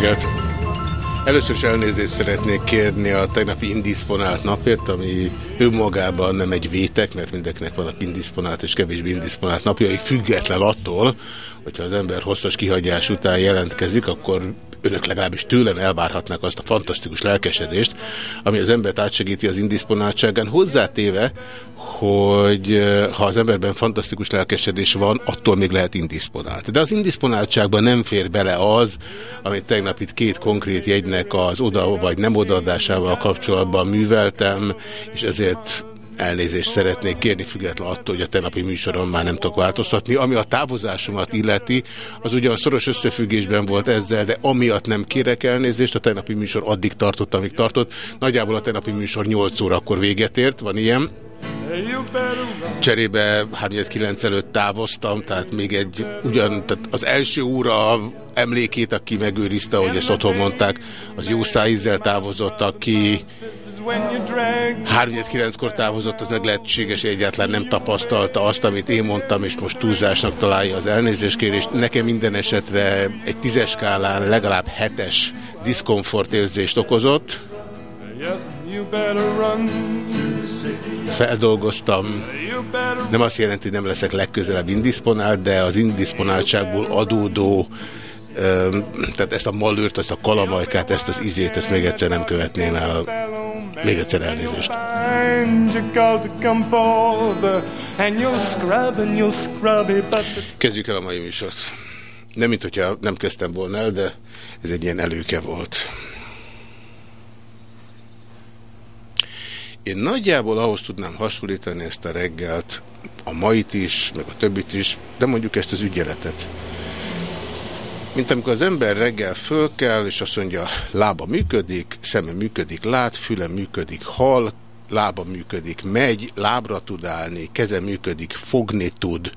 Reggelt! Először is elnézést szeretnék kérni a tegnapi indisponált napért, ami önmagában nem egy vétek, mert mindenkinek vannak indisponált és kevésbé indisponált napjai, független attól, hogyha az ember hosszas kihagyás után jelentkezik, akkor önök legalábbis tőlem elvárhatnak azt a fantasztikus lelkesedést, ami az embert átsegíti az indisponáltságán, hozzátéve, hogy ha az emberben fantasztikus lelkesedés van, attól még lehet indisponált. De az indisponáltságban nem fér bele az, amit tegnap itt két konkrét jegynek az oda vagy nem odaadásával kapcsolatban műveltem, és ezért elnézést szeretnék kérni, független attól, hogy a tenapi műsoron már nem tudok változtatni. Ami a távozásomat illeti, az ugyan szoros összefüggésben volt ezzel, de amiatt nem kérek elnézést, a tenapi műsor addig tartott, amíg tartott. Nagyjából a tenapi műsor 8 órakor véget ért, van ilyen. Cserébe 39 előtt távoztam, tehát még egy ugyan, tehát az első óra emlékét, aki megőrizte, hogy ezt otthon mondták, az jó szájízzel távozott, aki 39-kor távozott, az meg lehetséges, egyáltalán nem tapasztalta azt, amit én mondtam, és most túlzásnak találja az elnézéskérést. Nekem minden esetre egy tízes skálán legalább hetes diszkomfortérzést okozott. Feldolgoztam. Nem azt jelenti, hogy nem leszek legközelebb indisponált, de az indisponáltságból adódó tehát ezt a malőrt, ezt a kalamajkát, ezt az izét, ezt még egyszer nem követném el. Még egyszer elnézést. Kezdjük el a mai műsort. Nem, mint hogyha nem kezdtem volna el, de ez egy ilyen előke volt. Én nagyjából ahhoz tudnám hasonlítani ezt a reggelt, a mait is, meg a többit is, de mondjuk ezt az ügyeletet. Mint amikor az ember reggel föl kell, és azt mondja, lába működik, szeme működik, lát, füle működik, hal, lába működik, megy, lábra tud állni, keze működik, fogni tud,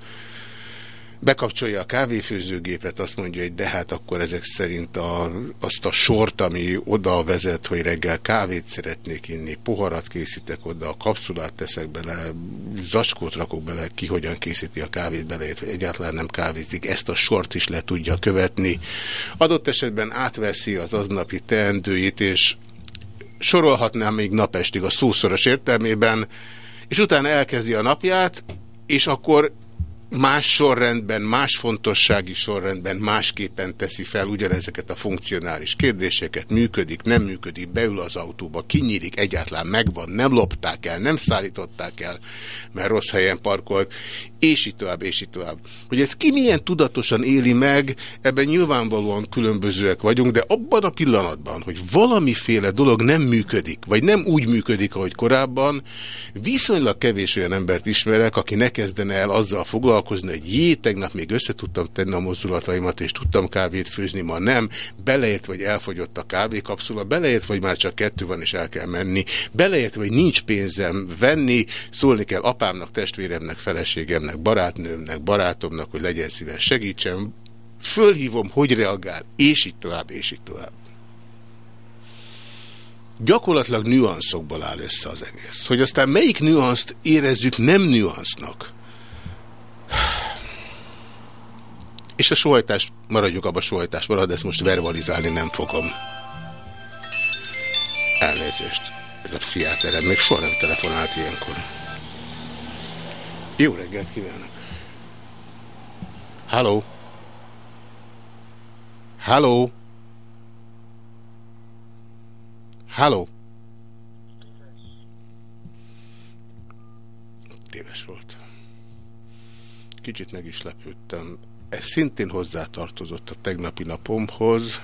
bekapcsolja a kávéfőzőgépet, azt mondja, hogy de hát akkor ezek szerint a, azt a sort, ami oda vezet, hogy reggel kávét szeretnék inni, poharat készítek oda, a kapszulát teszek bele, zacskót rakok bele, ki hogyan készíti a kávét bele, vagy egyáltalán nem kávézik, ezt a sort is le tudja követni. Adott esetben átveszi az aznapi teendőit, és sorolhatnám még napestig a szószoros értelmében, és utána elkezdi a napját, és akkor más sorrendben, más fontossági sorrendben másképpen teszi fel ugyanezeket a funkcionális kérdéseket, működik, nem működik, beül az autóba, kinyílik, egyáltalán megvan, nem lopták el, nem szállították el, mert rossz helyen parkolt, és így tovább, és így tovább. Hogy ez ki milyen tudatosan éli meg, ebben nyilvánvalóan különbözőek vagyunk, de abban a pillanatban, hogy valamiféle dolog nem működik, vagy nem úgy működik, ahogy korábban, viszonylag kevés olyan embert ismerek, aki ne kezdene el azzal foglalkozni, hogy jé, tegnap még össze tudtam tenni a mozdulataimat, és tudtam kávét főzni, ma nem, beleért, vagy elfogyott a kávékapszula, beleért, vagy már csak kettő van, és el kell menni, beleért, vagy nincs pénzem venni, szólni kell apámnak, testvéremnek, feleségemnek, feleségemnek, barátnőmnek, barátomnak, hogy legyen szíves, segítsen, fölhívom, hogy reagál, és így tovább, és így tovább. Gyakorlatilag nüanszokból áll össze az egész. Hogy aztán melyik nüanszt érezzük nem nüansznak. És a sohajtás, maradjuk abba a sohajtás marad, ezt most verbalizálni nem fogom. Elnézést. Ez a pszichiáterem még soha nem telefonált ilyenkor. Jó reggelt kívánok! Halló! Halló! Halló! Téves volt. Kicsit meg is lepődtem. Ez szintén hozzátartozott a tegnapi napomhoz.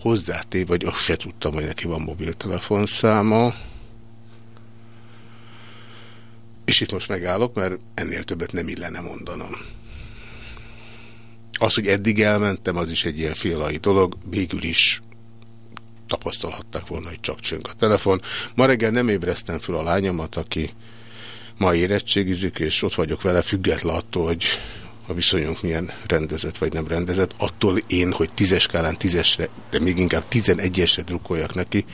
Hozzátév, vagy azt se tudtam, hogy neki van mobiltelefonszáma. És itt most megállok, mert ennél többet nem illene mondanom. Az, hogy eddig elmentem, az is egy ilyen félai dolog, végül is tapasztalhatták volna, hogy csak csöng a telefon. Ma reggel nem ébreztem fel a lányomat, aki ma érettségizik, és ott vagyok vele, független attól, hogy a viszonyunk milyen rendezett vagy nem rendezett. Attól én, hogy tízes skálán tízesre, de még inkább tizenegyesre drukkoljak neki,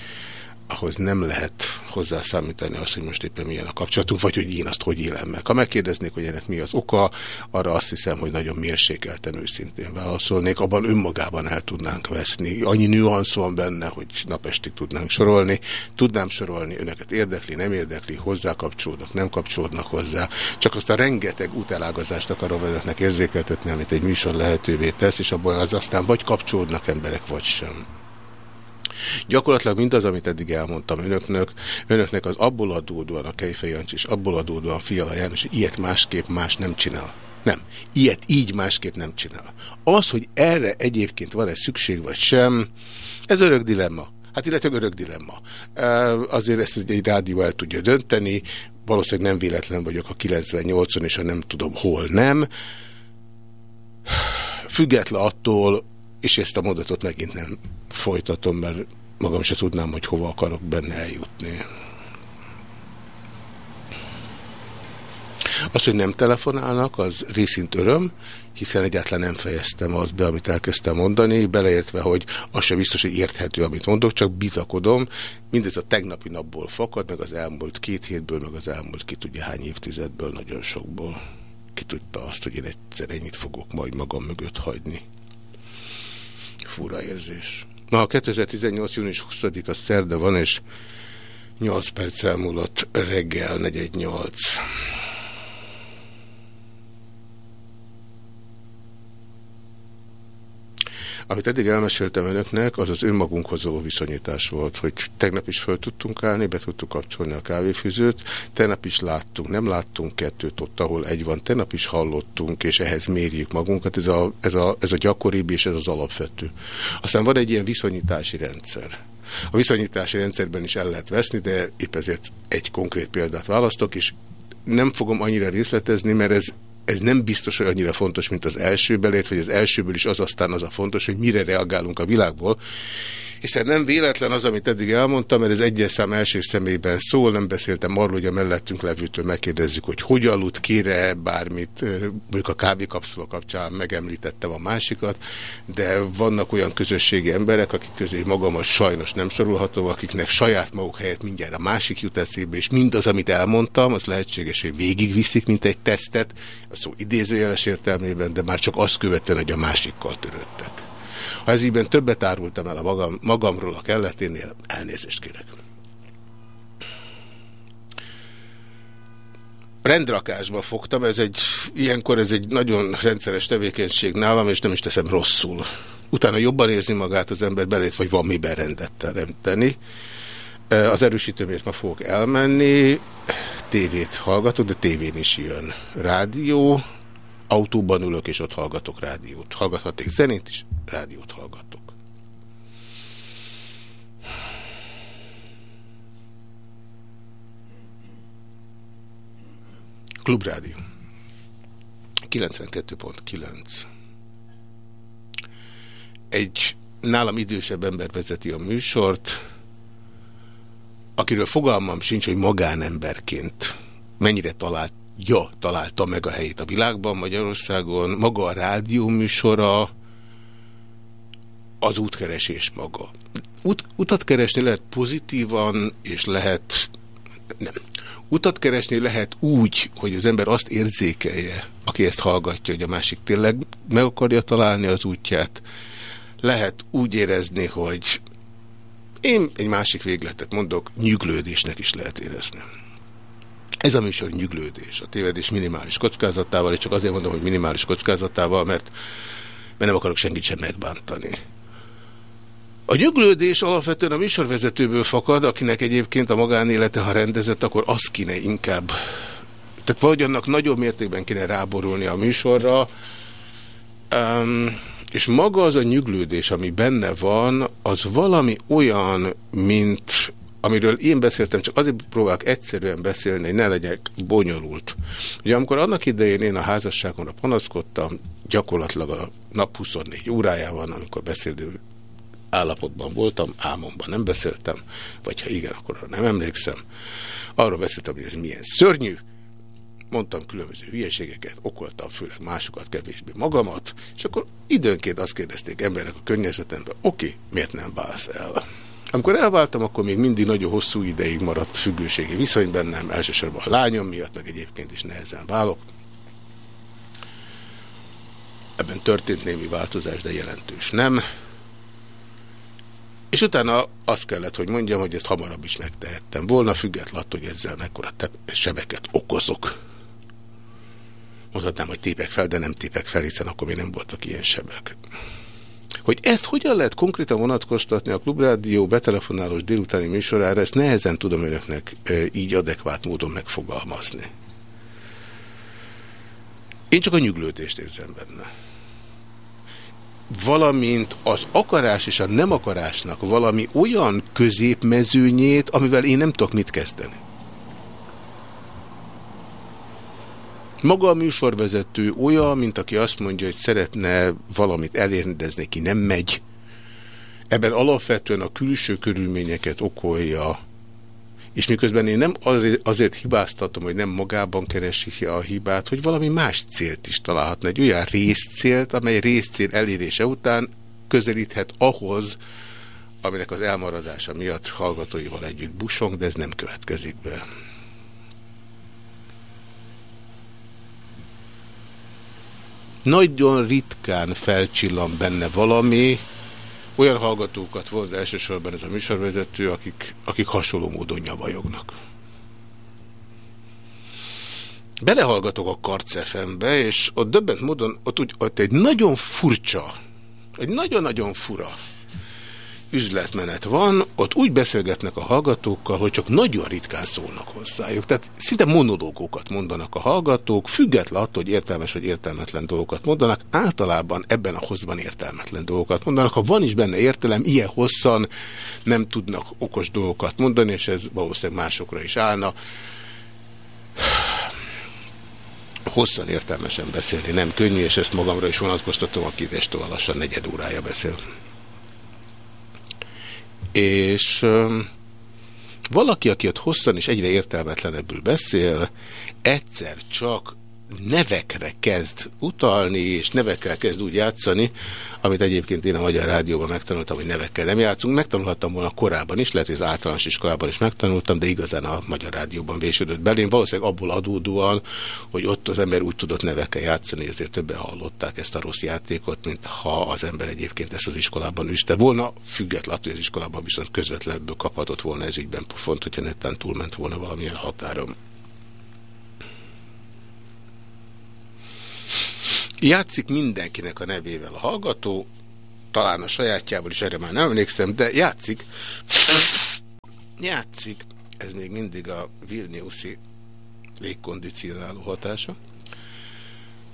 ahhoz nem lehet hozzászámítani azt, hogy most éppen milyen a kapcsolatunk, vagy hogy én azt hogy élem meg. Ha megkérdeznék, hogy ennek mi az oka, arra azt hiszem, hogy nagyon mérsékelten őszintén válaszolnék, abban önmagában el tudnánk veszni. Annyi nüansz van benne, hogy napestig tudnánk sorolni. Tudnám sorolni, önöket érdekli, nem érdekli, hozzá kapcsolódnak, nem kapcsolódnak hozzá. Csak azt a rengeteg útelágazást akarom önöknek érzékeltetni, amit egy műsor lehetővé tesz, és abban az aztán vagy kapcsolódnak emberek, vagy sem. Gyakorlatilag mindaz, amit eddig elmondtam önöknek, önöknek az abból adódóan a Kejfej Jancs és abból adódóan Fiala János, ilyet másképp más nem csinál. Nem. Ilyet így másképp nem csinál. Az, hogy erre egyébként van-e szükség vagy sem, ez örök dilemma. Hát illetve örök dilemma. Azért ezt egy rádió el tudja dönteni, valószínűleg nem véletlen vagyok a 98-on, és ha nem tudom hol nem. Független attól, és ezt a mondatot megint nem folytatom, mert magam se tudnám, hogy hova akarok benne eljutni. Az, hogy nem telefonálnak, az részint öröm, hiszen egyáltalán nem fejeztem azt be, amit elkezdtem mondani, beleértve, hogy az sem biztos, hogy érthető, amit mondok, csak bizakodom. Mindez a tegnapi napból fakad, meg az elmúlt két hétből, meg az elmúlt ki tudja hány évtizedből, nagyon sokból. Ki tudta azt, hogy én egyszer ennyit fogok majd magam mögött hagyni. Fura érzés. Ma a 2018. június 20-a szerda van, és 8 perc elmúlott reggel 418. Amit eddig elmeséltem önöknek, az az önmagunkhoz való viszonyítás volt, hogy tegnap is föl tudtunk állni, be tudtuk kapcsolni a kávéfűzőt, tegnap is láttunk, nem láttunk kettőt ott, ahol egy van, tegnap is hallottunk, és ehhez mérjük magunkat, ez a, ez a, ez a gyakoribb és ez az alapvető. Aztán van egy ilyen viszonyítási rendszer. A viszonyítási rendszerben is el lehet veszni, de épp ezért egy konkrét példát választok, és nem fogom annyira részletezni, mert ez ez nem biztos, hogy annyira fontos, mint az első belét, vagy az elsőből is az aztán az a fontos, hogy mire reagálunk a világból. Hiszen nem véletlen az, amit eddig elmondtam, mert ez egyes szám első személyben szól, nem beszéltem arról, hogy a mellettünk levőtől megkérdezzük, hogy hogy aludt, kére bármit, mondjuk a kávékapszula kapcsán megemlítettem a másikat, de vannak olyan közösségi emberek, akik közé magamat sajnos nem sorolhatom, akiknek saját maguk helyett mindjárt a másik jut eszébe, és mindaz, amit elmondtam, az lehetséges, hogy végigviszik, mint egy tesztet, a szó idézőjeles értelmében, de már csak azt követően, hogy a másikkal törődtek. Ha ez ígyben többet árultam el a magam, magamról a kelleténél, elnézést kérek. rendrakásba fogtam, ez egy, ilyenkor ez egy nagyon rendszeres tevékenység nálam, és nem is teszem rosszul. Utána jobban érzi magát az ember belét, vagy van miben rendet teremteni. Az erősítőmért ma fogok elmenni, tévét hallgatok, de tévén is jön. Rádió, autóban ülök, és ott hallgatok rádiót. Hallgathaték zenét is, rádiót hallgatok. Klubrádió. 92.9. Egy nálam idősebb ember vezeti a műsort, akiről fogalmam sincs, hogy magánemberként mennyire talált ja, találta meg a helyét a világban, Magyarországon, maga a rádió műsora, az útkeresés maga. Ut utat keresni lehet pozitívan, és lehet... Nem. Utat keresni lehet úgy, hogy az ember azt érzékelje, aki ezt hallgatja, hogy a másik tényleg meg akarja találni az útját. Lehet úgy érezni, hogy én egy másik végletet mondok, nyüglődésnek is lehet érezni. Ez a műsor nyüglődés, a tévedés minimális kockázatával, és csak azért mondom, hogy minimális kockázatával, mert, mert nem akarok senkit sem megbántani. A nyuglődés alapvetően a műsorvezetőből fakad, akinek egyébként a magánélete, ha rendezett, akkor az kéne inkább. Tehát vagy annak nagyobb mértékben kéne ráborulni a műsorra, um, és maga az a nyuglődés, ami benne van, az valami olyan, mint amiről én beszéltem, csak azért próbálok egyszerűen beszélni, hogy ne legyek bonyolult. Ugye amikor annak idején én a házasságomra panaszkodtam, gyakorlatilag a nap 24 órájában, amikor beszélő állapotban voltam, álmomban nem beszéltem, vagy ha igen, akkor nem emlékszem. Arról beszéltem, hogy ez milyen szörnyű, mondtam különböző hülyeségeket, okoltam főleg másokat, kevésbé magamat, és akkor időnként azt kérdezték emberek a környezetemben, oké, miért nem válsz el? Amikor elváltam, akkor még mindig nagyon hosszú ideig maradt függőségi viszony bennem, elsősorban a lányom miatt, meg egyébként is nehezen válok. Ebben történt némi változás, de jelentős nem. És utána azt kellett, hogy mondjam, hogy ezt hamarabb is megtehettem volna, függetlenül attól, hogy ezzel mekkora sebeket okozok. Mondhatnám, hogy tépek fel, de nem tépek fel, hiszen akkor még nem voltak ilyen sebek. Hogy ezt hogyan lehet konkrétan vonatkoztatni a Klubrádió betelefonálós délutáni műsorára, ezt nehezen tudom önöknek így adekvát módon megfogalmazni. Én csak a nyuglődést érzem benne. Valamint az akarás és a nem akarásnak valami olyan középmezőnyét, amivel én nem tudok mit kezdeni. Maga a műsorvezető olyan, mint aki azt mondja, hogy szeretne valamit elérni, de ez neki nem megy. Ebben alapvetően a külső körülményeket okolja, és miközben én nem azért hibáztatom, hogy nem magában keresi a hibát, hogy valami más célt is találhatna. Egy olyan részcélt, amely részcél elérése után közelíthet ahhoz, aminek az elmaradása miatt hallgatóival együtt busong, de ez nem következik be. Nagyon ritkán felcsillan benne valami, olyan hallgatókat vonz elsősorban ez a műsorvezető, akik, akik hasonló módon nyavajognak. Belehallgatok a karcefembe, és ott döbbent módon ott, úgy, ott egy nagyon furcsa, egy nagyon-nagyon fura üzletmenet van, ott úgy beszélgetnek a hallgatókkal, hogy csak nagyon ritkán szólnak hozzájuk. Tehát szinte monológokat mondanak a hallgatók, független attól, hogy értelmes vagy értelmetlen dolgokat mondanak, általában ebben a hozban értelmetlen dolgokat mondanak. Ha van is benne értelem, ilyen hosszan nem tudnak okos dolgokat mondani, és ez valószínűleg másokra is állna. Hosszan értelmesen beszélni nem könnyű, és ezt magamra is vonatkoztatom, aki idestől lassan negyed órája beszél és valaki, aki ott hosszan és egyre értelmetlenebbül beszél, egyszer csak nevekre kezd utalni, és nevekkel kezd úgy játszani, amit egyébként én a Magyar Rádióban megtanultam, hogy nevekkel nem játszunk. Megtanulhattam volna korábban is, lehet, hogy az általános iskolában is megtanultam, de igazán a Magyar Rádióban vésődött belém. Valószínűleg abból adódóan, hogy ott az ember úgy tudott nevekkel játszani, ezért többen hallották ezt a rossz játékot, mint ha az ember egyébként ezt az iskolában üzte volna, függetlenül, hogy az iskolában viszont közvetlenül kaphatott volna ez ügyben pofont, hogyha nettán túlment volna valamilyen határom. Játszik mindenkinek a nevével a hallgató, talán a sajátjával is, erre már nem emlékszem, de játszik. Játszik. Ez még mindig a Vilniuszi légkondicionáló hatása.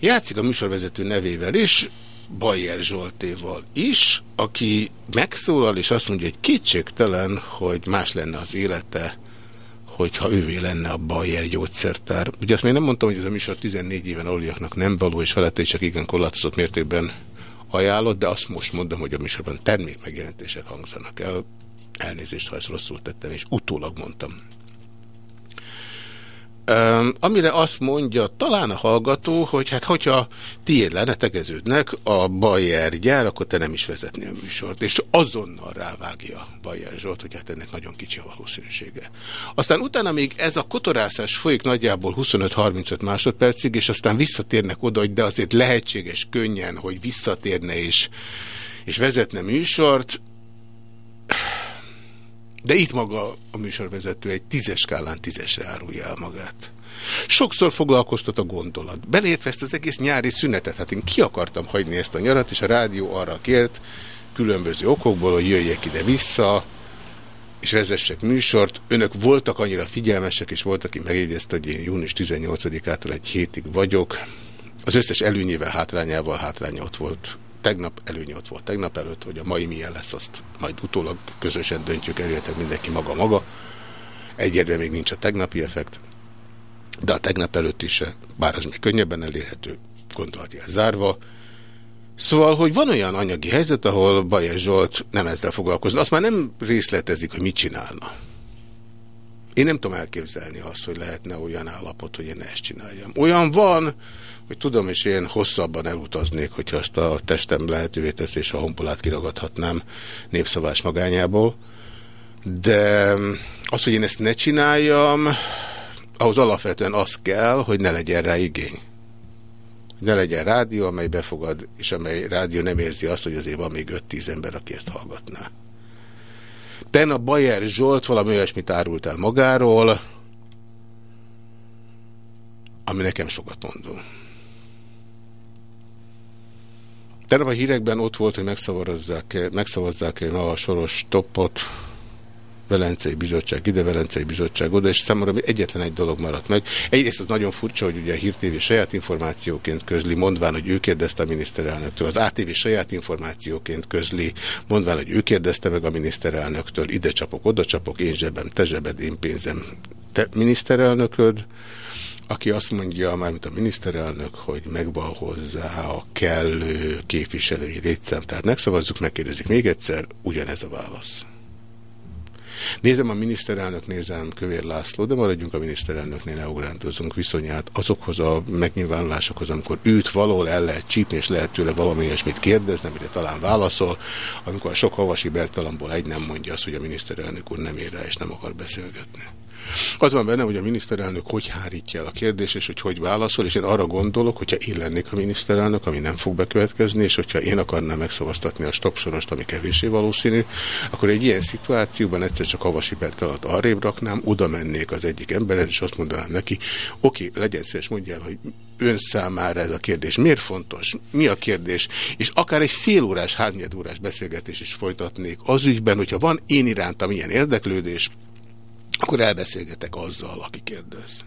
Játszik a műsorvezető nevével is, Bajer Zsoltéval is, aki megszólal, és azt mondja, hogy kétségtelen, hogy más lenne az élete, hogyha ővé lenne a Bayer gyógyszertár. Ugye azt még nem mondtam, hogy ez a műsor 14 éven aluliaknak nem való, és felette csak igen korlátozott mértékben ajánlott, de azt most mondom, hogy a műsorban termék megjelentések hangzanak el. Elnézést, ha ezt rosszul tettem, és utólag mondtam. Um, amire azt mondja talán a hallgató, hogy hát hogyha tiéd lenne, tegeződnek a Bayer gyár, akkor te nem is vezetni a műsort. És azonnal rávágja Bayer Zsolt, hogy hát ennek nagyon kicsi a valószínűsége. Aztán utána még ez a kotorászás folyik nagyjából 25-35 másodpercig, és aztán visszatérnek oda, hogy de azért lehetséges könnyen, hogy visszatérne és, és vezetne műsort. De itt maga a műsorvezető egy tízes skálán tízesre árulja el magát. Sokszor foglalkoztat a gondolat. Belértve ezt az egész nyári szünetet. Hát én ki akartam hagyni ezt a nyarat, és a rádió arra kért, különböző okokból, hogy jöjjek ide-vissza, és vezessek műsort. Önök voltak annyira figyelmesek, és volt, aki megjegyezte, hogy én június 18-ától egy hétig vagyok. Az összes előnyével, hátrányával hátránya ott volt tegnap előnye ott volt tegnap előtt, hogy a mai milyen lesz, azt majd utólag közösen döntjük el, mindenki maga-maga. Egyedül még nincs a tegnapi effekt, de a tegnap előtt is, bár az még könnyebben elérhető, gondolati zárva. Szóval, hogy van olyan anyagi helyzet, ahol Bajer Zsolt nem ezzel foglalkozna. Azt már nem részletezik, hogy mit csinálna. Én nem tudom elképzelni azt, hogy lehetne olyan állapot, hogy én ezt csináljam. Olyan van, hogy tudom, és én hosszabban elutaznék, hogyha azt a testem lehetővé teszi, és a honpolát kiragadhatnám népszavás magányából. De az, hogy én ezt ne csináljam, ahhoz alapvetően az kell, hogy ne legyen rá igény. Ne legyen rádió, amely befogad, és amely rádió nem érzi azt, hogy azért van még 5-10 ember, aki ezt hallgatná. A Bayer Zsolt valami olyasmit árult el magáról, ami nekem sokat mondó. Tegnap a hírekben ott volt, hogy megszavazzák-e megszavazzák -e a soros toppot, Velencei Bizottság, ide Velencei Bizottság, oda, és számomra egyetlen egy dolog maradt meg. Egyrészt az nagyon furcsa, hogy ugye a Hír saját információként közli, mondván, hogy ő kérdezte a miniszterelnöktől. Az ATV saját információként közli, mondván, hogy ő kérdezte meg a miniszterelnöktől. Ide csapok, oda csapok, én zsebem, te zsebed, én pénzem, te miniszterelnököd aki azt mondja, mármint a miniszterelnök, hogy megvan hozzá a kellő képviselői létszám. Tehát megszavazzuk, megkérdezik még egyszer, ugyanez a válasz. Nézem a miniszterelnök, nézem Kövér László, de maradjunk a miniszterelnöknél, ne ugrántozunk viszonyát azokhoz a megnyilvánulásokhoz, amikor őt való el lehet csípni, és lehet tőle valami ilyesmit kérdezni, amire talán válaszol, amikor a sok havasi Bertalamból egy nem mondja azt, hogy a miniszterelnök úr nem ér rá, és nem akar beszélgetni. Az van benne, hogy a miniszterelnök hogy hárítja el a kérdést, és hogy hogy válaszol, és én arra gondolok, hogyha én lennék a miniszterelnök, ami nem fog bekövetkezni, és hogyha én akarnám megszavaztatni a stopsorost, ami kevésé valószínű, akkor egy ilyen szituációban egyszer csak havasi alatt arrébb raknám, oda mennék az egyik emberhez, és azt mondanám neki, oké, legyen szíves, mondja el, hogy ön számára ez a kérdés miért fontos, mi a kérdés, és akár egy fél órás, hárnyed órás beszélgetés is folytatnék az ügyben, hogyha van én irántam ilyen érdeklődés, akkor elbeszélgetek azzal, aki kérdez.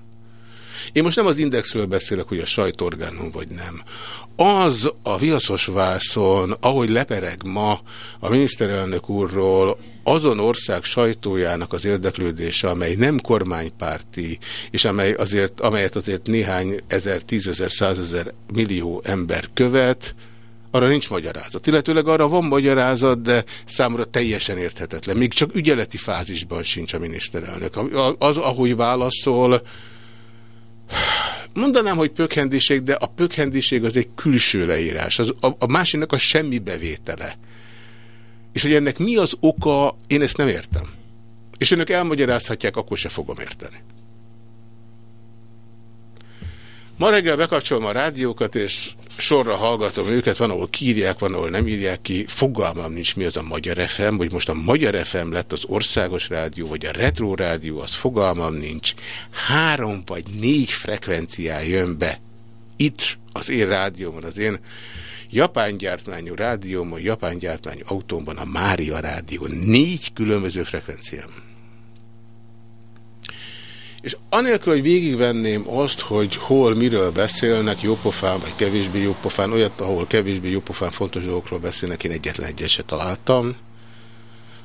Én most nem az indexről beszélek, hogy a sajtorgánum vagy nem. Az a viaszos vászon, ahogy lepereg ma a miniszterelnök úrról, azon ország sajtójának az érdeklődése, amely nem kormánypárti, és amely azért, amelyet azért néhány ezer, tízezer, százezer millió ember követ, arra nincs magyarázat. Illetőleg arra van magyarázat, de számomra teljesen érthetetlen. Még csak ügyeleti fázisban sincs a miniszterelnök. Az, ahogy válaszol, mondanám, hogy pökhendiség, de a pökhendiség az egy külső leírás. Az, a, a másiknak a semmi bevétele. És hogy ennek mi az oka, én ezt nem értem. És önök elmagyarázhatják, akkor se fogom érteni. Ma reggel bekapcsolom a rádiókat, és sorra hallgatom őket, van, ahol kiírják, van, ahol nem írják ki. Fogalmam nincs, mi az a Magyar FM, hogy most a Magyar FM lett az országos rádió, vagy a retro rádió, az fogalmam nincs. Három vagy négy frekvenciá jön be. Itt az én rádiómon, az én japán gyártmányú rádiómon, japán gyártmányú autómban a Mária rádió. Négy különböző frekvenciám. És anélkül, hogy végigvenném azt, hogy hol, miről beszélnek, jópofán vagy kevésbé jópofán, olyat, ahol kevésbé jópofán fontos dolgokról beszélnek, én egyetlen egyet se találtam.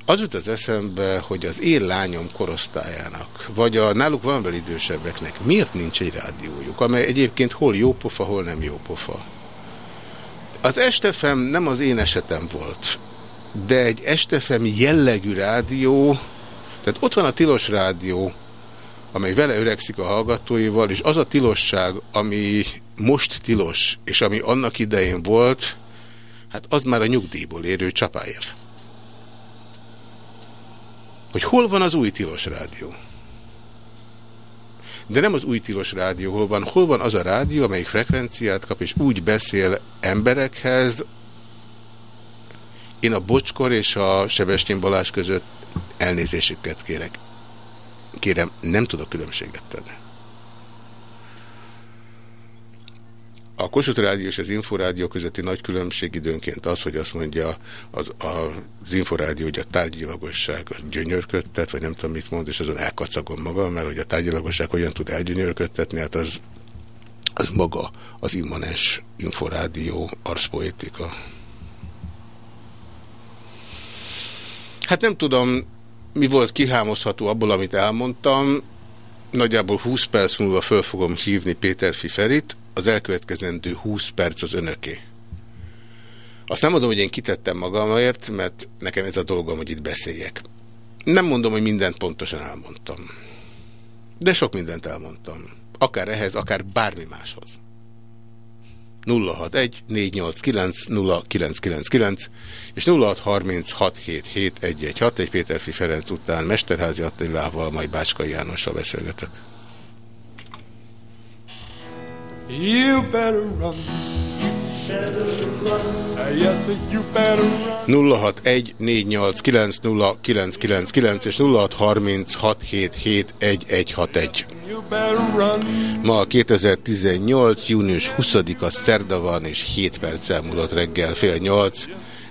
Az jut az eszembe, hogy az én lányom korosztályának, vagy a náluk valamivel idősebbeknek miért nincs egy rádiójuk, amely egyébként hol jópofa, hol nem jópofa. Az Estefem nem az én esetem volt, de egy Estefem jellegű rádió, tehát ott van a Tilos Rádió, amely vele öregszik a hallgatóival, és az a tilosság, ami most tilos, és ami annak idején volt, hát az már a nyugdíjból érő Csapájev. Hogy hol van az új tilos rádió? De nem az új tilos rádió, hol van, hol van az a rádió, amelyik frekvenciát kap, és úgy beszél emberekhez. Én a Bocskor és a Sebestyén Balázs között elnézésüket kérek kérem, nem tudok különbséget tenni. A Kossuth Rádió és az Inforádió közötti nagy különbség időnként az, hogy azt mondja az, az Inforádió, hogy a tárgyilagosság gyönyörködtet, vagy nem tudom mit mond, és azon elkacagom magam, mert hogy a tárgyilagosság hogyan tud elgyönyörködtetni, hát az, az maga az immanens Inforádió arszpoetika. Hát nem tudom, mi volt kihámozható abból, amit elmondtam. Nagyjából 20 perc múlva föl fogom hívni Péter Fiferit, az elkövetkezendő 20 perc az önöké. Azt nem mondom, hogy én kitettem magamért, mert nekem ez a dolgom, hogy itt beszéljek. Nem mondom, hogy mindent pontosan elmondtam. De sok mindent elmondtam. Akár ehhez, akár bármi máshoz. 061 489 0999 és 0636771161 egy Péterfi Ferenc után Mesterházi Attilával, majd Bácskai Jánossal beszélgetek. You better run. Yes, you better run. 0614890999 és 0636771161. Ma 2018. június 20-a szerda van, és 7 perccel múlott reggel fél 8.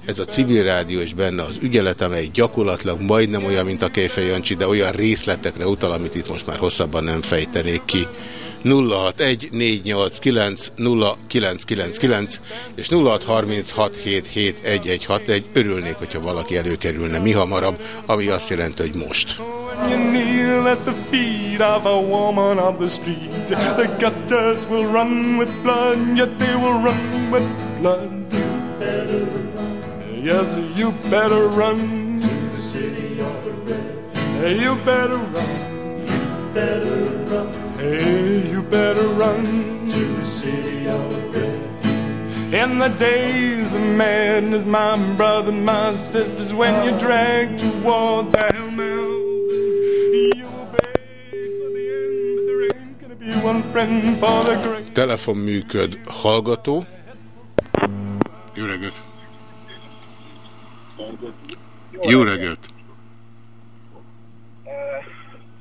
Ez a civil rádió, és benne az ügyelet, amely gyakorlatilag majdnem olyan, mint a Kejfej de olyan részletekre utal, amit itt most már hosszabban nem fejtenék ki. 0614890999 és 0636771161. Örülnék, hogyha valaki előkerülne mi hamarabb, ami azt jelenti, hogy most. Yes, you better run to the city of the red. You better run. You better run. Hey, better run to city of. In the days of madness, my brother, my sisters, when you drag toward the hell you'll beg for the end, but there ain't gonna be one friend for the great. Telefon működ, hallgató. Jó reggelt! Jó reggelt!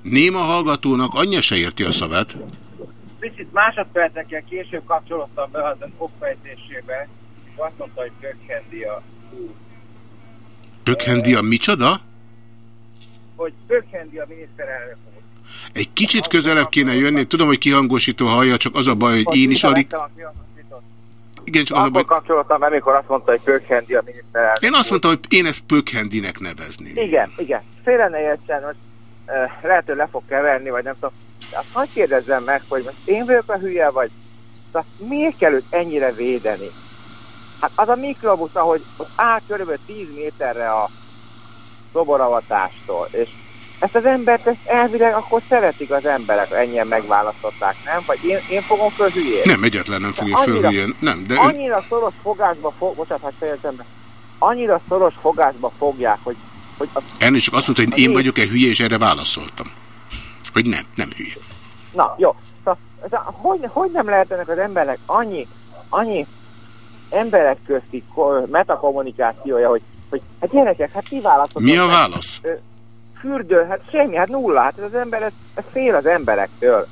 Néma hallgatónak anyja se érti a szavát. Picit másodpercekkel később kapcsolódtam be az okfejtésébe, és azt mondta, hogy Pökhendi a úr. Pökhendi a micsoda? Hogy Pökhendi a miniszterelnök úr. Egy kicsit közelebb kéne jönni, tudom, hogy kihangosító hallja, csak az a baj, hogy én is alig... Igen, csak az a baj... kapcsolódtam, amikor azt mondta, hogy Pökhendi a miniszterelnök Én azt mondtam, hogy én ezt Pökhendinek nevezni. Igen, igen. Félre ne értsen, hogy lehet, hogy le fog keverni, vagy nem tudom. De azt hadd kérdezzem meg, hogy most én vagyok a hülye, vagy tehát miért kell őt ennyire védeni? Hát az a mikrobusz, ahogy ott áll körülbelül 10 méterre a szoboravatástól, és ezt az embert ezt elvileg akkor szeretik az emberek, ennyien megválasztották, nem? Vagy én, én fogom föl hülyén? Nem, egyetlen nem fogja föl hülyén. Nem, de... Annyira szoros fogásba fog, bocsánat, hogy fejezem be, annyira szoros fogásba fogják, hogy hogy a, Ennél csak azt mondta, hogy én vagyok-e hülye, és erre válaszoltam. Hogy nem, nem hülye. Na, jó. Szóval, hogy, hogy nem lehet ennek az embernek annyi, annyi emberek közti metakommunikációja, hogy, hogy hát gyerekek, hát választott? Mi a válasz? Fürdő, hát semmi, hát nulla. Hát ez az ember, ez, ez fél az emberektől.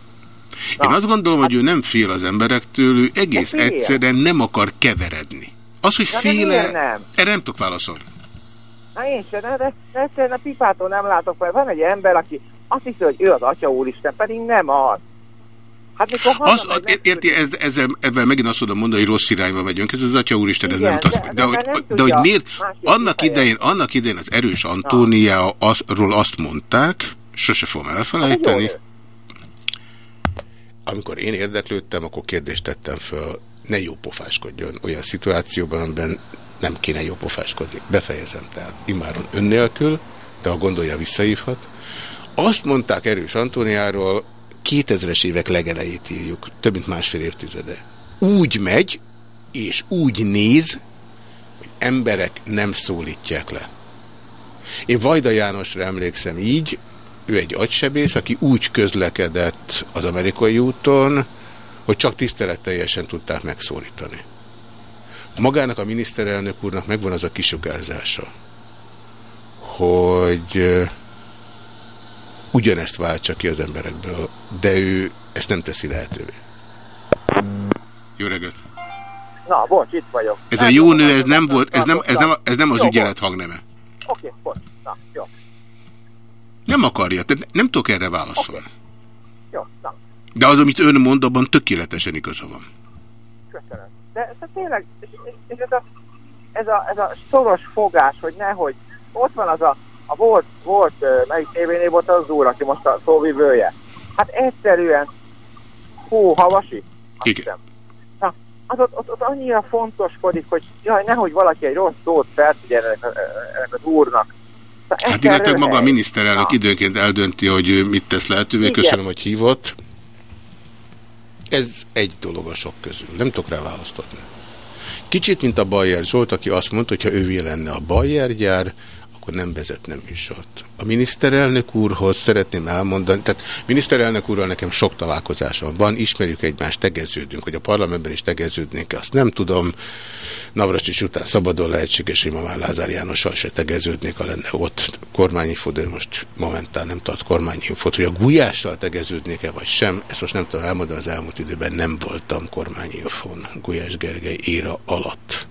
Na, Én azt gondolom, hát, hogy ő nem fél az emberektől, ő egész egyszerűen nem akar keveredni. Az, hogy féle... Nem? Erre nem tudok válaszolni. Na én sem, de, de egyszerűen a pipától nem látok fel. Van egy ember, aki azt hiszi, hogy ő az Atya Úristen, pedig nem az. Hát mikor az, az, érti, ez, ezzel, ezzel megint azt tudom mondani, hogy rossz irányba megyünk. Ez az Atya Úristen, ez Igen, nem tart. De, de, hogy, nem de hogy miért? Annak idején, annak idején az erős Antónia azról azt mondták, sose fogom elfelejteni. Hát, Amikor én érdeklődtem, akkor kérdést tettem föl, ne jó pofáskodjon olyan szituációban, amiben nem kéne jó pofáskodni. Befejezem tehát. Imáron ön nélkül, de ha gondolja, visszahívhat. Azt mondták Erős Antóniáról, 2000-es évek legelejét írjuk, több mint másfél évtizede. Úgy megy, és úgy néz, hogy emberek nem szólítják le. Én Vajda Jánosra emlékszem így, ő egy agysebész, aki úgy közlekedett az amerikai úton, hogy csak tiszteletteljesen tudták megszólítani. Magának a miniszterelnök úrnak megvan az a kisugárzása, hogy ugyanezt váltsa ki az emberekből, de ő ezt nem teszi lehetővé. Jó reggelt! Na, bocs, itt vagyok. Ez nem a jó nő, ez nem volt, ez nem, ez nem, ez nem az jó, ügyelet hangneme. Oké, okay, bocs, na, jó. Nem akarja, tehát nem tudok erre válaszolni. Okay. Jó, na. De az, amit ön mond, abban tökéletesen igaza van. Köszönöm. De, de tényleg, és ez a, ez a, ez a szoros fogás, hogy nehogy, ott van az a, a volt, volt, melyik tévénél volt az úr, aki most a szóvivője. Hát egyszerűen, hú, havasi. Igen. Na, az ott, ott, ott annyira fontoskodik, hogy jaj, nehogy valaki egy rossz szót feltegyen ennek, ennek az úrnak. Szóval hát illetve maga a miniszterelnök Na. időnként eldönti, hogy mit tesz lehetővé. Igen. Köszönöm, hogy hívott. Ez egy dolog a sok közül. Nem tudok rá választ adni. Kicsit, mint a Bayer Zsolt, aki azt mondta, hogy ha ő lenne a Bayer gyár, akkor nem vezetne műsort. A miniszterelnök úrhoz szeretném elmondani, tehát miniszterelnök úrral nekem sok találkozásom van, ismerjük egymást, tegeződünk, hogy a parlamentben is tegeződnénk, azt nem tudom. Navracsics után szabadon lehetséges, hogy ma már Lázár Jánossal se tegeződnék, ha lenne ott kormányinfo, de most momentán nem tart kormányinfot, hogy a Gulyással tegeződnék-e vagy sem, ezt most nem tudom elmondani, az elmúlt időben nem voltam kormányinfon Gulyás Gergely éra alatt.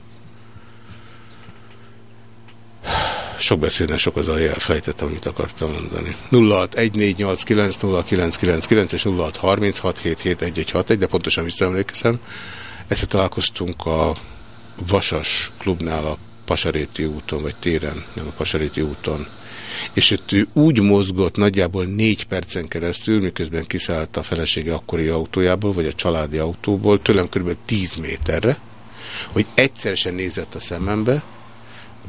Sok beszélne, sok az alja, elfelejtettem, amit akartam mondani. 0614890999 és 0636771161, de pontosan visszaemlékezem. Ezt találkoztunk a Vasas klubnál a Pasaréti úton, vagy téren, nem a Pasaréti úton. És ott ő úgy mozgott nagyjából négy percen keresztül, miközben kiszállt a felesége akkori autójából, vagy a családi autóból, tőlem kb. 10 méterre, hogy egyszer sem nézett a szemembe,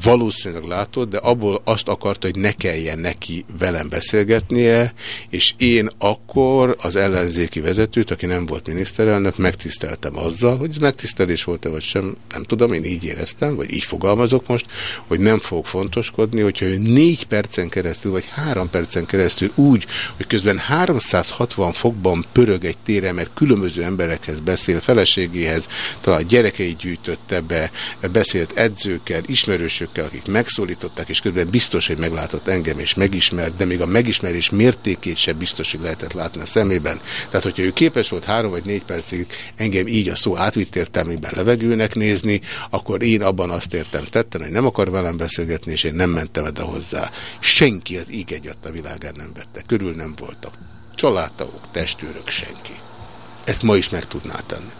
valószínűleg látod, de abból azt akarta, hogy ne kelljen neki velem beszélgetnie, és én akkor az ellenzéki vezetőt, aki nem volt miniszterelnök, megtiszteltem azzal, hogy ez megtisztelés volt-e vagy sem, nem tudom, én így éreztem, vagy így fogalmazok most, hogy nem fogok fontoskodni, hogyha ő négy percen keresztül, vagy három percen keresztül úgy, hogy közben 360 fokban pörög egy tére, mert különböző emberekhez beszél, feleségéhez, talán gyerekeit gyűjtötte be, beszélt edzőkkel, ismerősök ismerősökkel, akik megszólították, és közben biztos, hogy meglátott engem, és megismert, de még a megismerés mértékét sem biztos, hogy lehetett látni a szemében. Tehát, hogyha ő képes volt három vagy négy percig engem így a szó átvitt értelmében levegőnek nézni, akkor én abban azt értem tettem, hogy nem akar velem beszélgetni, és én nem mentem ide hozzá. Senki az íg egyat a világán nem vette. Körül nem voltak. Családtagok, testőrök, senki. Ezt ma is meg tudná tenni.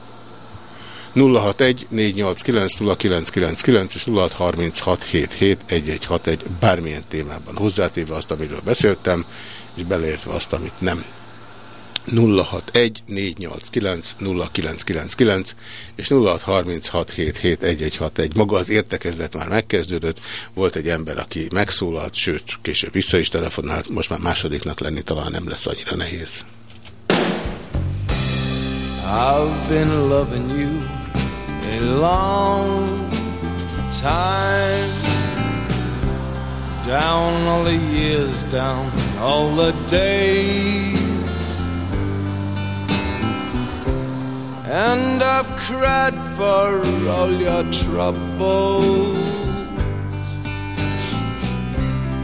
061-489-0999 és 0636771161 bármilyen témában hozzátéve azt, amiről beszéltem, és beleértve azt, amit nem. 061-489-0999 és 0636771161. Maga az értekezlet már megkezdődött, volt egy ember, aki megszólalt, sőt, később vissza is telefonált, most már másodiknak lenni talán nem lesz annyira nehéz. I've been loving you a long time. Down all the years, down all the days. And I've cried for all your troubles.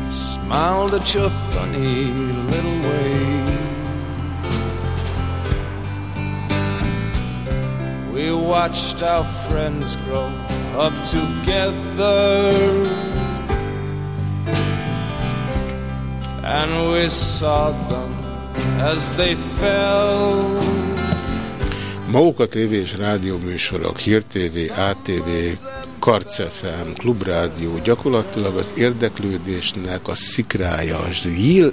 Smiled at your funny little ways. We watched our friends grow up together. And we saw them as they fell. Móka TV és rádió műsorok, Hír TV, ATV, Karcefem, Klubrádió gyakorlatilag az érdeklődésnek a szikrája az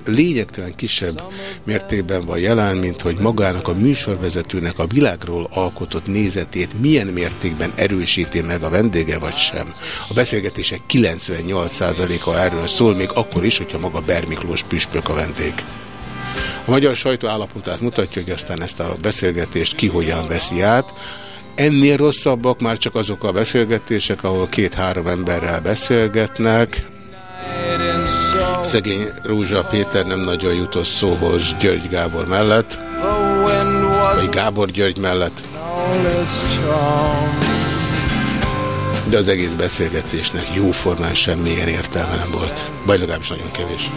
lényegtelen kisebb mértékben van jelen, mint hogy magának a műsorvezetőnek a világról alkotott nézetét milyen mértékben erősíti meg a vendége vagy sem. A beszélgetések 98%-a erről szól, még akkor is, hogyha maga Bermiklós püspök a vendég. A magyar sajtó állapotát mutatja, hogy aztán ezt a beszélgetést ki hogyan veszi át. Ennél rosszabbak már csak azok a beszélgetések, ahol két-három emberrel beszélgetnek. Szegény Rózsa Péter nem nagyon jutott szóhoz György Gábor mellett, vagy Gábor György mellett. De az egész beszélgetésnek jóformán semmilyen értelme nem volt. Vagy legalábbis nagyon kevés.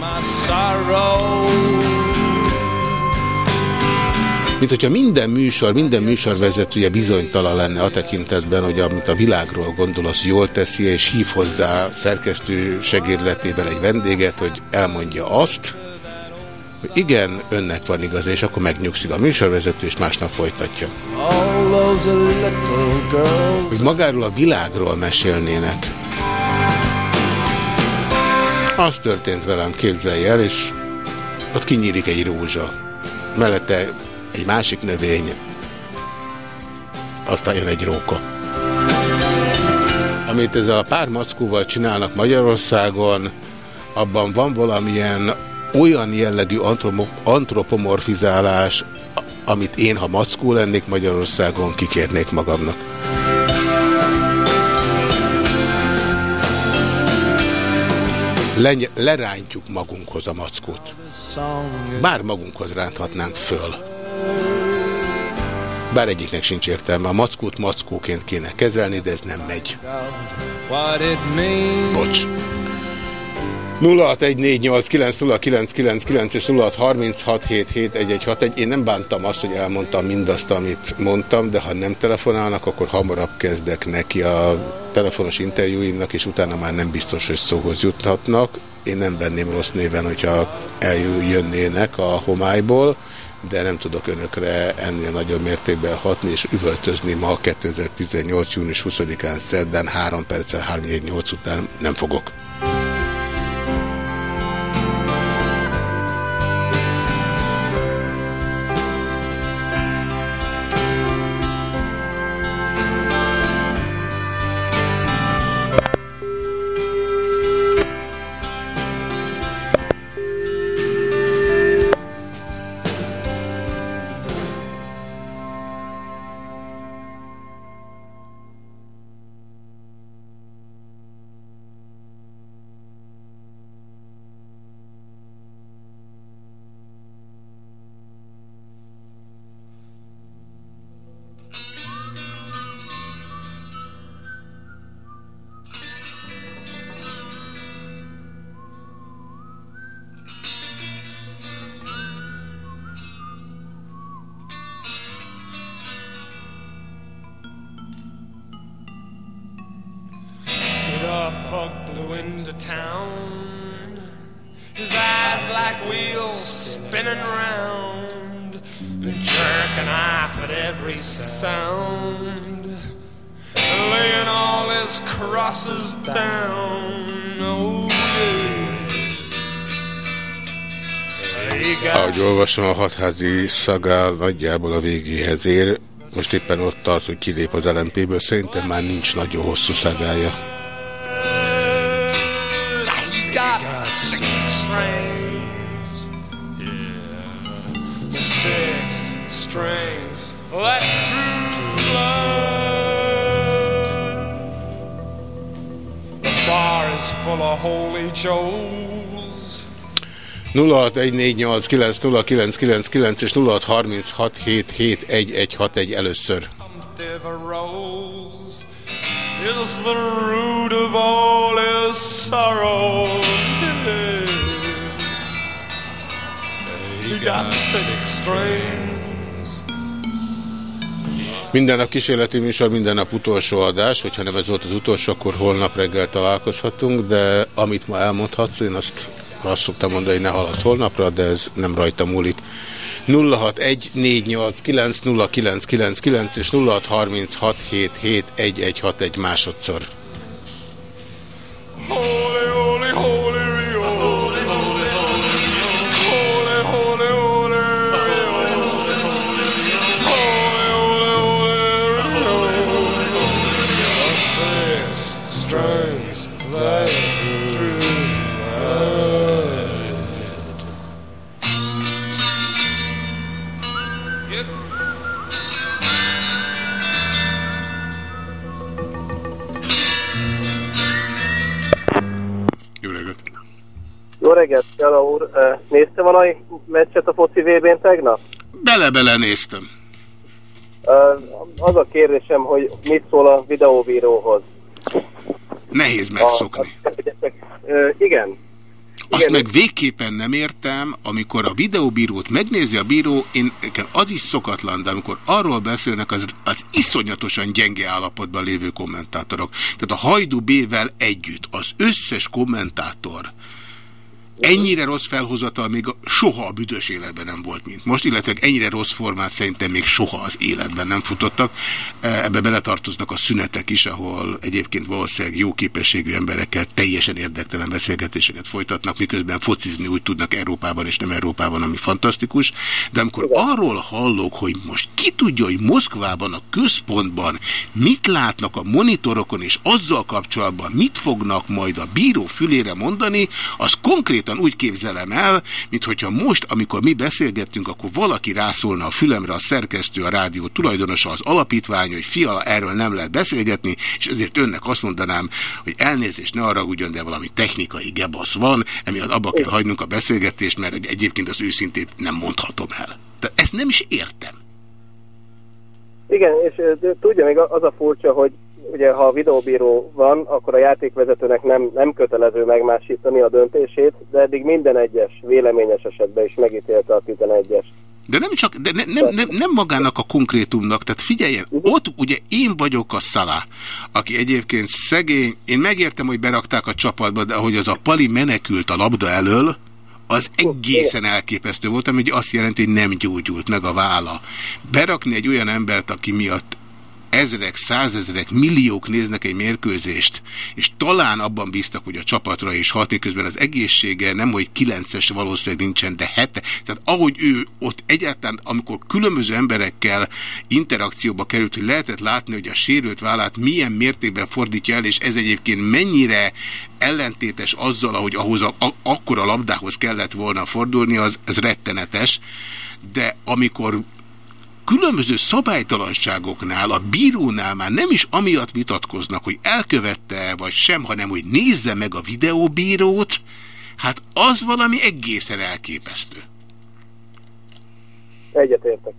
Mint hogyha minden műsor, minden műsorvezetője bizonytalan lenne a tekintetben, hogy amit a világról gondol, az jól teszi, és hív hozzá szerkesztő segédletével egy vendéget, hogy elmondja azt, hogy igen, önnek van igaz, és akkor megnyugszik a műsorvezető, és másnap folytatja. Hogy magáról a világról mesélnének. Az történt velem, képzelj el, és ott kinyílik egy rózsa. Mellette egy másik növény, aztán jön egy róka. Amit ezzel a pár mackóval csinálnak Magyarországon, abban van valamilyen olyan jellegű antropomorfizálás, amit én, ha mackó lennék Magyarországon, kikérnék magamnak. Leny lerántjuk magunkhoz a mackót. Bár magunkhoz ránthatnánk föl. Bár egyiknek sincs értelme. A mackót mackóként kéne kezelni, de ez nem megy. Bocs. 0614890999 és 0636771161. Én nem bántam azt, hogy elmondtam mindazt, amit mondtam, de ha nem telefonálnak, akkor hamarabb kezdek neki a telefonos interjúimnak, és utána már nem biztos, hogy szóhoz juthatnak. Én nem venném rossz néven, hogyha eljönnének a homályból, de nem tudok önökre ennél nagyobb mértékben hatni és üvöltözni ma 2018. június 20-án szerdán 3 perccel 348 után nem fogok. Olvasom, a hatházi szagál nagyjából a végéhez ér. Most éppen ott tart, hogy kilép az LMP-ből. Szerintem már nincs nagyon hosszú szagája. Bar is full of holy joes. 0614890999 és 0636771161 először. Is the root of all his sorrow. He got six strings. Minden nap kísérleti műsor, minden nap utolsó adás, hogyha nem ez volt az utolsó, akkor holnap reggel találkozhatunk, de amit ma elmondhatsz, én azt, azt szoktam mondani, hogy ne halaszt holnapra, de ez nem rajta múlik. 0614890999 és 0636771161 másodszor. Holy, Jala úr. Nézte valami meccset a foci VB-n tegnap? Bele-bele néztem. Az a kérdésem, hogy mit szól a videóbíróhoz? Nehéz megszokni. A, a, ö, igen. Azt Igen. meg végképpen nem értem, amikor a videóbírót megnézi a bíró, én nekem az is szokatlan, de amikor arról beszélnek az, az iszonyatosan gyenge állapotban lévő kommentátorok. Tehát a Hajdu B-vel együtt az összes kommentátor ennyire rossz felhozatal még soha a büdös életben nem volt, mint most, illetve ennyire rossz formát szerintem még soha az életben nem futottak. E, Ebbe beletartoznak a szünetek is, ahol egyébként valószínűleg jó képességű emberekkel teljesen érdektelen beszélgetéseket folytatnak, miközben focizni úgy tudnak Európában és nem Európában, ami fantasztikus. De amikor arról hallok, hogy most ki tudja, hogy Moszkvában, a központban mit látnak a monitorokon, és azzal kapcsolatban mit fognak majd a bíró fülére mondani, az konkrétan konkrétan úgy képzelem el, mint hogyha most, amikor mi beszélgettünk, akkor valaki rászólna a fülemre, a szerkesztő, a rádió tulajdonosa, az alapítvány, hogy fiala, erről nem lehet beszélgetni, és ezért önnek azt mondanám, hogy elnézést ne arra ugyan, de valami technikai gebasz van, emiatt abba kell hagynunk a beszélgetést, mert egyébként az őszintét nem mondhatom el. De ezt nem is értem. Igen, és tudja még az a furcsa, hogy ugye ha a videóbíró van, akkor a játékvezetőnek nem, nem kötelező megmásítani a döntését, de eddig minden egyes véleményes esetben is megítélte a 11-es. De nem csak, de ne, nem, nem, nem magának a konkrétumnak, tehát figyeljen, ott ugye én vagyok a szalá, aki egyébként szegény, én megértem, hogy berakták a csapatba, de ahogy az a pali menekült a labda elől, az egészen elképesztő volt, ami azt jelenti, hogy nem gyógyult meg a válla. Berakni egy olyan embert, aki miatt ezrek, százezrek, milliók néznek egy mérkőzést, és talán abban bíztak, hogy a csapatra is hatni, közben az egészsége nem, hogy kilences valószínűleg nincsen, de hete. Tehát ahogy ő ott egyáltalán, amikor különböző emberekkel interakcióba került, hogy lehetett látni, hogy a sérült vállát milyen mértékben fordítja el, és ez egyébként mennyire ellentétes azzal, ahogy ahhoz a, a, akkor a labdához kellett volna fordulni, az, az rettenetes. De amikor különböző szabálytalanságoknál, a bírónál már nem is amiatt vitatkoznak, hogy elkövette vagy sem, hanem hogy nézze meg a videóbírót, hát az valami egészen elképesztő. Egyetértek.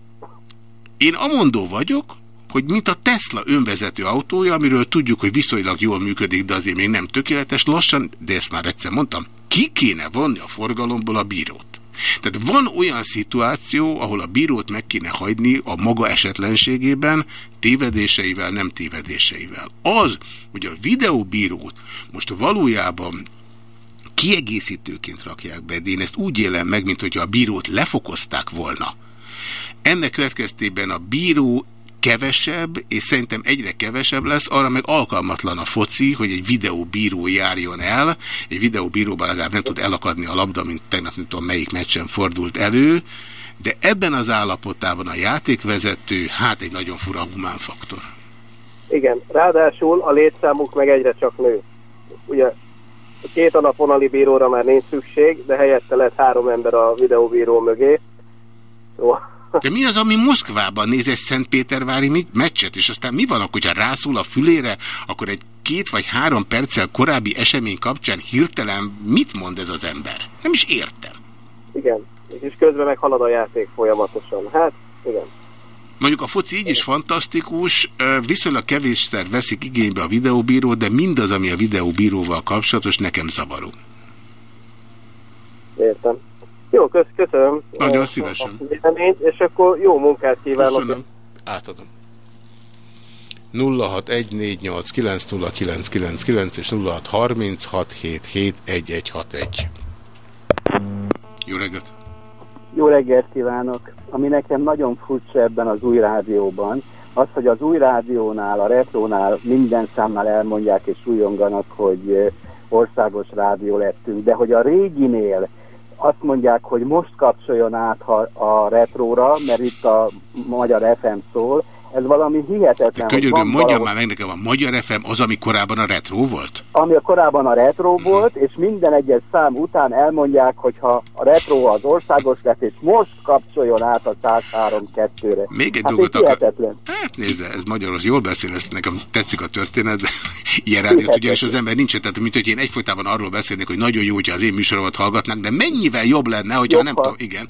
Én amondó vagyok, hogy mint a Tesla önvezető autója, amiről tudjuk, hogy viszonylag jól működik, de azért még nem tökéletes, lassan, de ezt már egyszer mondtam, ki kéne vonni a forgalomból a bírót. Tehát van olyan szituáció, ahol a bírót meg kéne hagyni a maga esetlenségében, tévedéseivel, nem tévedéseivel. Az, hogy a videóbírót most valójában kiegészítőként rakják be, de én ezt úgy élem meg, mint a bírót lefokozták volna. Ennek következtében a bíró kevesebb, és szerintem egyre kevesebb lesz, arra meg alkalmatlan a foci, hogy egy videóbíró járjon el, egy videóbíróban legalább nem tud elakadni a labda, mint tegnap nem tudom melyik meccsen fordult elő, de ebben az állapotában a játékvezető, hát egy nagyon fura humán faktor. Igen, ráadásul a létszámuk meg egyre csak nő. Ugye két alapvonali bíróra már nincs szükség, de helyette lett három ember a videóbíró mögé. Szóval de mi az, ami Moszkvában néz egy Szentpétervári meccset, és aztán mi van, akkor, hogyha rászól a fülére, akkor egy két vagy három perccel korábbi esemény kapcsán hirtelen mit mond ez az ember? Nem is értem. Igen, és közben meghalad a játék folyamatosan. Hát, igen. Mondjuk a foci így is fantasztikus, viszonylag kevésszer veszik igénybe a videóbírót, de mindaz, ami a videóbíróval kapcsolatos, nekem zavaró. Értem. Jó, kösz, köszönöm. Nagyon szívesen. És akkor jó munkát kívánok. Köszönöm. Átadom. 0614890999 és 0636771161. Jó reggelt! Jó reggelt kívánok! Ami nekem nagyon furcsa ebben az új rádióban, az, hogy az új rádiónál, a retrónál minden számmal elmondják és újonganak, hogy országos rádió lettünk, de hogy a réginél azt mondják, hogy most kapcsoljon át a retróra, mert itt a Magyar FM szól, ez valami hihetetlen. Könyörgöm, mondjam valahogy... már meg nekem, a Magyar FM az, ami korábban a retro volt? Ami a korábban a retro mhm. -huh. volt, és minden egyes szám után elmondják, hogyha a retro az országos lett, és most kapcsoljon át a 103-2-re. Még egy hát dolgot akar... Hát nézze, ez magyaros, jól beszél, ezt nekem tetszik a történet, de ilyen rádiót ugyanis az ember nincs, tehát mint hogy én egyfolytában arról beszélnék, hogy nagyon jó, hogyha az én műsoromat hallgatnak, de mennyivel jobb lenne, hogyha Jobban. nem tudom, igen.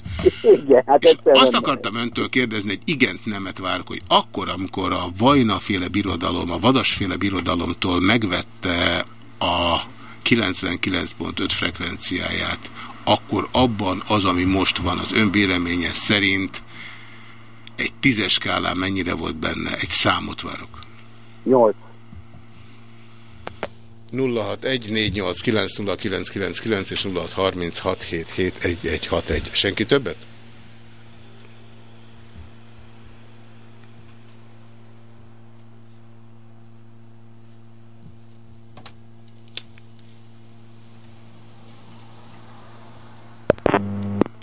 igen hát és azt akartam öntől kérdezni, hogy igent nemet várok, hogy akkor akkor, amikor a Vajna-féle birodalom, a Vadasféle birodalomtól megvette a 99.5 frekvenciáját, akkor abban az, ami most van, az ön véleménye szerint egy tízes skálán mennyire volt benne? Egy számot várok. 8. 0614890999 és 0636771161. Senki többet?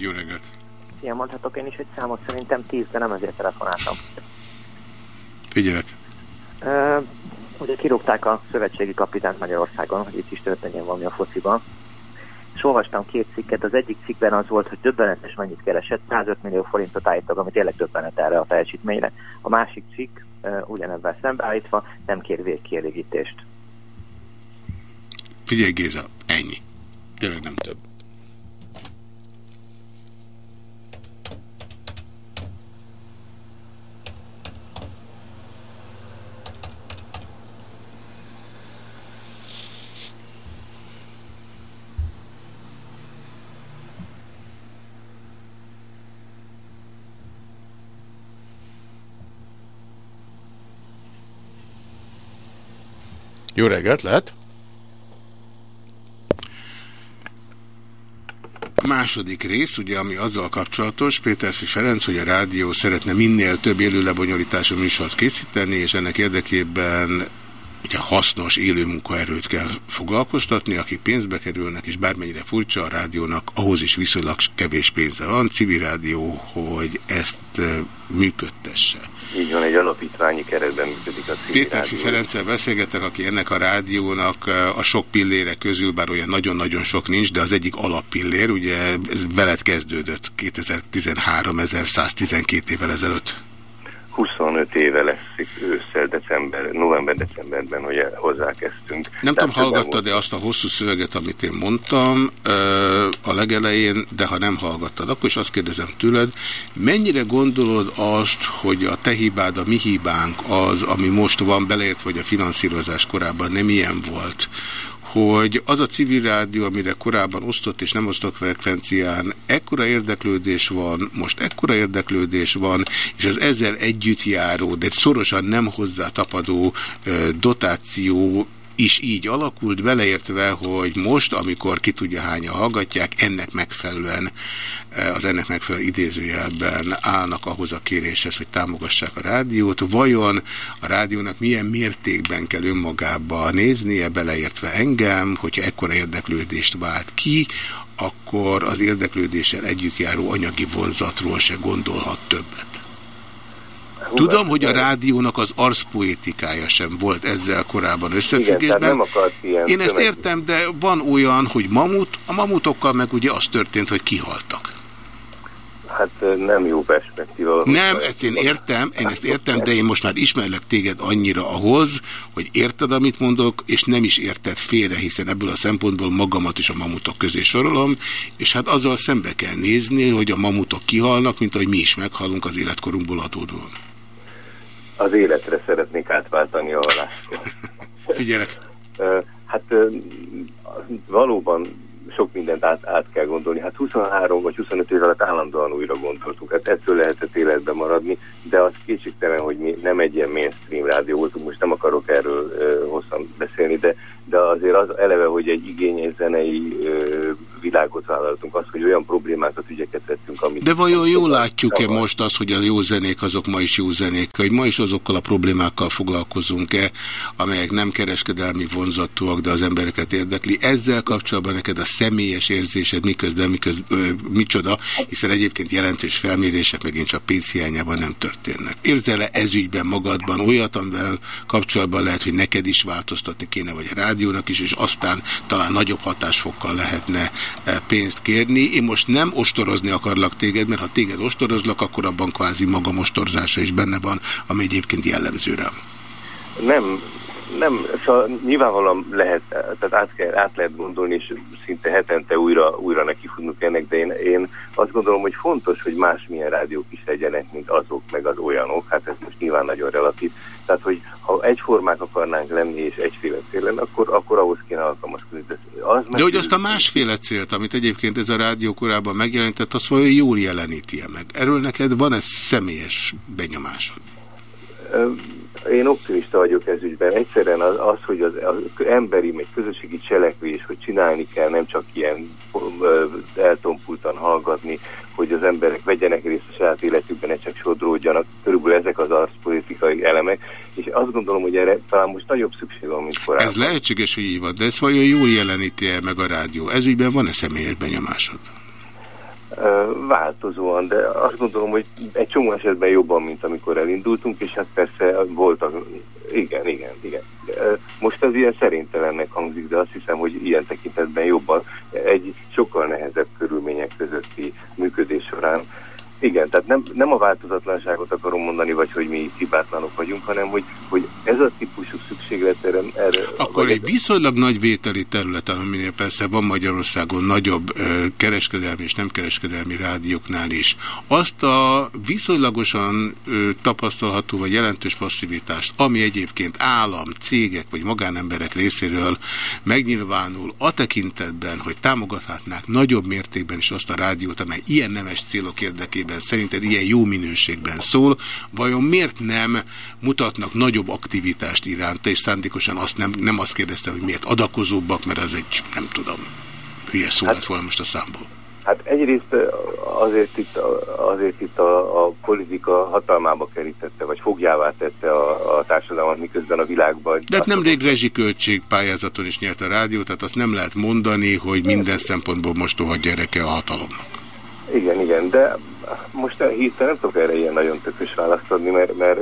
Jó reggelt! Szia, mondhatok én is egy számot, szerintem 10, de nem ezért telefonáltam. Figyelek! Uh, ugye kirúgták a szövetségi kapitánt Magyarországon, hogy itt is történjen valami a fociban. és olvastam két cikket, az egyik cikkben az volt, hogy döbbenetes mennyit keresett, 105 millió forintot állítok, ami tényleg döbbenet erre a teljesítményre. A másik cikk, ugyanebben szembeállítva, nem kér végkielégítést. Figyelj Géza, ennyi. Tényleg nem több. Jó reggelt, lehet? második rész, ugye, ami azzal kapcsolatos, Péter Ferenc, hogy a rádió szeretne minél több élő lebonyolítású műsort készíteni, és ennek érdekében ugye hasznos élő munkaerőt kell foglalkoztatni, akik pénzbe kerülnek, és bármennyire furcsa a rádiónak, ahhoz is viszonylag kevés pénze van, civil rádió, hogy ezt működtesse. Így van, egy alapítványi keretben működik a civil Péter rádió. Ferenccel beszélgetek, aki ennek a rádiónak a sok pillére közül, bár olyan nagyon-nagyon sok nincs, de az egyik alappillér, ugye ez veled kezdődött 2013 1112 évvel ezelőtt. 25 éve lesz ősszel, december, november-decemberben, hogy hozzákezdtünk. Nem tudom, hallgattad-e azt a hosszú szöveget, amit én mondtam a legelején, de ha nem hallgattad, akkor is azt kérdezem tőled, mennyire gondolod azt, hogy a te hibád, a mi hibánk az, ami most van beleért, vagy a finanszírozás korábban nem ilyen volt, hogy az a civil rádió, amire korábban osztott és nem osztott frekvencián, ekkora érdeklődés van, most ekkora érdeklődés van, és az ezzel együtt járó, de szorosan nem hozzá tapadó dotáció is így alakult, beleértve, hogy most, amikor ki tudja hányan hallgatják, ennek megfelelően, eh, az ennek megfelelően idézőjelben állnak ahhoz a kéréshez, hogy támogassák a rádiót. Vajon a rádiónak milyen mértékben kell önmagába néznie, beleértve engem, hogyha ekkora érdeklődést vált ki, akkor az érdeklődéssel együtt járó anyagi vonzatról se gondolhat többet. Tudom, hogy a rádiónak az arszpoétikája sem volt ezzel korábban összefüggésben. Igen, nem ilyen Én ezt értem, de van olyan, hogy mamut, a mamutokkal meg ugye az történt, hogy kihaltak. Hát nem jó perspektíva. Nem, ezt én értem, én ezt értem, de én most már ismerlek téged annyira ahhoz, hogy érted, amit mondok, és nem is érted félre, hiszen ebből a szempontból magamat is a mamutok közé sorolom, és hát azzal szembe kell nézni, hogy a mamutok kihalnak, mint ahogy mi is meghalunk az életkorunkból adódóan az életre szeretnék átváltani a halláskor. Figyelek! Hát valóban sok mindent át, át kell gondolni. Hát 23 vagy 25 év alatt állandóan újra gondoltuk. Hát ettől lehetett életben maradni, de az kétségtelen, hogy mi nem egy ilyen mainstream rádió voltunk, most nem akarok erről uh, hosszan beszélni, de, de azért az eleve, hogy egy igényes zenei uh, világot vállaltunk, az, hogy olyan problémákat, ügyeket vettünk, amit... De vajon jól látjuk-e most azt, hogy a jó zenék azok ma is jó zenék, hogy ma is azokkal a problémákkal foglalkozunk-e, amelyek nem kereskedelmi vonzatúak, de az embereket érdekli. Ezzel kapcsolatban neked a személyes érzésed miközben, miközben ö, micsoda, hiszen egyébként jelentős felmérések megint csak pénzhiányában nem történnek. Érzel-e ezügyben magadban olyat, amivel kapcsolatban lehet, hogy neked is változtatni kéne, vagy a rádiónak is, és aztán talán nagyobb hatásfokkal lehetne e, pénzt kérni. Én most nem ostorozni akarlak téged, mert ha téged ostorozlak, akkor abban kvázi maga ostorzása is benne van, ami egyébként jellemző. Nem, nem, szóval nyilvánvalóan lehet, tehát át, kell, át lehet gondolni, és szinte hetente újra, újra nekifutnunk ennek, de én, én azt gondolom, hogy fontos, hogy másmilyen rádiók is legyenek, mint azok, meg az olyanok, hát ez most nyilván nagyon relatív. Tehát, hogy ha egyformák akarnánk lenni, és egyféle cél lenne, akkor, akkor ahhoz kéne alkalmazkodni. De, az de hogy azt a másféle célt, amit egyébként ez a rádió korábban megjelentett, azt vajon jól jeleníti -e meg? Erről neked van-e személyes benyomásod? Én optimista vagyok ez ügyben. Egyszerűen az, az hogy az, az emberi, meg közösségi cselekvés, hogy csinálni kell, nem csak ilyen eltompultan hallgatni, hogy az emberek vegyenek részt a saját életükben, ne csak sodródjanak. Körülbelül ezek az arszpolitikai elemek, és azt gondolom, hogy erre talán most nagyobb szükség van, mint korábban. Ez lehetséges, hogy így van, de ezt vajon jól jeleníti -e meg a rádió? Ez ügyben van-e személyes benyomásod? Változóan, de azt gondolom, hogy egy csomó esetben jobban, mint amikor elindultunk, és hát persze voltak, igen, igen, igen. Most ez ilyen szerintelennek hangzik, de azt hiszem, hogy ilyen tekintetben jobban egy sokkal nehezebb körülmények közötti működés során igen, tehát nem, nem a változatlanságot akarom mondani, vagy hogy mi hibátlanok vagyunk, hanem hogy, hogy ez a típusú szükséglet erre... erre Akkor egy viszonylag nagy vételi területen, aminél persze van Magyarországon nagyobb kereskedelmi és nem kereskedelmi rádióknál is, azt a viszonylagosan tapasztalható vagy jelentős passzivitást, ami egyébként állam, cégek vagy magánemberek részéről megnyilvánul a tekintetben, hogy támogathatnák nagyobb mértékben is azt a rádiót, amely ilyen nemes célok érdekében minőségben, szerinted ilyen jó minőségben szól, vajon miért nem mutatnak nagyobb aktivitást iránta, és szándékosan azt nem, nem azt kérdezte, hogy miért adakozóbbak, mert az egy, nem tudom, hülye szó hát, lett volna most a számból. Hát egyrészt azért itt, azért itt a, a politika hatalmába kerítette, vagy fogjává tette a, a társadalmat, miközben a világban... De hát nemrég rezsiköltség pályázaton is nyert a rádió, tehát azt nem lehet mondani, hogy minden szempontból mostoha gyereke a hatalomnak. Igen, igen, de most hirtelen nem tudok erre ilyen nagyon tökös választ adni, mert, mert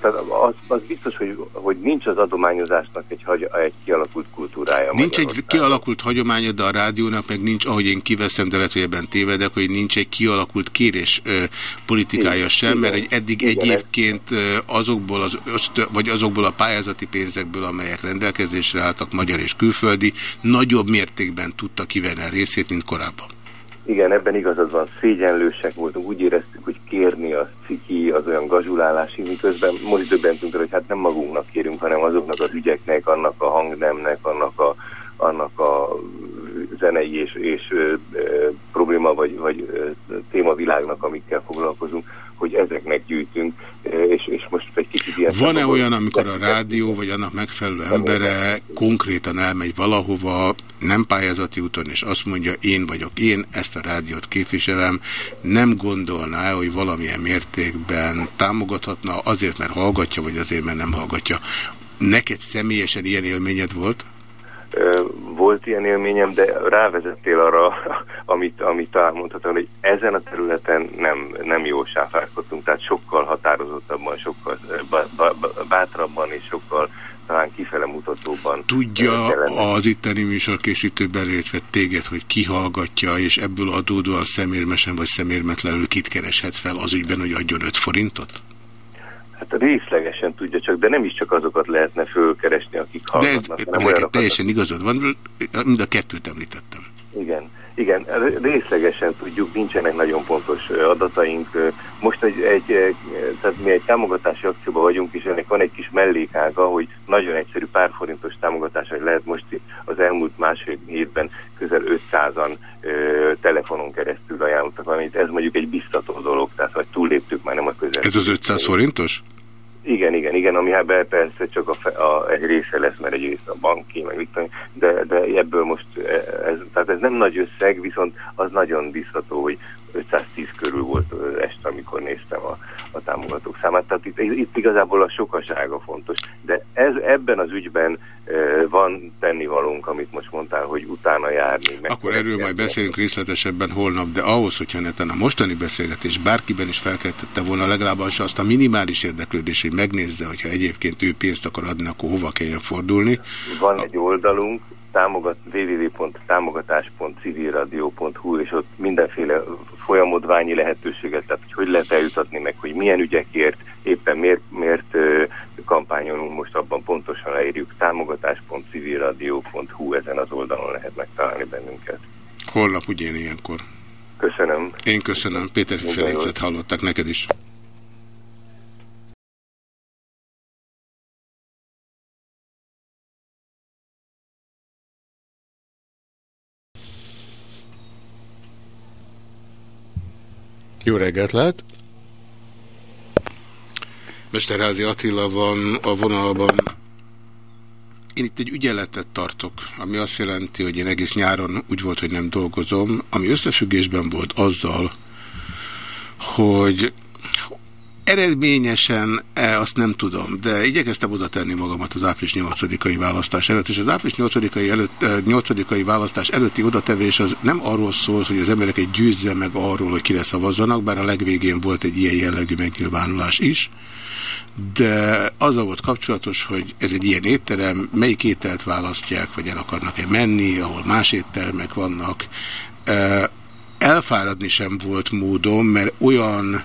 tehát az, az biztos, hogy, hogy nincs az adományozásnak egy, egy kialakult kultúrája. Nincs egy kialakult hagyománya, de a rádiónak meg nincs, ahogy én kiveszem, de lehet, hogy ebben tévedek, hogy nincs egy kialakult kérés ö, politikája igen, sem, igen, mert egy eddig igen, egyébként azokból, az ösztö, vagy azokból a pályázati pénzekből, amelyek rendelkezésre álltak, magyar és külföldi, nagyobb mértékben tudta kivenni a részét, mint korábban. Igen, ebben igazad van, szégyenlősek voltunk, úgy éreztük, hogy kérni a ciki, az olyan gazsulálási, miközben most döbbentünk hogy hát nem magunknak kérünk, hanem azoknak az ügyeknek, annak a hangnemnek, annak a, annak a zenei és, és ö, ö, probléma vagy, vagy ö, témavilágnak, amikkel foglalkozunk, hogy ezeknek gyűjtünk, és, és most egy kicsit ilyen... Van-e olyan, amikor a rádió, vagy annak megfelelő embere konkrétan elmegy valahova, nem pályázati úton, és azt mondja, én vagyok én, ezt a rádiót képviselem, nem gondolná hogy valamilyen mértékben támogathatna azért, mert hallgatja, vagy azért, mert nem hallgatja. Neked személyesen ilyen élményed volt? Volt ilyen élményem, de rávezettél arra, amit, amit elmondhatom, hogy ezen a területen nem, nem jól sáfárkodtunk, tehát sokkal határozottabban, sokkal bátrabban és sokkal talán kifele mutatóban. Tudja az itteni műsorkészítő belétve téged, hogy kihallgatja, és ebből adódóan szemérmesen vagy szemérmetlenül kit kereshet fel az ügyben, hogy adjon 5 forintot? Hát részlegesen tudja csak, de nem is csak azokat lehetne fölkeresni, akik hallgatnak. De ez neked teljesen igazad van, mind a kettőt említettem. Igen. Igen, részlegesen tudjuk, nincsenek nagyon pontos adataink. Most egy, egy, tehát mi egy támogatási akcióban vagyunk, és ennek van egy kis mellékága, hogy nagyon egyszerű pár forintos támogatásra lehet most az elmúlt másfél hétben közel 500-an telefonon keresztül ajánlottak valamit. Ez mondjuk egy biztató dolog, tehát vagy túlléptük már nem a közel. Ez az 500 forintos? Igen, igen, igen, ami hát persze csak a, a, egy része lesz, mert egy része a banki, meg mit de, de ebből most, e, ez, tehát ez nem nagy összeg, viszont az nagyon biztató, hogy 510 körül volt este, amikor néztem a, a támogatók számát. Tehát itt, itt igazából a sokasága fontos. De ez ebben az ügyben e, van tennivalónk, amit most mondtál, hogy utána járni. Akkor erről majd beszélünk részletesebben holnap, de ahhoz, hogyha neten a mostani beszélgetés bárkiben is felkeltette volna legalább azt a minimális érdeklődés, hogy megnézze, hogyha egyébként ő pénzt akar adni, akkor hova kelljen fordulni. Van egy oldalunk, támogat, www.támogatás.civilradio.hu és ott mindenféle folyamodványi lehetőséget, tehát hogy, hogy lehet eljutatni meg, hogy milyen ügyekért, éppen miért, miért kampányolunk, most abban pontosan leírjuk támogatás.civilradio.hu, ezen az oldalon lehet megtalálni bennünket. Holnap ugyan ilyenkor. Köszönöm. Én köszönöm. Péter Ferencet hallottak neked is. Jó reggelt lehet! Mesterházi Attila van a vonalban. Én itt egy ügyeletet tartok, ami azt jelenti, hogy én egész nyáron úgy volt, hogy nem dolgozom, ami összefüggésben volt azzal, hogy Eredményesen e, azt nem tudom, de igyekeztem oda tenni magamat az április 8-ai választás előtt, és az április 8-ai, előtt, 8 választás előtti odatevés az nem arról szól, hogy az embereket győzze meg arról, hogy kire szavazzanak, bár a legvégén volt egy ilyen jellegű megnyilvánulás is, de az volt kapcsolatos, hogy ez egy ilyen étterem, melyik ételt választják, vagy el akarnak-e menni, ahol más éttermek vannak. Elfáradni sem volt módom, mert olyan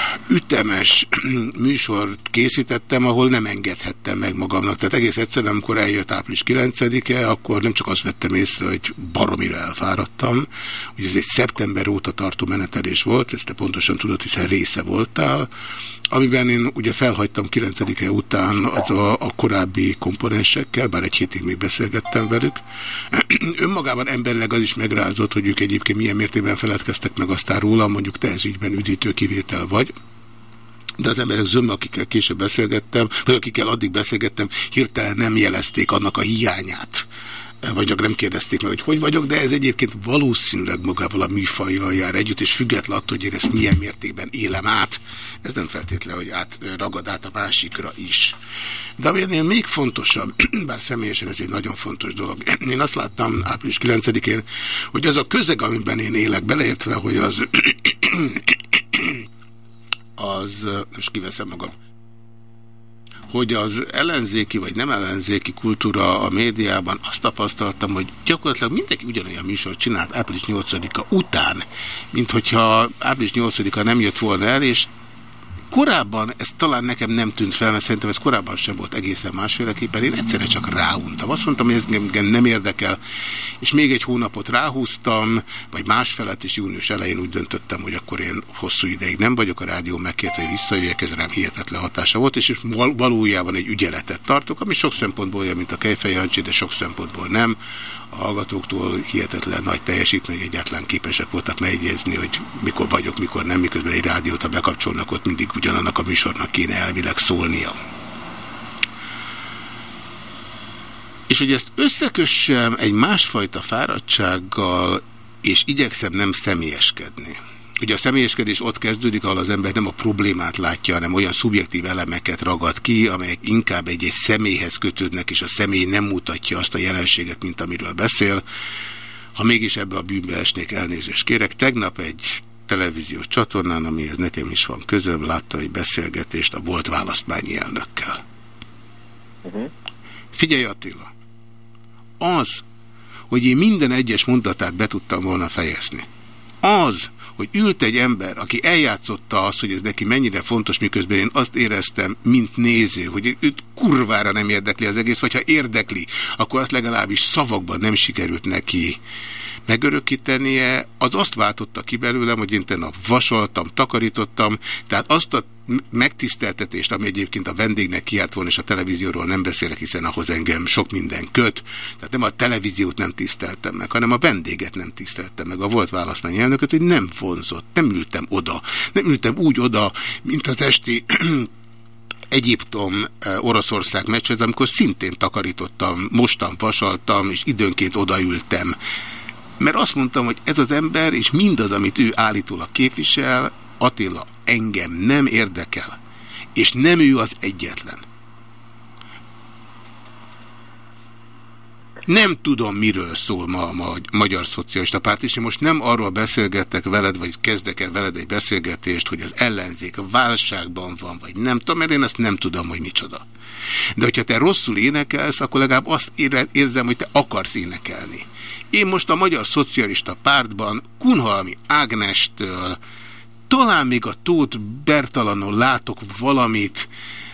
ütemes műsort készítettem, ahol nem engedhettem meg magamnak. Tehát egész egyszerűen, amikor eljött április 9-e, akkor nem csak azt vettem észre, hogy baromira elfáradtam. Ugye ez egy szeptember óta tartó menetelés volt, ezt te pontosan tudod, hiszen része voltál, amiben én ugye felhagytam 9-e után az a, a korábbi komponensekkel, bár egy hétig még beszélgettem velük. Önmagában emberleg az is megrázott, hogy ők egyébként milyen mértékben feledkeztek meg aztán róla, mondjuk te ez ügyben üdítő kivétel vagy de az emberek zöme, akikkel később beszélgettem, vagy akikkel addig beszélgettem, hirtelen nem jelezték annak a hiányát vagy csak nem kérdezték meg, hogy hogy vagyok, de ez egyébként valószínűleg magával a műfajjal jár együtt, és független attól, hogy én ezt milyen mértékben élem át, ez nem feltétlen, hogy át, ragad át a másikra is. De ami még fontosabb, bár személyesen ez egy nagyon fontos dolog, én azt láttam április 9-én, hogy az a közeg, amiben én élek, beleértve, hogy az az, most kiveszem magam, hogy az ellenzéki vagy nem ellenzéki kultúra a médiában azt tapasztaltam, hogy gyakorlatilag mindenki ugyanolyan műsort csinált április 8-a után, mint hogyha április 8-a nem jött volna el, és Korábban ez talán nekem nem tűnt fel, mert szerintem ez korábban sem volt egészen másféleképpen. Én egyszerre csak ráuntam. Azt mondtam, hogy ez engem nem érdekel, és még egy hónapot ráhúztam, vagy másfelett, és június elején úgy döntöttem, hogy akkor én hosszú ideig nem vagyok. A rádió megkért, hogy visszajöjjek, ez rám hihetetlen hatása volt, és valójában egy ügyeletet tartok, ami sok szempontból olyan, mint a Kejfej de sok szempontból nem a hallgatóktól hihetetlen nagy teljesítmény, egyáltalán képesek voltak megjegyezni, hogy mikor vagyok, mikor nem, miközben egy rádiót, ha bekapcsolnak, ott mindig ugyanannak a műsornak kéne elvileg szólnia. És hogy ezt összekössem egy másfajta fáradtsággal, és igyekszem nem személyeskedni. Ugye a személyeskedés ott kezdődik, ahol az ember nem a problémát látja, hanem olyan szubjektív elemeket ragad ki, amelyek inkább egy-egy személyhez kötődnek, és a személy nem mutatja azt a jelenséget, mint amiről beszél. Ha mégis ebbe a bűnbe esnék, elnézést kérek. Tegnap egy televíziós csatornán, amihez nekem is van közöm, látta egy beszélgetést a volt választmányi elnökkel. Uh -huh. Figyelj Attila, az, hogy én minden egyes mondatát be tudtam volna fejezni, az, hogy ült egy ember, aki eljátszotta azt, hogy ez neki mennyire fontos, miközben én azt éreztem, mint néző, hogy őt kurvára nem érdekli az egész, vagy ha érdekli, akkor azt legalábbis szavakban nem sikerült neki megörökítenie, az azt váltotta ki belőlem, hogy én tennap vasaltam, takarítottam, tehát azt a megtiszteltetést, ami egyébként a vendégnek kiárt volna, és a televízióról nem beszélek, hiszen ahhoz engem sok minden köt. Tehát nem a televíziót nem tiszteltem meg, hanem a vendéget nem tiszteltem meg, a volt választmányi elnököt, hogy nem vonzott, nem ültem oda. Nem ültem úgy oda, mint az esti Egyiptom-Oroszország meccshez, amikor szintén takarítottam, mostan, vasaltam, és időnként odaültem. Mert azt mondtam, hogy ez az ember, és mindaz, amit ő állítólag képvisel, Attila, engem nem érdekel. És nem ő az egyetlen. Nem tudom, miről szól ma a Magyar Szocialista Párt, és most nem arról beszélgettek veled, vagy kezdek el veled egy beszélgetést, hogy az ellenzék válságban van, vagy nem tudom, mert én ezt nem tudom, hogy micsoda. De hogyha te rosszul énekelsz, akkor legalább azt érzem, hogy te akarsz énekelni. Én most a Magyar Szocialista Pártban Kunhalmi Ágnestől, talán még a Tóth Bertalanon látok valamit,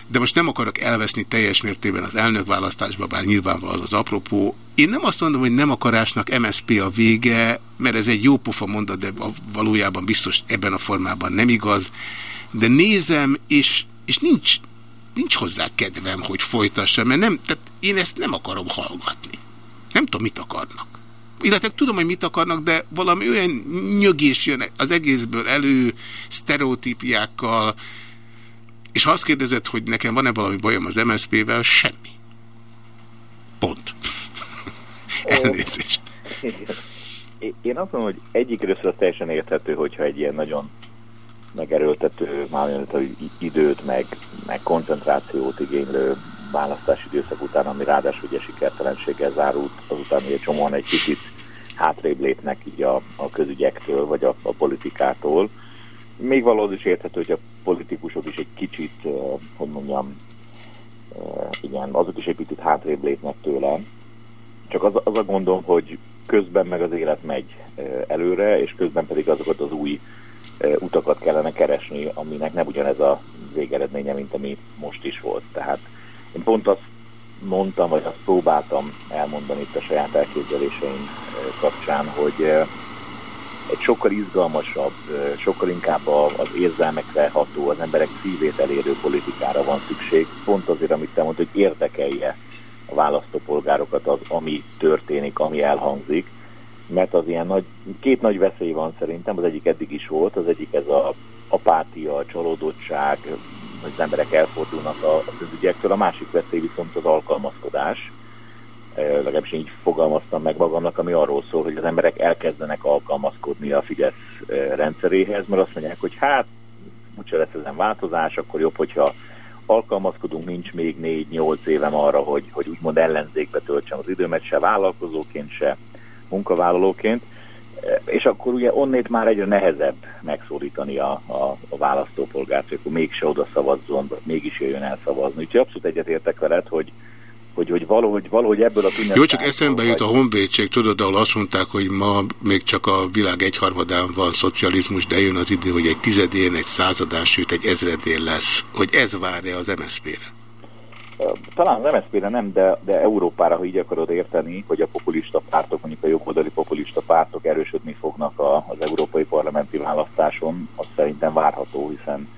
de most nem akarok elveszni teljes mértében az elnökválasztásba, bár nyilvánvaló az az apropó. Én nem azt mondom, hogy nem akarásnak MSP a vége, mert ez egy jó pofa mondat, de valójában biztos ebben a formában nem igaz. De nézem, és, és nincs, nincs hozzá kedvem, hogy folytassam, mert nem, tehát én ezt nem akarom hallgatni. Nem tudom, mit akarnak illetve tudom, hogy mit akarnak, de valami olyan nyögés jön az egészből elő, sztereotípiákkal, és ha azt kérdezed, hogy nekem van-e valami bajom az MSZP-vel, semmi. Pont. Én azt mondom, hogy egyik részről teljesen érthető, hogyha egy ilyen nagyon megerőltető, mármint időt, meg, meg koncentrációt igénylő választási időszak után, ami ráadásul ugye sikertelenséggel zárult, azután egy csomóan egy kicsit hátrébb lépnek így a, a közügyektől, vagy a, a politikától. Még valahol is érthető, hogy a politikusok is egy kicsit, hogy mondjam, uh, igen, azok is egy picit hátrébb lépnek tőle. Csak az, az a gondom, hogy közben meg az élet megy előre, és közben pedig azokat az új utakat kellene keresni, aminek nem ugyanez a végeredménye, mint ami most is volt. Tehát én pont azt mondtam, vagy azt próbáltam elmondani itt a saját elképzeléseim kapcsán, hogy egy sokkal izgalmasabb, sokkal inkább az érzelmekre ható, az emberek szívét elérő politikára van szükség, pont azért, amit te mondtad, hogy érdekelje a választópolgárokat az, ami történik, ami elhangzik, mert az ilyen nagy, két nagy veszély van szerintem, az egyik eddig is volt, az egyik ez a apátia, csalódottság, hogy az emberek elfordulnak a, a közügyektől, a másik veszély viszont az alkalmazkodás, legalábbis így fogalmaztam meg magamnak, ami arról szól, hogy az emberek elkezdenek alkalmazkodni a Fidesz rendszeréhez, mert azt mondják, hogy hát úgyse lesz ezen változás, akkor jobb, hogyha alkalmazkodunk, nincs még 4-8 évem arra, hogy, hogy úgymond ellenzékbe töltsem az időmet, se vállalkozóként, se munkavállalóként, és akkor ugye onnét már egyre nehezebb megszólítani a, a, a választópolgárt, hogy akkor mégse oda szavazzon, vagy mégis jöjjön el szavazni. Úgyhogy abszolút egyetértek veled, hogy, hogy, hogy valahogy, valahogy ebből a tünetben... Jó, csak eszembe jut a honvédség, tudod, ahol azt mondták, hogy ma még csak a világ egyharmadán van szocializmus, de jön az idő, hogy egy tizedén, egy századán, sőt egy ezredén lesz. Hogy ez várja az MSZP-re? Talán az MSZP-re nem, de, de Európára, ha így akarod érteni, hogy a populista pártok, mondjuk a jobboldali populista pártok erősödni fognak a, az európai parlamenti választáson, az szerintem várható, hiszen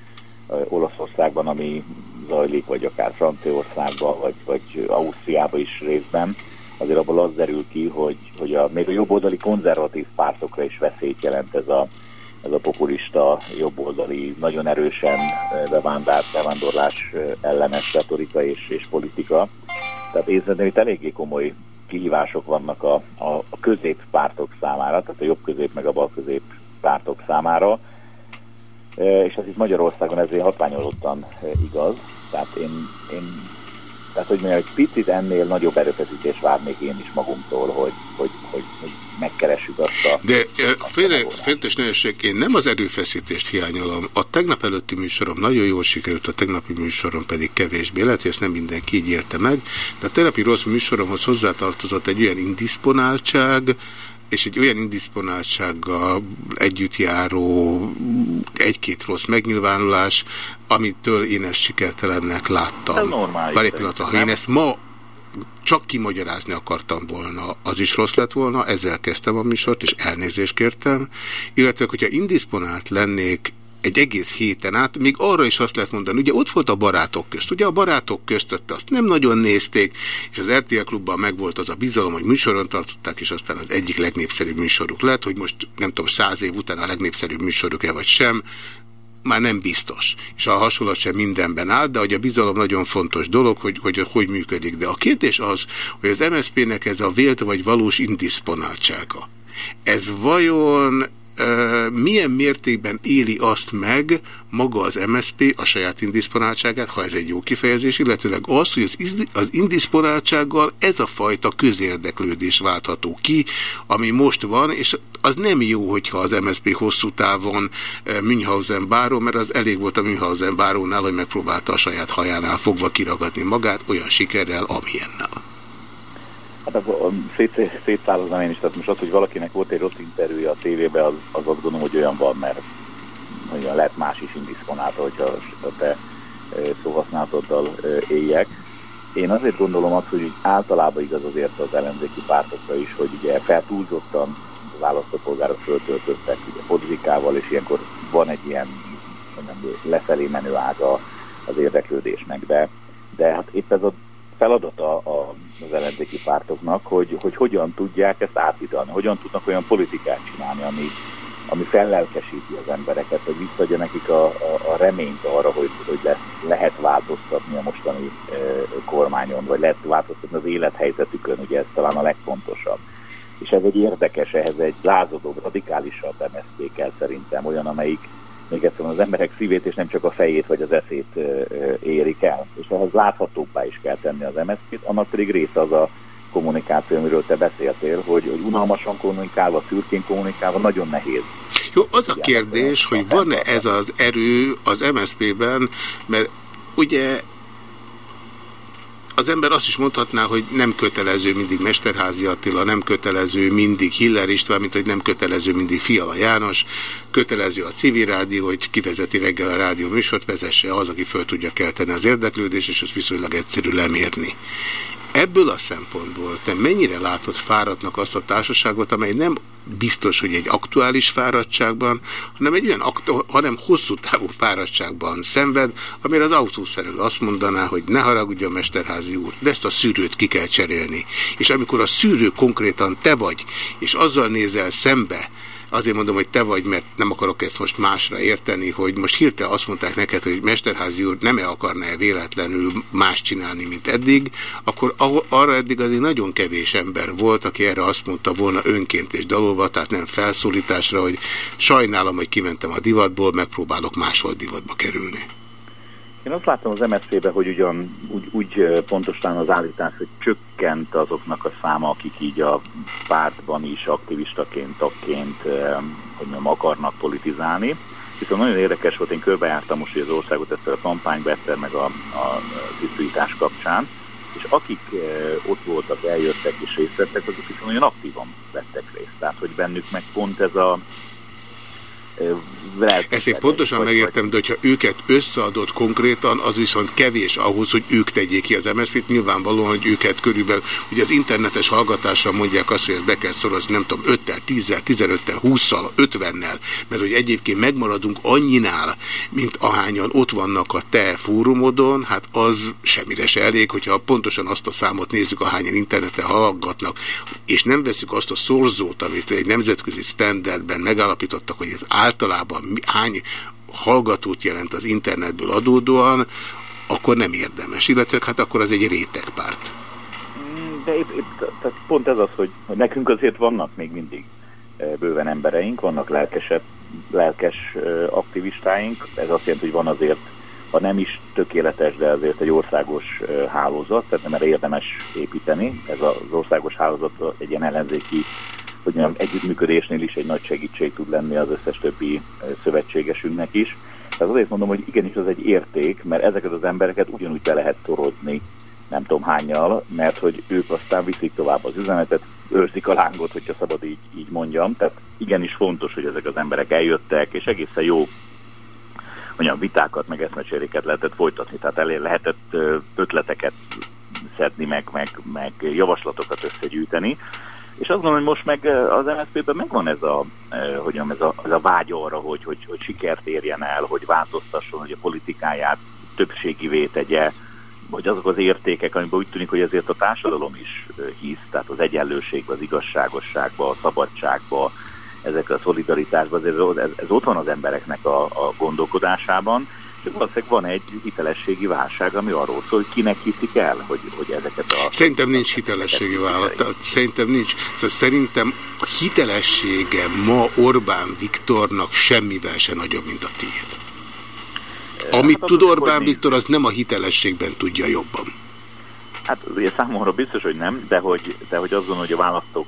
Olaszországban, ami zajlik, vagy akár Franciaországban, vagy, vagy Ausztriában is részben, azért abból az derül ki, hogy, hogy a, még a jobboldali konzervatív pártokra is veszélyt jelent ez a, ez a populista, jobboldali, nagyon erősen bevándár, bevándorlás ellenes retorika és, és politika. Tehát én szerintem itt eléggé komoly kihívások vannak a, a, a középpártok számára, tehát a jobb-közép meg a bal-közép pártok számára, és ez itt Magyarországon ezért hatványolottan igaz. Tehát én, én tehát, hogy mondjam, egy picit ennél nagyobb erőfeszítés várnék én is magunktól, hogy, hogy, hogy, hogy megkeressük azt a... De féltes nehézség, én nem az erőfeszítést hiányolom. A tegnap előtti műsorom nagyon jól sikerült, a tegnapi műsorom pedig kevésbé. Lehet, hogy ezt nem mindenki így élte meg, de a tegnapi rossz műsoromhoz hozzátartozott egy olyan indisponáltság, és egy olyan indisponáltsággal együtt járó egy-két rossz megnyilvánulás, amitől én ezt sikertelennek láttam. Ez normális. Egy pillanatra, ha én ezt ma csak kimagyarázni akartam volna, az is rossz lett volna, ezzel kezdtem a műsort, és elnézést kértem, illetve, hogyha indisponált lennék egy egész héten át, még arra is azt lehet mondani, ugye ott volt a barátok közt, ugye a barátok közt azt nem nagyon nézték, és az RTL klubban megvolt az a bizalom, hogy műsoron tartották, és aztán az egyik legnépszerűbb műsoruk lett, hogy most nem tudom, száz év után a legnépszerűbb műsoruk-e vagy sem, már nem biztos. És a hasonlat sem mindenben áll, de hogy a bizalom nagyon fontos dolog, hogy hogy, hogy működik. De a kérdés az, hogy az MSZP-nek ez a vélt vagy valós indisponáltsága. Ez vajon milyen mértékben éli azt meg maga az MSP a saját indisponáltságát, ha ez egy jó kifejezés, illetőleg az, hogy az, indisponáltsággal ez a fajta közérdeklődés váltható ki, ami most van, és az nem jó, hogyha az MSP hosszú távon Münchhausen báró, mert az elég volt a Münchhausen bárónál, hogy megpróbálta a saját hajánál fogva kiragadni magát olyan sikerrel, amilyennel. Hát akkor szét, szétszállozom én is, tehát most az, hogy valakinek volt egy rossz interjúja a tévében, az, az azt gondolom, hogy olyan van, mert olyan lehet más is indisponálta, hogyha a te szóhasználatoddal éljek. Én azért gondolom azt, hogy általában igaz azért az ellenzéki pártokra is, hogy ugye feltúlzottan választópolgárok föltöltöttek ugye politikával, és ilyenkor van egy ilyen mondjam, lefelé menő ága az érdeklődésnek, de, de hát épp ez a feladata az ellenzéki pártoknak, hogy, hogy hogyan tudják ezt átidalni, hogyan tudnak olyan politikát csinálni, ami, ami fellelkesíti az embereket, hogy visszadja nekik a, a, a reményt arra, hogy, hogy lesz, lehet változtatni a mostani e, kormányon, vagy lehet változtatni az élethelyzetükön, ugye ez talán a legfontosabb. És ez egy érdekes, ehhez egy lázadóbb, radikálisabb MSZP kell szerintem, olyan, amelyik még egyszer az emberek szívét, és nem csak a fejét vagy az eszét érik el. És ehhez láthatóbbá is kell tenni az MSZP-t, annak pedig része az a kommunikáció, amiről te beszéltél, hogy, hogy unalmasan kommunikálva, szürkén kommunikálva nagyon nehéz. Jó, az a kérdés, hogy van-e ez az erő az MSZP-ben, mert ugye az ember azt is mondhatná, hogy nem kötelező mindig Mesterházi Attila, nem kötelező mindig Hiller István, mint hogy nem kötelező mindig Fiala János, kötelező a civil rádió, hogy kivezeti reggel a rádió műsort, vezesse az, aki föl tudja kelteni az érdeklődést, és ez viszonylag egyszerű lemérni. Ebből a szempontból te mennyire látod fáradtnak azt a társaságot, amely nem biztos, hogy egy aktuális fáradtságban, hanem egy olyan hanem hosszú távú fáradtságban szenved, amire az autószerelő azt mondaná, hogy ne haragudjon Mesterházi úr, de ezt a szűrőt ki kell cserélni. És amikor a szűrő konkrétan te vagy, és azzal nézel szembe, Azért mondom, hogy te vagy, mert nem akarok ezt most másra érteni, hogy most hirtelen azt mondták neked, hogy Mesterházi úr nem -e akarna -e véletlenül más csinálni, mint eddig, akkor arra eddig azért nagyon kevés ember volt, aki erre azt mondta volna önként és dalolva, tehát nem felszólításra, hogy sajnálom, hogy kimentem a divatból, megpróbálok máshol divatba kerülni. Én azt látom az MSZP-be, hogy ugyan úgy, úgy pontosan az állítás, hogy csökkent azoknak a száma, akik így a pártban is aktivistaként, tagként, hogy nem akarnak politizálni. Viszont nagyon érdekes volt, én körbejártam most az országot ezt a kampányba, egyszer meg a, a tisztítás kapcsán, és akik ott voltak, eljöttek és részt vettek, azok is nagyon aktívan vettek részt. Tehát, hogy bennük meg pont ez a ezt én pontosan vagy, megértem, vagy... de hogyha őket összeadott konkrétan, az viszont kevés ahhoz, hogy ők tegyék ki az MSZP-t. Nyilvánvalóan, hogy őket körülbelül, ugye az internetes hallgatásra mondják azt, hogy ezt be kell szorozni, nem tudom, 5-tel, 10-tel, 15-tel, 20-szal, 50-nel, mert hogy egyébként megmaradunk annyinál, mint ahányan ott vannak a te fórumodon, hát az semmire se elég, hogyha pontosan azt a számot nézzük, ahányan interneten hallgatnak, és nem veszük azt a szorzót, amit egy nemzetközi standardben megállapítottak, hogy ez általában hány hallgatót jelent az internetből adódóan, akkor nem érdemes, illetve hát akkor az egy rétegpárt. Mm, de épp, épp, tehát pont ez az, hogy, nekünk azért vannak még mindig e, bőven embereink, vannak lelkesebb, lelkes e, aktivistáink, ez azt jelenti, hogy van azért, ha nem is tökéletes, de azért egy országos e, hálózat, tehát nem erre érdemes építeni. Ez az országos hálózat egy ilyen ellenzéki hogy mondjam, együttműködésnél is egy nagy segítség tud lenni az összes többi szövetségesünknek is. Tehát azért mondom, hogy igenis az egy érték, mert ezeket az embereket ugyanúgy be lehet torozni, nem tudom hányal, mert hogy ők aztán viszik tovább az üzenetet, őrzik a lángot, hogyha szabad így, így mondjam. Tehát igenis fontos, hogy ezek az emberek eljöttek, és egészen jó mondjam, vitákat, meg eszmecséréket lehetett folytatni, tehát elé lehetett ötleteket szedni, meg, meg, meg javaslatokat összegyűjteni. És azt gondolom, hogy most meg az MSZP-ben megvan ez a, hogy ez a, ez a vágy arra, hogy, hogy, hogy sikert érjen el, hogy változtasson, hogy a politikáját többségivé tegye, vagy azok az értékek, amiben úgy tűnik, hogy ezért a társadalom is hisz, tehát az egyenlőségbe, az igazságosságba, a szabadságba, ezek a szolidaritásban, ez, ez, ez ott van az embereknek a, a gondolkodásában, valószínűleg van egy hitelességi válság, ami arról szól, hogy kinek hiszik el, hogy, hogy ezeket a... Szerintem nincs hitelességi válság. Szerintem nincs. Szóval szerintem a hitelessége ma Orbán Viktornak semmivel se nagyobb, mint a tiéd. Amit hát tud Orbán Viktor, az nem a hitelességben tudja jobban. Hát ugye számomra biztos, hogy nem, de hogy, de hogy azon, hogy a választók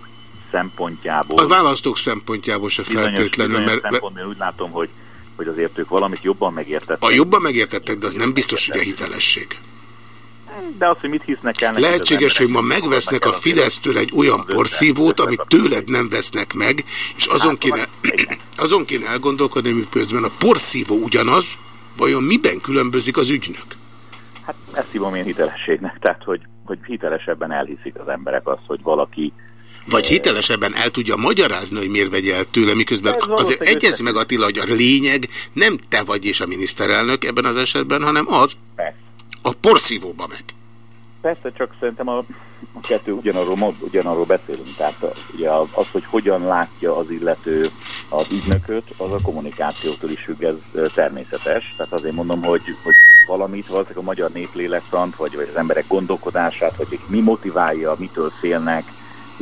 szempontjából... A választók szempontjából se feltétlenül, mert... Szempontból úgy látom, hogy hogy azért ők valamit jobban megértettek. A jobban megértettek, de az nem biztos, hogy a hitelesség. De az, hogy mit hisznek el... Lehetséges, hogy ma megvesznek a Fidesztől egy olyan porszívót, amit tőled nem vesznek meg, és azon kéne, azon kéne elgondolkodni, hogy közben a porszívó ugyanaz, vajon miben különbözik az ügynök? Hát ezt hívom én hitelességnek, tehát hogy, hogy hitelesebben elhiszik az emberek azt, hogy valaki vagy hitelesebben el tudja magyarázni, hogy miért vegye el tőle, miközben azért egyez meg Attila, hogy a lényeg nem te vagy és a miniszterelnök ebben az esetben, hanem az a porszívóba meg. Persze, csak szerintem a, a kettő ugyanarról, ugyanarról beszélünk. Tehát ugye az, hogy hogyan látja az illető az ügynököt, az a kommunikációtól is függ, ez természetes. Tehát azért mondom, hogy, hogy valamit, valószínűleg a magyar néplélektant, vagy, vagy az emberek gondolkodását, vagy mi motiválja, mitől félnek,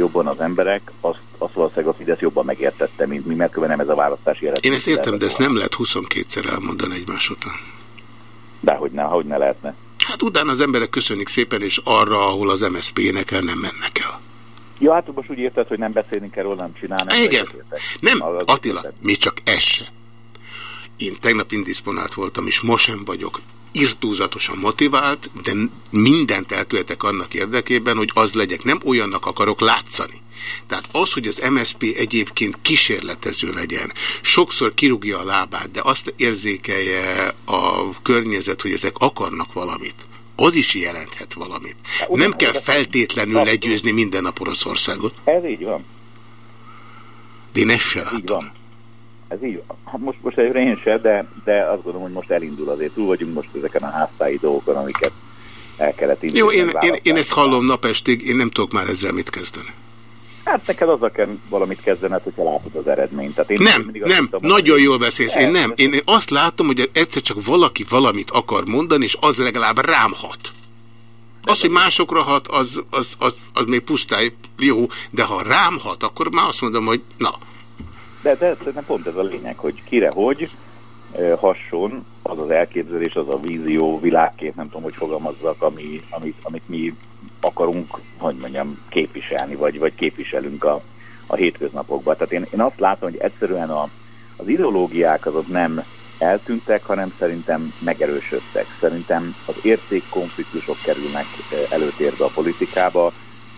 jobban az emberek, azt, azt valószínűleg a Fidesz jobban megértette, mint mi, mert nem ez a választási eredmény. Én ezt értem, de ezt nem lehet 22-szer elmondani egymás után. De hogy ne, hogy ne lehetne. Hát utána az emberek köszönik szépen, és arra, ahol az MSZP énekel, nem mennek el. Ja, hát most úgy érted, hogy nem beszélni kell nem csinálni. Igen. Nem, Attila, még csak ez se. Én tegnap indisponált voltam, és most sem vagyok irtózatosan motivált, de mindent elkövetek annak érdekében, hogy az legyek. Nem olyannak akarok látszani. Tehát az, hogy az MSP egyébként kísérletező legyen, sokszor kirúgja a lábát, de azt érzékelje a környezet, hogy ezek akarnak valamit, az is jelenthet valamit. Nem kell feltétlenül legyőzni minden nap Oroszországot. Ez így van. De én ezt se látom. Így van. Ez így. Hát most, most egyre én sem, de, de azt gondolom, hogy most elindul azért. Túl vagyunk most ezeken a háztáji dolgokon, amiket el kellett indítani. Jó, én, én, én ezt hallom napestig, én nem tudok már ezzel mit kezdeni. Hát neked azzal kell valamit kezdened, hogyha látod az eredményt. Tehát én nem, nem, mondtam, nagyon hogy... jól beszélsz. Én nem. Én azt látom, hogy egyszer csak valaki valamit akar mondani, és az legalább rám hat. Az, hogy másokra hat, az, az, az, az még pusztály jó, de ha rám hat, akkor már azt mondom, hogy na. De, de szerintem pont ez a lényeg, hogy kire hogy hasson az az elképzelés, az a vízió, világkép, nem tudom, hogy fogalmazzak, ami, amit, amit mi akarunk, hogy mondjam, képviselni, vagy, vagy képviselünk a, a hétköznapokban. Tehát én, én azt látom, hogy egyszerűen a, az ideológiák azok nem eltűntek, hanem szerintem megerősödtek. Szerintem az értékkonfliktusok kerülnek előtérbe a politikába,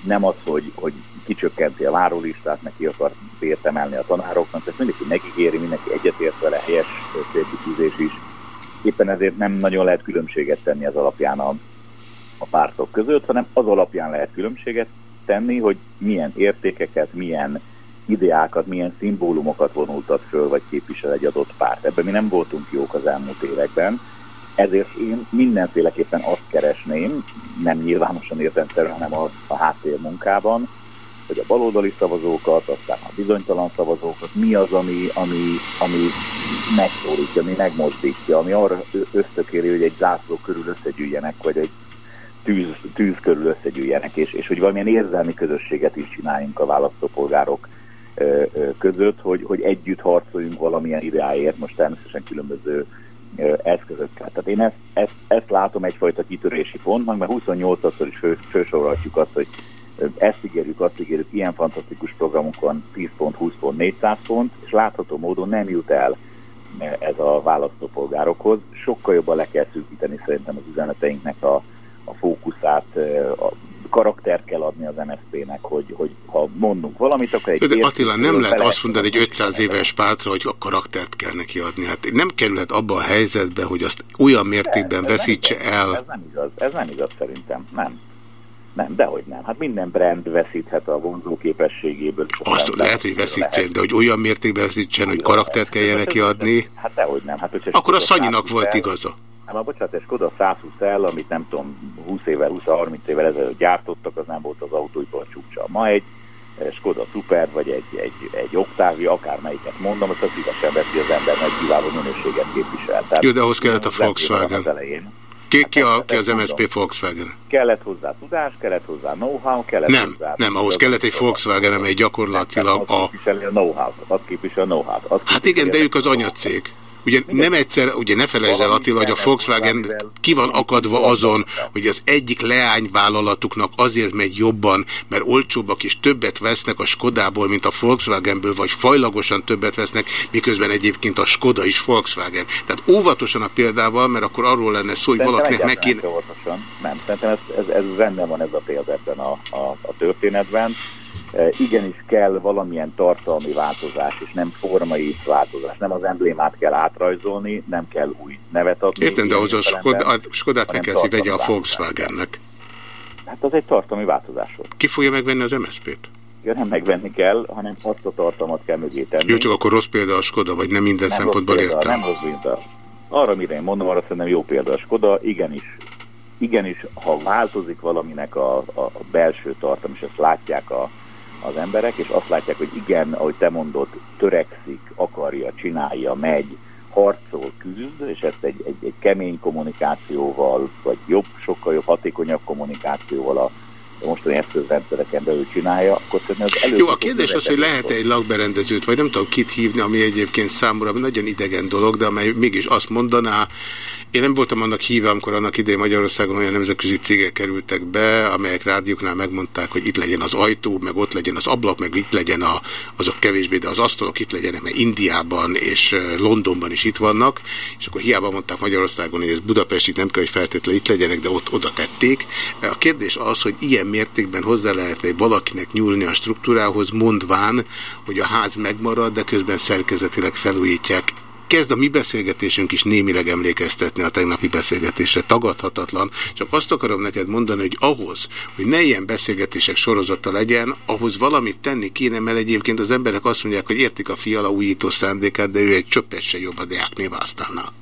nem az, hogy, hogy kicsökkenti a várólistát, neki akar bért emelni a tanároknak, ezt mindenki megígéri, mindenki egyetért vele, helyes célkitűzés is. Éppen ezért nem nagyon lehet különbséget tenni az alapján a, a pártok között, hanem az alapján lehet különbséget tenni, hogy milyen értékeket, milyen ideákat, milyen szimbólumokat vonultat föl, vagy képvisel egy adott párt. Ebben mi nem voltunk jók az elmúlt években, ezért én mindenféleképpen azt keresném, nem nyilvánosan értemszerűen, hanem a, a háttérmunkában, hogy a baloldali szavazókat, aztán a bizonytalan szavazókat, mi az, ami, ami, ami megszólítja, ami megmozdítja, ami arra ösztökéri, hogy egy zászló körül összegyűjjenek, vagy egy tűz, tűz körül összegyűjjenek, és, és hogy valamilyen érzelmi közösséget is csináljunk a választópolgárok között, hogy, hogy együtt harcoljunk valamilyen ideáért, most természetesen különböző eszközökkel. Tehát én ezt, ezt, ezt látom egyfajta kitörési pontnak, mert 28-szor is fő, fősorolhatjuk azt, hogy ezt ígérjük, azt ígérjük, ilyen fantasztikus programunk van, 10 pont, 20 pont, 400 pont, és látható módon nem jut el ez a választópolgárokhoz. Sokkal jobban le kell szűkíteni szerintem az üzeneteinknek a, a fókuszát, a karaktert kell adni az MSZP-nek, hogy, hogy ha mondunk valamit, akkor egy... De Attila, nem lehet azt mondani egy 500 éves pártra, hogy a karaktert kell neki adni. Hát nem kerülhet abba a helyzetbe, hogy azt olyan mértékben veszítse el. Ez nem igaz, ez nem igaz szerintem, nem. Nem, dehogy nem. Hát minden brand veszíthet a vonzó képességéből. Azt lehet, hogy veszítsen, de hogy olyan mértékben veszítsen, hogy karaktert kelljen neki adni. Hát dehogy nem. Hát, Akkor a Szanyinak volt igaza. Nem, a bocsánat, egy Skoda 120 el, amit nem tudom, 20 évvel, 20-30 évvel ezelőtt gyártottak, az nem volt az autóipar csúcsa. Ma egy Skoda Super, vagy egy, egy, egy Octavia, akármelyiket mondom, azt szívesen veszi az ember, mert kiváló minőséget képvisel. Tehát, Jó, de ahhoz kellett a Volkswagen. Az elején. Ki, ki, a, ki az MSP Volkswagen? Kellett hozzá tudás, kellett hozzá know-how, kellett nem, hozzá... Nem, ahhoz kellett egy Volkswagen, amely gyakorlatilag a... képviseli a know-how-t, azt képviseli a know-how-t. Hát igen, de ők az anyacég. Ugye nem egyszer, ugye ne felejtsd el Attila, hogy a Volkswagen ki van akadva azon, hogy az egyik leányvállalatuknak azért megy jobban, mert olcsóbbak és többet vesznek a Skodából, mint a Volkswagenből, vagy fajlagosan többet vesznek, miközben egyébként a Skoda is Volkswagen. Tehát óvatosan a példával, mert akkor arról lenne szó, hogy valakinek meg kéne... Nem, szerintem ez, ez, ez rendben van ez a példa ebben a, a, a történetben igenis kell valamilyen tartalmi változás, és nem formai változás. Nem az emblémát kell átrajzolni, nem kell új nevet adni. Értem, de ahhoz a Skodát, Skodát meg kell, hogy vegye a Volkswagennek. Hát az egy tartalmi változás volt. Ki fogja megvenni az MSZP-t? Ja, nem megvenni kell, hanem azt a tartalmat kell mögé tenni. Jó, csak akkor rossz példa a Skoda, vagy nem minden nem szempontból példa, értem? Nem rossz példa. Arra, mire én mondom, arra szerintem jó példa a Skoda, igenis igenis, ha változik valaminek a, a belső tartalom, és ezt látják a, az emberek, és azt látják, hogy igen, ahogy te mondod, törekszik, akarja, csinálja, megy, harcol, küzd, és ezt egy, egy, egy kemény kommunikációval, vagy jobb, sokkal jobb, hatékonyabb kommunikációval a a mostani eszközrendszereken belül csinálja, akkor szerintem az előbb... Jó, a kérdés az, hogy lehet-e egy lakberendezőt, vagy nem tudom kit hívni, ami egyébként számomra nagyon idegen dolog, de amely mégis azt mondaná, én nem voltam annak híve, amikor annak idején Magyarországon olyan nemzetközi cégek kerültek be, amelyek rádióknál megmondták, hogy itt legyen az ajtó, meg ott legyen az ablak, meg itt legyen a, azok kevésbé, de az asztalok itt legyenek, mert Indiában és Londonban is itt vannak, és akkor hiába mondták Magyarországon, hogy ez Budapestig nem kell, hogy feltétlenül itt legyenek, de ott oda tették. A kérdés az, hogy ilyen mértékben hozzá lehet egy valakinek nyúlni a struktúrához, mondván, hogy a ház megmarad, de közben szerkezetileg felújítják kezd a mi beszélgetésünk is némileg emlékeztetni a tegnapi beszélgetésre, tagadhatatlan. Csak azt akarom neked mondani, hogy ahhoz, hogy ne ilyen beszélgetések sorozata legyen, ahhoz valamit tenni kéne, mert egyébként az emberek azt mondják, hogy értik a fiala újító szándékát, de ő egy csöppet se jobb a Deák választálna.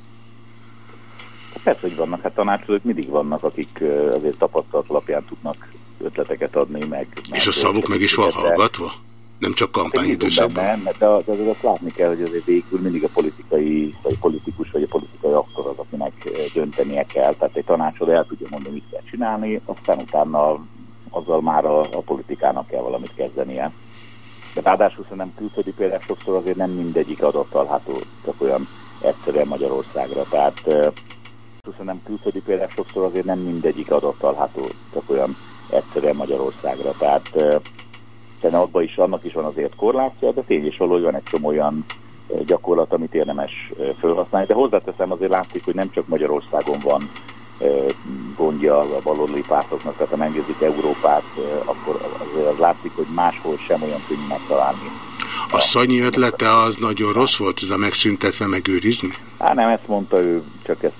Persze, hogy vannak, hát tanácsolók mindig vannak, akik azért tapasztalat alapján tudnak ötleteket adni, meg... És a szavuk meg is van hallgatva? Nem csak kampányidőszakban? Nem, de, de, de azt látni kell, hogy azért végül mindig a politikai, vagy politikus, vagy a politikai aktor az, akinek döntenie kell. Tehát egy tanácsoló el tudja mondani, mit kell csinálni, aztán utána azzal már a, a politikának kell valamit kezdenie. De ráadásul szerintem külföldi példák sokszor azért nem mindegyik adott található, csak olyan egyszerűen Magyarországra. Tehát szerintem külföldi példák sokszor azért nem mindegyik adott található, csak olyan egyszerűen Magyarországra. Tehát Szerintem abban is, annak is van azért korlátja, de tény is való, hogy van egy csomó olyan gyakorlat, amit érdemes felhasználni. De hozzáteszem, azért látszik, hogy nem csak Magyarországon van gondja a baloldali pártoknak, tehát ha megnézik Európát, akkor azért az látszik, hogy máshol sem olyan könnyű megtalálni. A Szanyi ötlete az nagyon rossz volt, ez a megszüntetve megőrizni? Hát nem, ezt mondta ő, csak ez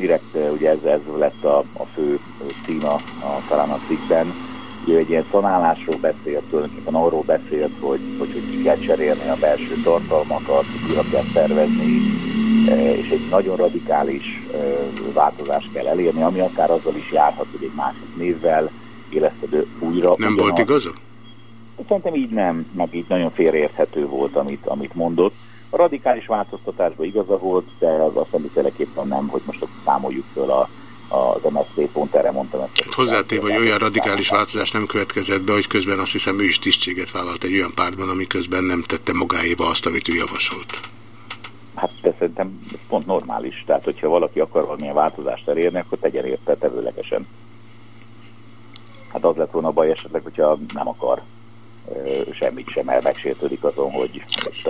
direkt, ugye ez, ez lett a, a fő címa a, talán a cikkben ő egy ilyen szanálásról beszélt, tulajdonképpen arról beszélt, hogy, hogy, hogy ki kell cserélni a belső tartalmakat, újra kell szervezni, e, és egy nagyon radikális e, változást kell elérni, ami akár azzal is járhat, hogy egy másik névvel élesztedő újra. Nem volt igaza? Szerintem így nem, meg így nagyon félreérthető volt, amit, amit mondott. A radikális változtatásban igaza volt, de az azt hiszem, nem, hogy most számoljuk föl a az MSZP pont erre mondtam ezt. Hát hozzátéve, hogy olyan radikális változás nem következett be, hogy közben azt hiszem ő is tisztséget vállalt egy olyan pártban, ami közben nem tette magáéba azt, amit ő javasolt. Hát de szerintem ez pont normális. Tehát, hogyha valaki akar valamilyen változást elérni, akkor tegyen érte tevőlegesen. Hát az lett volna baj esetleg, hogyha nem akar semmit sem el megsértődik azon, hogy...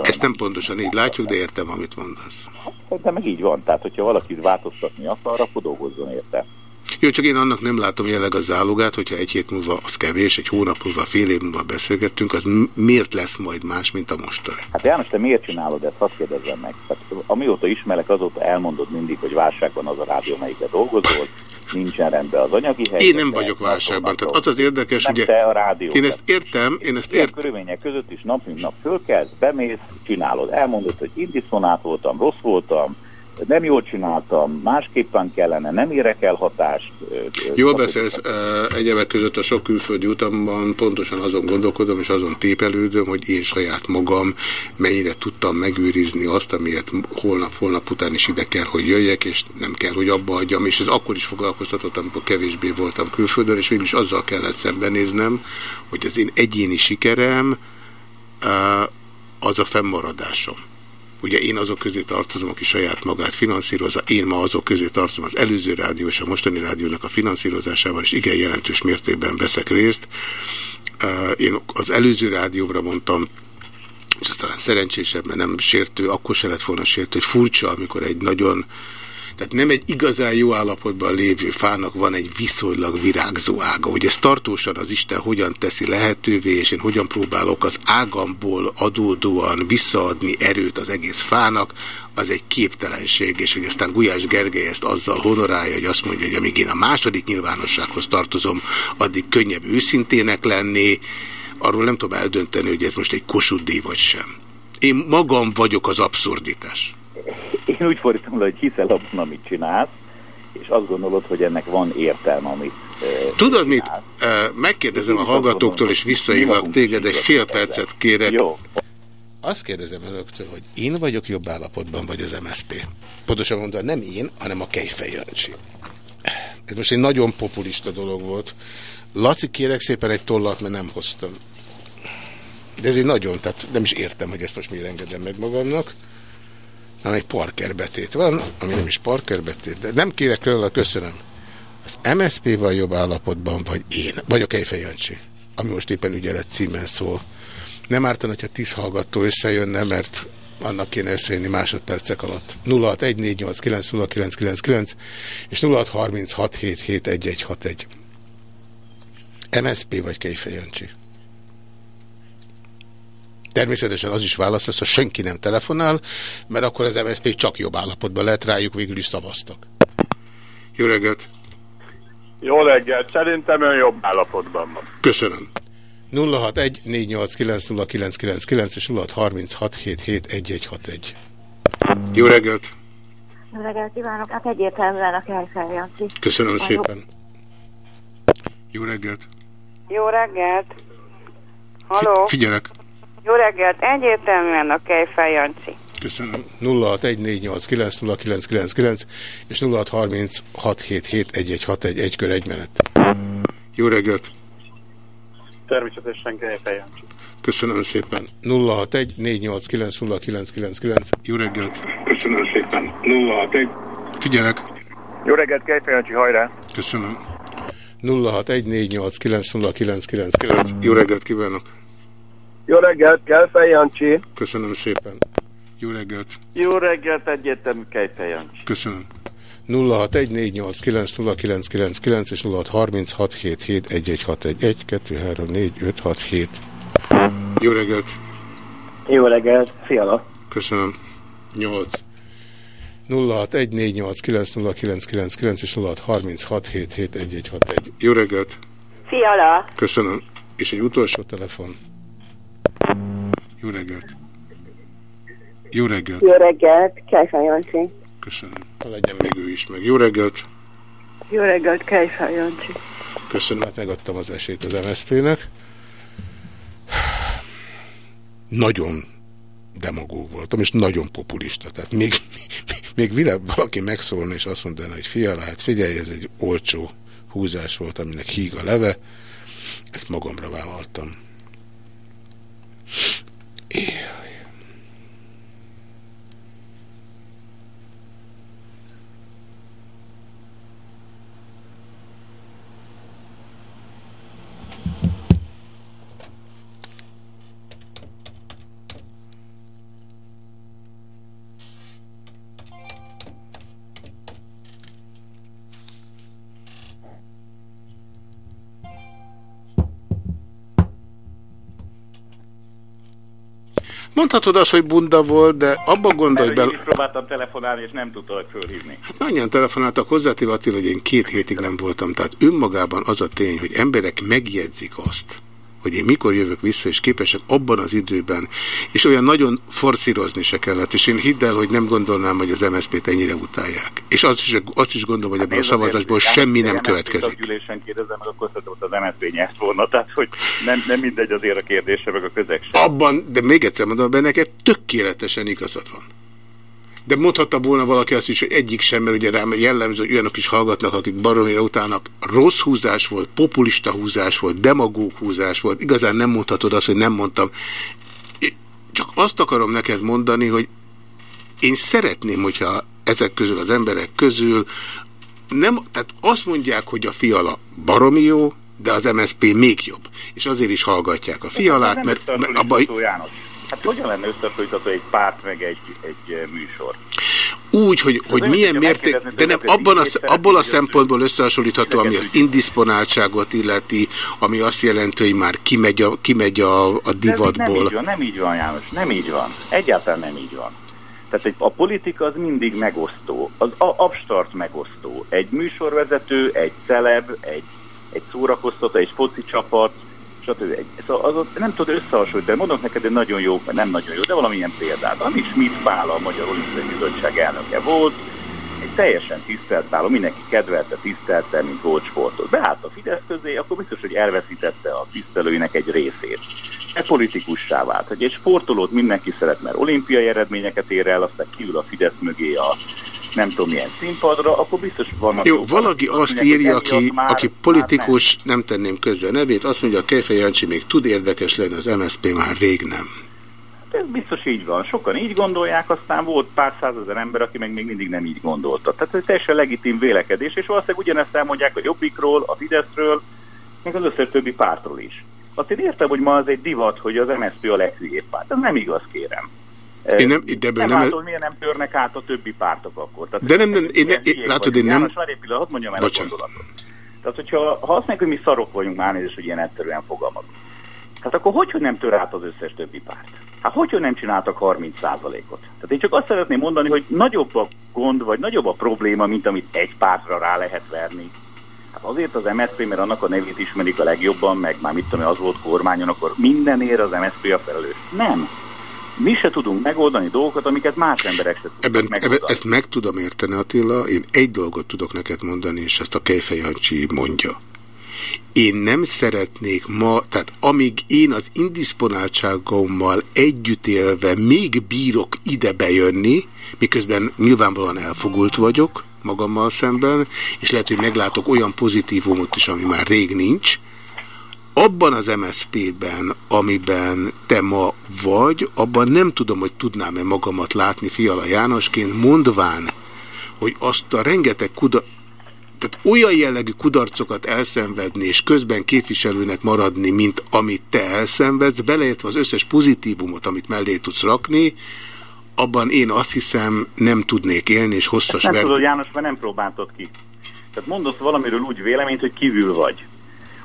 Ezt nem pontosan így látjuk, de értem, amit mondasz. De meg így van, tehát hogyha valaki változtatni akar, akkor dolgozzon érte. Jó, csak én annak nem látom jelenleg a zálogát, hogyha egy hét múlva az kevés, egy hónap múlva, fél év múlva beszélgettünk, az miért lesz majd más, mint a mostani? Hát János, te miért csinálod ezt? Hadd kérdezzem meg. Tehát, amióta ismerek, azóta elmondod mindig, hogy válságban az a rádió, melyikre dolgozol, nincsen rendben az anyagi helyzet. Én nem vagyok válságban, tehát az az érdekes, nem ugye... Te a rádió. Én ezt értem, én ezt értem. körülmények között is nap mint nap fölkelsz, bemész, csinálod. Elmondod, hogy indiszonát voltam, rossz voltam, nem jól csináltam, másképpen kellene, nem érek el hatást. Jól beszélsz, egyebek között a sok külföldi utamban pontosan azon gondolkodom, és azon tépelődöm, hogy én saját magam mennyire tudtam megőrizni azt, amiért holnap-holnap után is ide kell, hogy jöjjek, és nem kell, hogy abba hagyjam, és ez akkor is foglalkoztatott, amikor kevésbé voltam külföldön, és végül is azzal kellett szembenéznem, hogy az én egyéni sikerem az a fennmaradásom. Ugye én azok közé tartozom, aki saját magát finanszírozza, én ma azok közé tartozom az előző rádió és a mostani rádiónak a finanszírozásában, és igen jelentős mértékben veszek részt. Én az előző rádiómra mondtam, és aztán szerencsésebb, mert nem sértő, akkor se lett volna sértő, hogy furcsa, amikor egy nagyon tehát nem egy igazán jó állapotban lévő fának van egy viszonylag virágzó ága. Hogy ez tartósan az Isten hogyan teszi lehetővé, és én hogyan próbálok az ágamból adódóan visszaadni erőt az egész fának, az egy képtelenség, és hogy aztán Gulyás Gergely ezt azzal honorálja, hogy azt mondja, hogy amíg én a második nyilvánossághoz tartozom, addig könnyebb őszintének lenni, arról nem tudom eldönteni, hogy ez most egy kosuddi vagy sem. Én magam vagyok az abszurditás én úgy fordítom le, hogy hiszel abban, amit csinálsz, és azt gondolod, hogy ennek van értelme, amit Tudod mit? Megkérdezem a hallgatóktól, és visszahívlak téged, egy fél percet kérek. Jó. Azt kérdezem önöktől, hogy én vagyok jobb állapotban, vagy az MSP? Pontosan mondva, nem én, hanem a Kejfej Jancsi. Ez most egy nagyon populista dolog volt. Laci, kérek szépen egy tollat, mert nem hoztam. De ez egy nagyon, tehát nem is értem, hogy ezt most miért engedem meg magamnak. Nem egy Parker betét van, ami nem is Parker betét, de nem kérek róla, köszönöm. Az MSZP van jobb állapotban, vagy én, vagy a Kejfej Jancsi, ami most éppen ügyelet címen szól. Nem ártan, hogyha tíz hallgató összejönne, mert annak kéne összejönni másodpercek alatt. 0614890999 és 0636771161. MSP vagy Kejfej Jancsi. Természetesen az is válasz lesz, ha senki nem telefonál, mert akkor az MSZP csak jobb állapotban lehet rájuk, végül is szavaztak. Jó reggelt! Jó reggelt! Szerintem ön jobb állapotban van. Köszönöm. 061 489 és 0636771161. Jó reggelt! Jó reggelt kívánok! Hát egyértelműen a Jancsi. Köszönöm A szépen. Jó reggelt! Jó reggelt! Halló? Figyelek! Jó reggelt! Egyértelműen a Kejfel Jancsi. Köszönöm. 0614890999 és 0636771161 egy kör egy menet. Jó reggelt! Természetesen Kejfel Jancsi. Köszönöm szépen. 0614890999 Jó reggelt! Köszönöm szépen. 061 Figyelek! Jó reggelt, Kejfel Jancsi, hajrá! Köszönöm. 0614890999 Jó reggelt kívánok! Jó reggelt, Kejfej Jancsi. Köszönöm szépen. Jó reggelt! Jó reggelt, egyértelmű Kejfel Jancsi. Köszönöm. 0614890999 és 0636771161 1, 2, 3, 4, 5, 6, 7. Jó reggelt! Jó reggelt, Fiala. Köszönöm. 8. 0614890999 és 0636771161. Jó reggelt! Fiala! Köszönöm. És egy utolsó telefon. Jó reggelt! Jó reggelt! Jó reggelt, Kejfel Jancsi. Köszönöm. Ha legyen még ő is meg. Jó reggelt! Jó reggelt, Kejfel Jancsi. Köszönöm, hát megadtam az esélyt az MSZP-nek. Nagyon demagóg voltam, és nagyon populista. Tehát még, még vile valaki megszólna, és azt mondaná, hogy fiala, hát figyelj, ez egy olcsó húzás volt, aminek híg a leve. Ezt magamra vállaltam. Jaj. Mondhatod azt, hogy bunda volt, de abba gondolj hogy én bele... is próbáltam telefonálni, és nem tudtalak fölhívni. Hát annyian telefonáltak hozzátéve Attila, hogy én két hétig nem voltam. Tehát önmagában az a tény, hogy emberek megjegyzik azt, hogy én mikor jövök vissza, és képesek abban az időben, és olyan nagyon forszírozni se kellett, és én hidd el, hogy nem gondolnám, hogy az MSZP-t ennyire utálják. És azt is, azt is gondolom, hogy ebből a szavazásból semmi nem következik. taggyűlésen kérdezem, meg akkor az MSZP nyert volna, tehát hogy nem, nem mindegy azért a kérdése, meg a közeg sem. Abban, de még egyszer mondom, benne neked tökéletesen igazad van. De mondhatta volna valaki azt is, hogy egyik sem, mert ugye rám jellemző, hogy olyanok is hallgatnak, akik baromira utálnak. Rossz húzás volt, populista húzás volt, demagóg húzás volt. Igazán nem mondhatod azt, hogy nem mondtam. Én Csak azt akarom neked mondani, hogy én szeretném, hogyha ezek közül az emberek közül nem, tehát azt mondják, hogy a fiala baromi jó, de az MSP még jobb. És azért is hallgatják a fialát, nem mert, mert abban... összehasonlítható, János. Hát hogyan lenne összehasonlítható egy párt meg egy, egy eh, műsor? Úgy, hogy, hogy olyan, milyen mérték, de nem abban a, abból a szempontból összehasonlítható, ami az indisponáltságot illeti, ami azt jelenti, hogy már kimegy a, kimegy a, a ez Nem így divatból. van, nem így van, János, nem így van. Egyáltalán nem így van. Tehát egy, a politika az mindig megosztó, az a, abstart megosztó. Egy műsorvezető, egy celeb, egy, egy szórakoztató, egy foci csapat, stb. Szóval az, ott nem tudod összehasonlítani, mondok neked egy nagyon jó, nem nagyon jó, de valamilyen példát. Ami Schmidt Pál a Magyar Olimpiai Bizottság elnöke volt, egy teljesen tisztelt páló, mindenki kedvelte, tisztelte, mint volt sportot. Beállt a Fidesz közé, akkor biztos, hogy elveszítette a tisztelőinek egy részét. E politikussá vált, hogy egy sportolót mindenki szeret, mert olimpiai eredményeket ér el, aztán kiül a Fidesz mögé a nem tudom milyen színpadra, akkor biztos vannak Jó, valaki azt írja, aki, aki politikus, nem tenném közzel a nevét, azt mondja, a Kejfej Jancsi még tud érdekes lenni, az MSZP már rég nem. Ez biztos így van. Sokan így gondolják, aztán volt pár százezer ember, aki meg még mindig nem így gondolta. Tehát ez teljesen legitim vélekedés, és valószínűleg ugyanezt elmondják a Jobbikról, a Fideszről, meg az összes többi pártról is. Azt én értem, hogy ma az egy divat, hogy az MSZP a leghülyébb párt. Ez nem igaz, kérem. Én nem, de nem, nem, látom, hogy miért nem törnek át a többi pártok akkor. Tehát, De nem, nem, én, én, én látod, én nem... János, várj egy pillanat, mondjam el Bocsánat. a gondolatot. Tehát, hogyha ha azt mondjuk, hogy mi szarok vagyunk, már nézést, hogy ilyen egyszerűen fogalmazunk. Hát akkor hogy, hogy nem tör át az összes többi párt? Hát hogy, hogy nem csináltak 30%-ot? Tehát én csak azt szeretném mondani, hogy nagyobb a gond, vagy nagyobb a probléma, mint amit egy pártra rá lehet verni. Hát azért az MSZP, mert annak a nevét ismerik a legjobban, meg már mit tudom, az volt kormányon, akkor mindenért az MSZP a felelős. Nem. Mi se tudunk megoldani dolgokat, amiket más emberek se tudnak Ebben, megoldani. ebben, ezt meg tudom érteni, Attila. Én egy dolgot tudok neked mondani, és ezt a Kejfej Jancsi mondja. Én nem szeretnék ma, tehát amíg én az indisponáltságommal együtt élve még bírok ide bejönni, miközben nyilvánvalóan elfogult vagyok magammal szemben, és lehet, hogy meglátok olyan pozitívumot is, ami már rég nincs, abban az MSZP-ben, amiben te ma vagy, abban nem tudom, hogy tudnám-e magamat látni Fiala Jánosként, mondván, hogy azt a rengeteg kuda tehát olyan jellegű kudarcokat elszenvedni, és közben képviselőnek maradni, mint amit te elszenvedsz, beleértve az összes pozitívumot, amit mellé tudsz rakni, abban én azt hiszem nem tudnék élni, és hosszas Nem ver... tudod, János, mert nem próbáltad ki. Tehát mondasz valamiről úgy véleményt, hogy kívül vagy.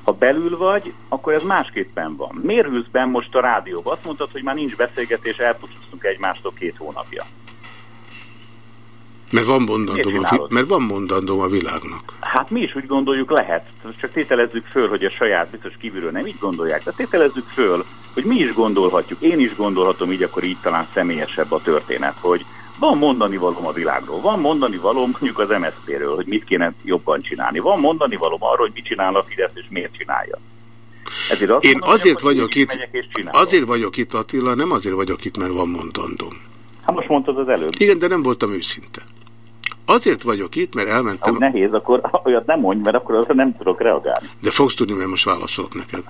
Ha belül vagy, akkor ez másképpen van. Miért ülsz benn most a rádióba? Azt mondtad, hogy már nincs beszélgetés, elpusztultunk egymástól két hónapja. Mert van mondandóm a, mert van mondandóm a világnak. Hát mi is úgy gondoljuk lehet. Csak tételezzük föl, hogy a saját biztos kívülről nem így gondolják, de tételezzük föl, hogy mi is gondolhatjuk. Én is gondolhatom, így akkor így talán személyesebb a történet, hogy van mondani valóm a világról, van mondani valóm mondjuk az MSZP-ről, hogy mit kéne jobban csinálni, van mondani valóm arról, hogy mit csinál a Fidesz és miért csinálja. Ezért azt Én mondom, hogy azért én vagyok itt, azért vagyok itt Attila, nem azért vagyok itt, mert van mondandóm. Hát most mondtad az előbb. Igen, de nem voltam őszinte. Azért vagyok itt, mert elmentem... Ha nehéz, akkor olyat nem mondj, mert akkor azra nem tudok reagálni. De fogsz tudni, mert most válaszolok neked.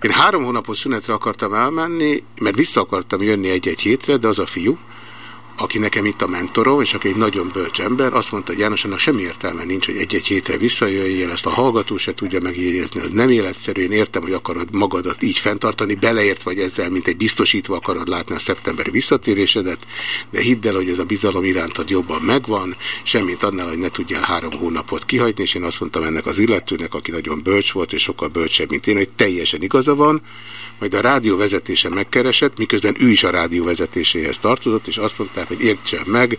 Én három hónapos szünetre akartam elmenni, mert vissza akartam jönni egy-egy hétre, de az a fiú, aki nekem itt a mentorom, és aki egy nagyon bölcs ember, azt mondta, hogy János, annak semmi értelme nincs, hogy egy-egy hétre visszajöjjél, ezt a hallgató se tudja megjegyezni, ez nem életszerű, én értem, hogy akarod magadat így fenntartani, beleért vagy ezzel, mint egy biztosítva akarod látni a szeptemberi visszatérésedet, de hidd el, hogy ez a bizalom irántad jobban megvan, semmit annál, hogy ne tudjál három hónapot kihagyni, és én azt mondtam ennek az illetőnek, aki nagyon bölcs volt, és sokkal bölcsebb, mint én, hogy teljesen igaza van, majd a rádió vezetése megkeresett, miközben ő is a rádió vezetéséhez tartozott, és azt mondták, hogy értsen meg,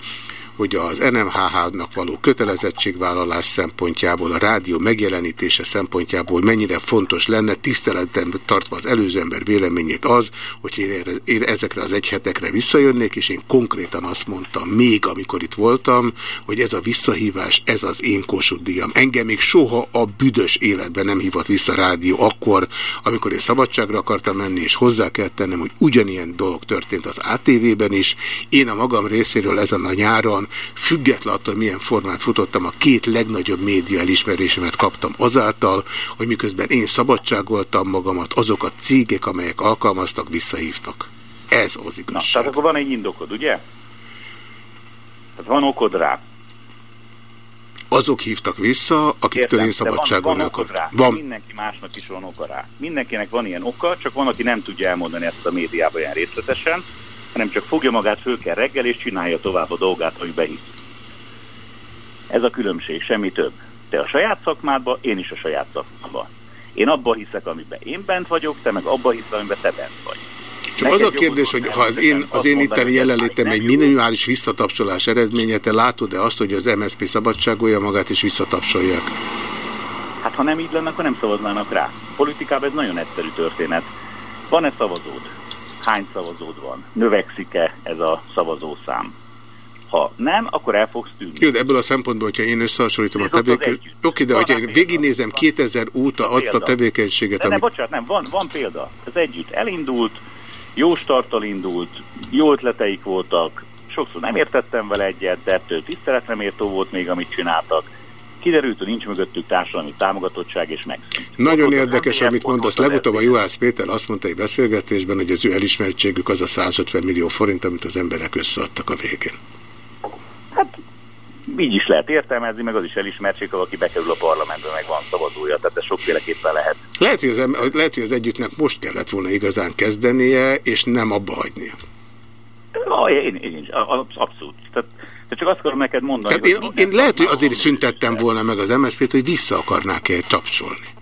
hogy az NMHH-nak való kötelezettségvállalás szempontjából, a rádió megjelenítése szempontjából mennyire fontos lenne, tiszteletben tartva az előző ember véleményét az, hogy én, én ezekre az egy hetekre visszajönnék, és én konkrétan azt mondtam, még amikor itt voltam, hogy ez a visszahívás, ez az én Kossuth díjam. Engem még soha a büdös életben nem hívott vissza rádió akkor, amikor én szabadságra akartam menni, és hozzá kell tennem, hogy ugyanilyen dolog történt az ATV-ben is. Én a magam részéről ezen a nyáron független attól, milyen formát futottam, a két legnagyobb média elismerésemet kaptam azáltal, hogy miközben én szabadságoltam magamat, azok a cégek, amelyek alkalmaztak, visszahívtak. Ez az igazság. Na, tehát akkor van egy indokod, ugye? Tehát van okod rá. Azok hívtak vissza, akiktől én de van, van rá. Van. Mindenki másnak is van oka rá. Mindenkinek van ilyen oka, csak van, aki nem tudja elmondani ezt a médiában ilyen részletesen, hanem csak fogja magát föl kell reggel, és csinálja tovább a dolgát, hogy behisz. Ez a különbség, semmi több. Te a saját szakmádba, én is a saját szakmába. Én abba hiszek, amiben én bent vagyok, te meg abba hiszel, amiben te bent vagy. Csak az a kérdés, hogy ha az én, az én itteni jelenlétem egy minimális visszatapsolás eredménye, te látod-e azt, hogy az MSZP szabadságolja magát és visszatapsolják? Hát ha nem így lenne, akkor nem szavaznának rá. Politikában ez nagyon egyszerű történet. Van-e szavazód? Hány szavazód van? Növekszik-e ez a szavazószám? Ha nem, akkor el fogsz tűnni. Jó, de ebből a szempontból, hogyha én összehasonlítom a tevékenységet... Oké, de hogyha én végignézem 2000 óta azt a tevékenységet, De ne, amit... bocsánat, nem, van, van példa. Ez együtt elindult, jó starttal indult, jó ötleteik voltak, sokszor nem értettem vele egyet, de ettől tiszteletre méltó volt még, amit csináltak. Kiderült, hogy nincs mögöttük társadalmi támogatottság, és megszűnt. Nagyon érdekes, amit mondasz. Legutóbb a Juhász Péter azt mondta egy beszélgetésben, hogy az ő elismertségük az a 150 millió forint, amit az emberek összeadtak a végén. Így is lehet értelmezni, meg az is elismertség, ha valaki bekerül a parlamentbe, meg van szavazója, tehát ez sokféleképpen lehet. Lehet, hogy az, lehet, hogy az együttnek most kellett volna igazán kezdenie, és nem abba hagynia. Ah, én, én a- abszolút. Tehát, de csak azt akarom neked mondani, Tehát én, hogy én lehet, hogy azért szüntettem volna meg az MSZP-t, hogy vissza akarnák-e tapsolni.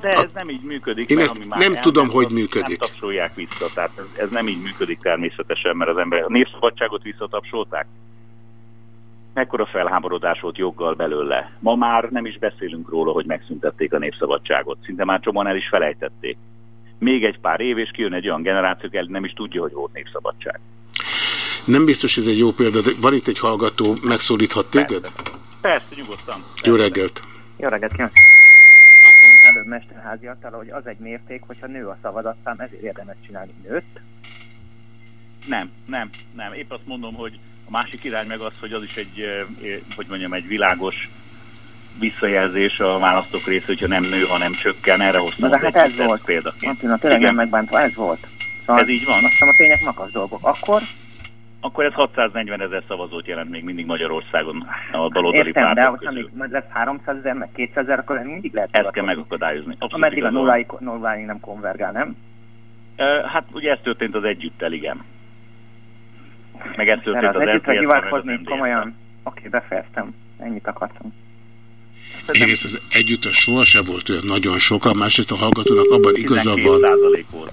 De ez nem így működik. Én mert ezt nem elment, tudom, hogy működik. Nem tapsolják vissza, tehát ez, ez nem így működik természetesen, mert az ember a népszabadságot visszatapsolták. Mekkora felháborodás volt joggal belőle. Ma már nem is beszélünk róla, hogy megszüntették a népszabadságot. Szinte már csomóan el is felejtették. Még egy pár év, és kijön egy olyan generáció, aki nem is tudja, hogy volt népszabadság. Nem biztos, ez egy jó példa, de van itt egy hallgató, megszólíthat téged? Persze, nyugodtan. Jó reggelt! Jó reggelt kívánok! Azt mondta előbb Mesterházi Attila, hogy az egy mérték, hogyha nő a szavazatszám, ezért érdemes csinálni nőtt. Nem, nem, nem. Épp azt mondom, hogy a másik irány meg az, hogy az is egy, hogy mondjam, egy világos visszajelzés a választók része, hogyha nem nő, hanem csökken. Erre hoztam de az hát ez volt. példaként. Antina, tényleg Igen. nem megbántva, ez volt. Szóval Ez így van? Azt hiszem a tények makas dolgok. Akkor Akkor ez 640 ezer szavazót jelent még mindig Magyarországon a baloldali értem, de pártok hogyha közül. még majd lesz 300 ezer, meg 200 ezer, akkor mindig lehet Ezt kell megakadályozni. Abszolút Ameddig a igazad van. nulláig, nulláig nem konvergál, nem? Hát ugye ez történt az együttel, igen. Meg ez történt Erre az az MDF-tel. komolyan. Oké, befejeztem. Ennyit akartam. Egyrészt az együttes sohasem volt olyan nagyon sokan, másrészt a hallgatónak abban igaza 12 van. volt.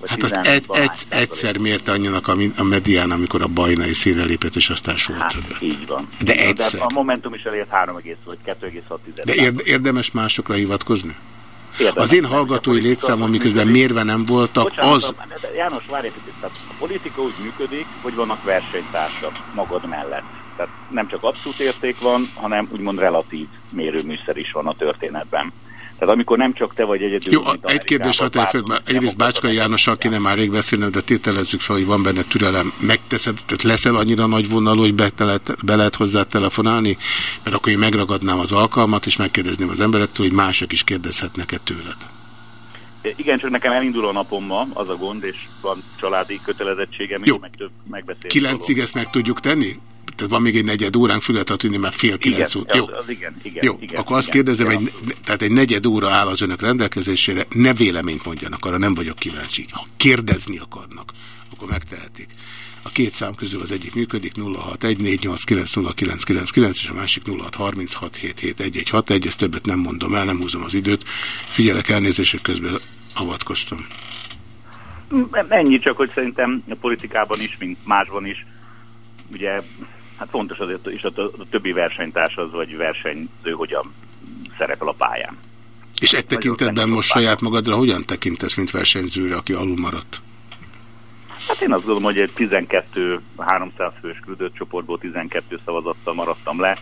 Vagy Hát azt 15 egy, egy, egyszer mérte annyinak a, a medián, amikor a bajnai színre lépett, és aztán soha Hát, többet. így van. De Így egyszer. De a Momentum is elért 3, vagy 2,6 De érd, érdemes másokra hivatkozni? Érdemes. Az én hallgatói létszám, miközben mérve nem voltak, Bocsánat, az... János, várj egy picit. Tehát a politika úgy működik, hogy vannak versenytársak magad mellett. Tehát nem csak abszolút érték van, hanem úgymond relatív mérőműszer is van a történetben. Tehát amikor nem csak te vagy egyedül, Jó, egy kérdés elföld, mert egyrészt Bácskai Jánossal kéne már rég beszélni, de tételezzük fel, hogy van benne türelem. Megteszed, tehát leszel annyira nagy vonalú, hogy be, lehet, be lehet hozzá telefonálni, mert akkor én megragadnám az alkalmat, és megkérdezném az emberektől, hogy mások is kérdezhetnek-e tőled. Igen, csak nekem elindul a napom ma, az a gond, és van családi kötelezettségem Jó. meg több megbeszélés. Kilencig ezt meg tudjuk tenni? Tehát van még egy negyed óránk, függetlenül már fél kilenc óra. Jó, az igen, igen. Jó, igen, akkor azt igen, kérdezem, igen, egy, tehát egy negyed óra áll az önök rendelkezésére, ne véleményt mondjanak, arra nem vagyok kíváncsi. Ha kérdezni akarnak, akkor megtehetik. A két szám közül az egyik működik, 0614890999, és a másik 0636771161, ezt többet nem mondom el, nem húzom az időt. Figyelek elnézést, hogy közben avatkoztam. Ennyi csak, hogy szerintem a politikában is, mint másban is, ugye, hát fontos azért is a, a többi versenytárs az, vagy versenyző hogyan szerepel a pályán. És egy tekintetben most saját magadra hogyan tekintesz, mint versenyzőre, aki alul maradt? Hát én azt gondolom, hogy egy 12 300 fős küldött csoportból 12 szavazattal maradtam le.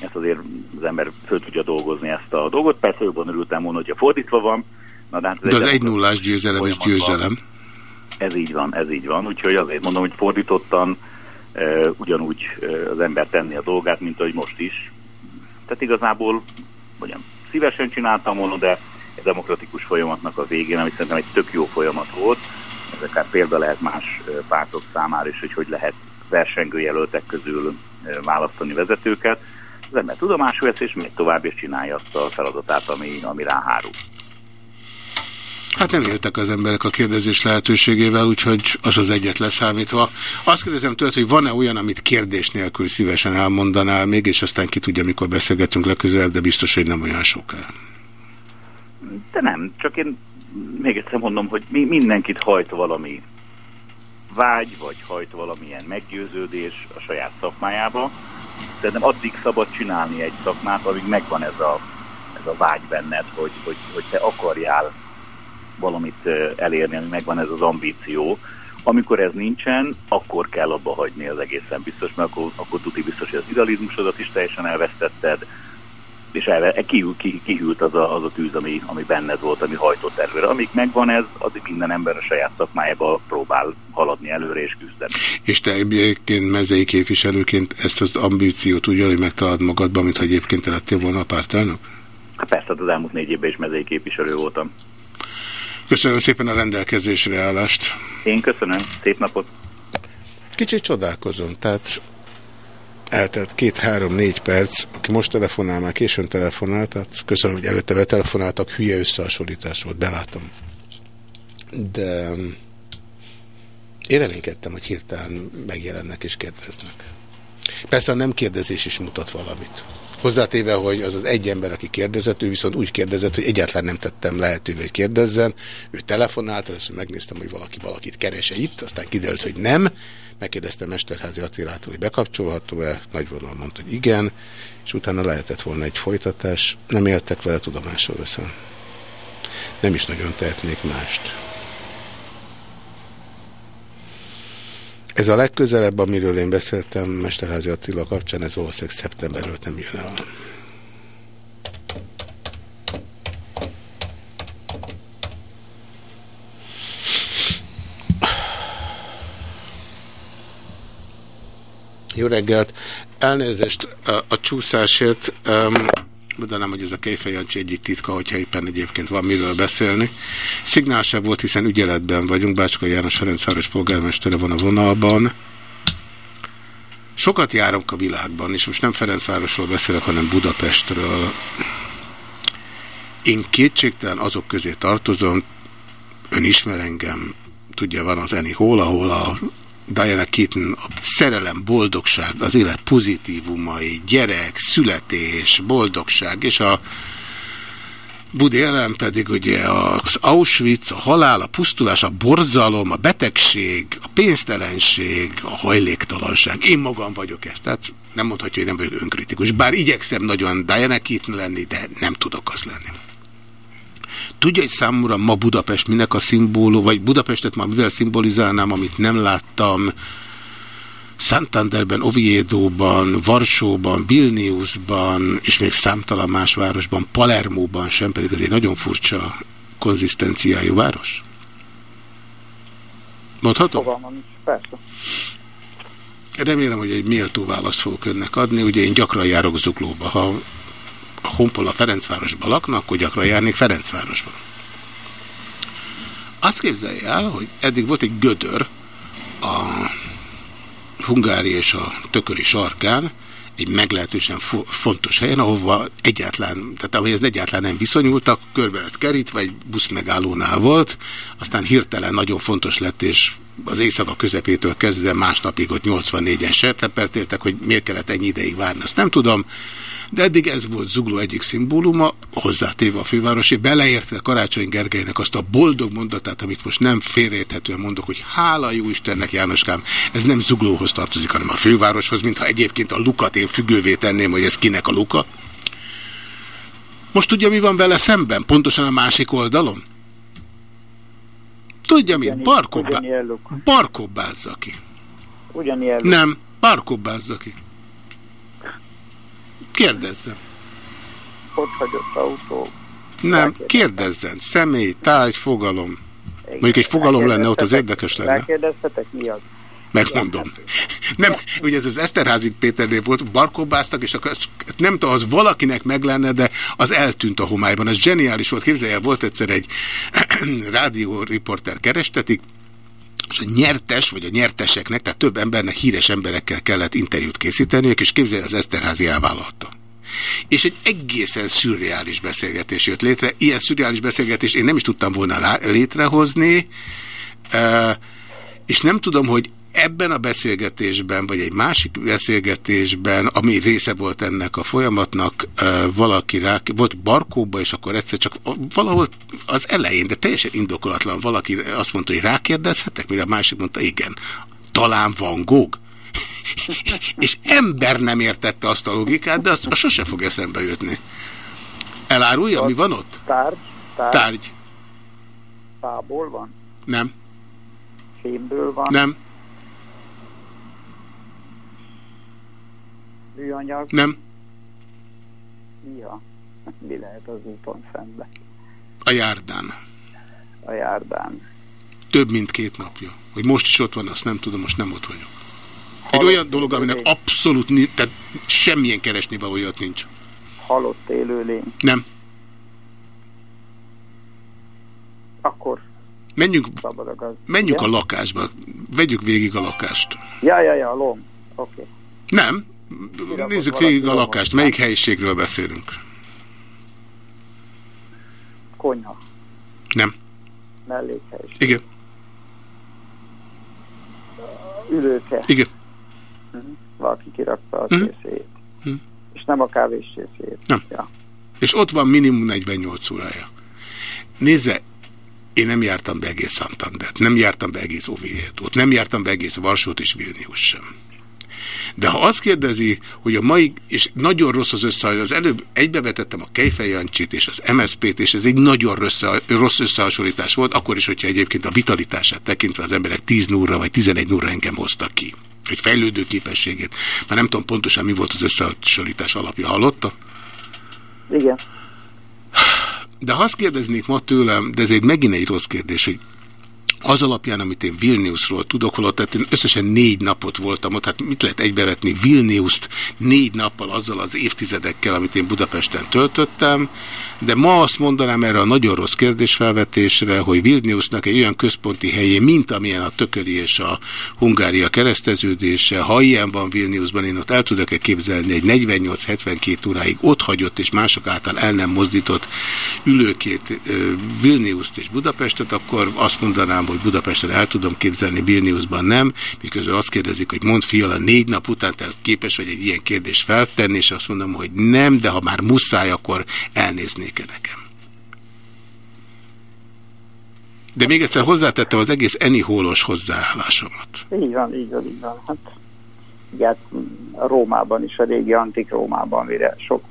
Ezt azért az ember föl tudja dolgozni ezt a dolgot. Persze jobban örültem volna, hogyha fordítva van. Na, de, hát ez De az egy nullás győzelem és győzelem. Ez így van, ez így van. Úgyhogy azért mondom, hogy fordítottan ugyanúgy az ember tenni a dolgát, mint ahogy most is. Tehát igazából, mondjam, szívesen csináltam volna, de egy demokratikus folyamatnak a végén, ami szerintem egy tök jó folyamat volt, ez akár példa lehet más pártok számára is, hogy hogy lehet versengő jelöltek közül választani vezetőket. Az ember tudomásul vesz, és megy tovább, és csinálja azt a feladatát, ami, ami rá hárul. Hát nem éltek az emberek a kérdezés lehetőségével, úgyhogy az az egyet leszámítva. Azt kérdezem tőled, hogy van-e olyan, amit kérdés nélkül szívesen elmondanál még, és aztán ki tudja, mikor beszélgetünk legközelebb, de biztos, hogy nem olyan soká. De nem, csak én még egyszer mondom, hogy mi, mindenkit hajt valami vágy, vagy hajt valamilyen meggyőződés a saját szakmájába. Szerintem addig szabad csinálni egy szakmát, amíg megvan ez a, ez a vágy benned, hogy, hogy, hogy te akarjál valamit elérni, ami megvan ez az ambíció. Amikor ez nincsen, akkor kell abba hagyni az egészen biztos, mert akkor, akkor tuti biztos, hogy az idealizmusodat is teljesen elvesztetted, és erre kihűlt, kihűlt az, a, az a tűz, ami, ami benned volt, ami hajtott előre. Amíg megvan ez, addig minden ember a saját szakmájába próbál haladni előre és küzdeni. És te egyébként mezei képviselőként ezt az ambíciót ugyanúgy megtalad magadban, mintha egyébként te lettél volna a pártelnök? Hát persze, hát az elmúlt négy évben is mezei képviselő voltam. Köszönöm szépen a rendelkezésre állást. Én köszönöm, szép napot. Kicsit csodálkozom, tehát eltelt két-három-négy perc, aki most telefonál, már későn telefonál, tehát köszönöm, hogy előtte betelefonáltak, hülye összehasonlítás volt, belátom. De én reménykedtem, hogy hirtelen megjelennek és kérdeznek. Persze a nem kérdezés is mutat valamit. Hozzátéve, hogy az az egy ember, aki kérdezett, ő viszont úgy kérdezett, hogy egyáltalán nem tettem lehetővé, hogy kérdezzen. Ő telefonált, először megnéztem, hogy valaki valakit kerese itt, aztán kiderült, hogy nem. Megkérdeztem Mesterházi Attilától, hogy bekapcsolható-e, nagyvonal mondta, hogy igen, és utána lehetett volna egy folytatás. Nem éltek vele, tudomásul veszem. Nem is nagyon tehetnék mást. Ez a legközelebb, amiről én beszéltem Mesterházi Attila kapcsán, ez valószínűleg szeptemberről nem jön el. Jó reggelt! Elnézést a, a csúszásért. Um, mondanám, hogy ez a Kejfej Jancsi egyik titka, hogyha éppen egyébként van miről beszélni. Szignál sem volt, hiszen ügyeletben vagyunk. Bácska János Ferencváros polgármestere van a vonalban. Sokat járok a világban, és most nem Ferencvárosról beszélek, hanem Budapestről. Én kétségtelen azok közé tartozom, ön ismer engem, tudja, van az Eni Hall, ahol a Diana Keaton, a szerelem, boldogság, az élet pozitívumai, gyerek, születés, boldogság, és a Budi ellen pedig ugye az Auschwitz, a halál, a pusztulás, a borzalom, a betegség, a pénztelenség, a hajléktalanság. Én magam vagyok ez, tehát nem mondhatja, hogy nem vagyok önkritikus. Bár igyekszem nagyon Diana Keaton lenni, de nem tudok az lenni. Tudja, hogy számomra ma Budapest minek a szimbólum, vagy Budapestet már mivel szimbolizálnám, amit nem láttam, Santanderben, Oviedóban, Varsóban, Vilniusban, és még számtalan más városban, Palermóban sem, pedig ez egy nagyon furcsa konzisztenciájú város? Mondhatom? Fogalmam persze. Remélem, hogy egy méltó választ fogok önnek adni. Ugye én gyakran járok Zuglóba. Ha a Honpola Ferencvárosban laknak, akkor gyakran járnék Ferencvárosban. Azt képzelje el, hogy eddig volt egy gödör a Hungári és a Tököli sarkán, egy meglehetősen fo fontos helyen, ahova egyáltalán, tehát ahol ez egyáltalán nem viszonyultak, körbe lett kerítve, egy buszmegállónál volt, aztán hirtelen nagyon fontos lett, és az éjszaka közepétől kezdve másnapig ott 84-en sertepert értek, hogy miért kellett ennyi ideig várni, azt nem tudom, de eddig ez volt Zugló egyik szimbóluma, hozzátéve a fővárosi, beleértve Karácsony Gergelynek azt a boldog mondatát, amit most nem félreérthetően mondok, hogy hála jó Istennek Jánoskám, ez nem Zuglóhoz tartozik, hanem a fővároshoz, mintha egyébként a lukat én függővé tenném, hogy ez kinek a luka. Most tudja, mi van vele szemben? Pontosan a másik oldalon? Tudja mit? Barkobbá... Barkobbázza ki. Ugyanilyen. Nem, barkobbázza ki. Kérdezzem. Ott hagyott autó. Nem, kérdezzen. Személy, tárgy, fogalom. Mondjuk egy fogalom lenne, ott az érdekes lenne. Rákérdeztetek mi az? Megmondom. Nem, ugye ez az Eszterházi Péternél volt, barkobáztak, és akkor nem tudom, az valakinek meg lenne, de az eltűnt a homályban. Ez zseniális volt. Képzelje, volt egyszer egy rádióriporter kerestetik, és a nyertes, vagy a nyerteseknek, tehát több embernek, híres emberekkel kellett interjút készíteniük, és képzelje, az Eszterházi elvállalta. És egy egészen szürreális beszélgetés jött létre. Ilyen szürreális beszélgetést én nem is tudtam volna létrehozni, és nem tudom, hogy ebben a beszélgetésben, vagy egy másik beszélgetésben, ami része volt ennek a folyamatnak, valaki rá, volt barkóba, és akkor egyszer csak valahol az elején, de teljesen indokolatlan valaki azt mondta, hogy rákérdezhetek, mire a másik mondta, igen, talán van Gog. és ember nem értette azt a logikát, de azt sose fog eszembe jutni. Elárulja, mi van ott? Tárgy. Tárgy. Tárgy. Fából van? Nem. Fémből van? Nem. Műanyag? Nem. Ja, mi lehet az úton szembe? A járdán. A járdán. Több mint két napja. Hogy most is ott van, azt nem tudom, most nem ott vagyok. Egy olyan dolog, aminek abszolút, ni- tehát semmilyen keresni valóját nincs. Halott élőlény. Nem. Akkor Menjünk, szabad a menjünk a Ja? lakásba. Vegyük végig a lakást. Ja, ja, ja, lom. Oké. Okay. Nem. Nézzük végig a lakást. Melyik helyiségről beszélünk? Konyha. Nem. Mellékhely. Igen. Ülőke. Igen. Mhm. Valaki kirakta a Mhm. csészéjét. Mhm. És nem a kávés csészéjét. Nem. Ja. És ott van minimum 48 órája. Nézze, én nem jártam be egész Santandert, nem jártam be egész Oviedo-t, nem jártam be egész Varsót és Vilnius sem. De ha azt kérdezi, hogy a mai, és nagyon rossz az összehasonlítás, az előbb egybevetettem a Kejfej Jancsit és az MSZP-t, és ez egy nagyon rossz, rossz összehasonlítás volt, akkor is, hogyha egyébként a vitalitását tekintve az emberek 10 núra vagy 11 núra engem hoztak ki. Egy fejlődő képességét. Már nem tudom pontosan mi volt az összehasonlítás alapja. Hallotta? Igen. De ha azt kérdeznék ma tőlem, de ez egy megint egy rossz kérdés, hogy az alapján, amit én Vilniusról tudok, holott tehát én összesen négy napot voltam ott, hát mit lehet egybevetni Vilniuszt négy nappal azzal az évtizedekkel, amit én Budapesten töltöttem, de ma azt mondanám erre a nagyon rossz kérdésfelvetésre, hogy Vilniusnak egy olyan központi helyén, mint amilyen a Tököli és a Hungária kereszteződése, ha ilyen van Vilniusban, én ott el tudok-e képzelni egy 48-72 óráig ott hagyott és mások által el nem mozdított ülőkét Vilniuszt és Budapestet, akkor azt mondanám, hogy Budapesten el tudom képzelni, Vilniusban nem, miközben azt kérdezik, hogy mond fiala négy nap után te képes vagy egy ilyen kérdést feltenni, és azt mondom, hogy nem, de ha már muszáj, akkor elnéznék-e nekem. De még egyszer hozzátettem az egész Eni-hólos hozzáállásomat. Így van, így van, így van. Hát, ugye, hát, Rómában is, a régi antik Rómában, mire sok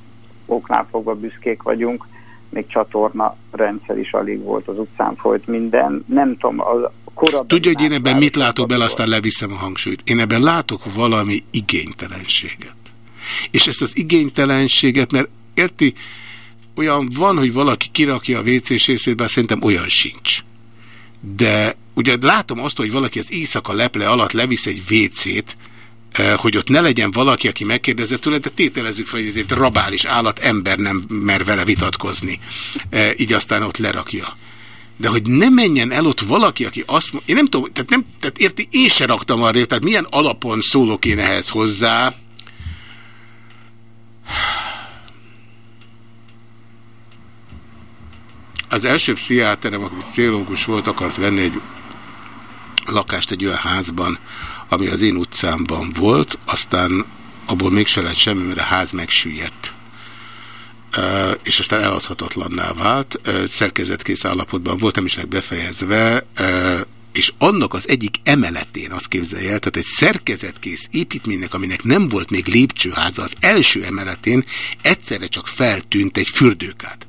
oknál fogva büszkék vagyunk, még csatorna rendszer is alig volt, az utcán folyt minden. Nem tudom, a korábbi... Tudja, hogy én ebben mit látok bele, aztán leviszem a hangsúlyt. Én ebben látok valami igénytelenséget. És ezt az igénytelenséget, mert érti, olyan van, hogy valaki kirakja a WC-s részét, bár szerintem olyan sincs. De ugye látom azt, hogy valaki az éjszaka leple alatt levisz egy WC-t, hogy ott ne legyen valaki, aki megkérdezett tőle, de tételezzük fel, hogy ez egy rabális állat, ember nem mer vele vitatkozni. Eh, Így aztán ott lerakja. De hogy ne menjen el ott valaki, aki azt mondja, én nem tudom, tehát, nem, tehát érti, én se raktam arra, tehát milyen alapon szólok én ehhez hozzá. Az első pszichiáterem, aki pszichológus volt, akart venni egy lakást egy olyan házban, ami az én utcámban volt, aztán abból mégse lett semmi, mert a ház megsüllyedt. És aztán eladhatatlanná vált, szerkezetkész állapotban volt, nem is befejezve, és annak az egyik emeletén azt képzelje el, tehát egy szerkezetkész építménynek, aminek nem volt még lépcsőháza, az első emeletén egyszerre csak feltűnt egy fürdőkád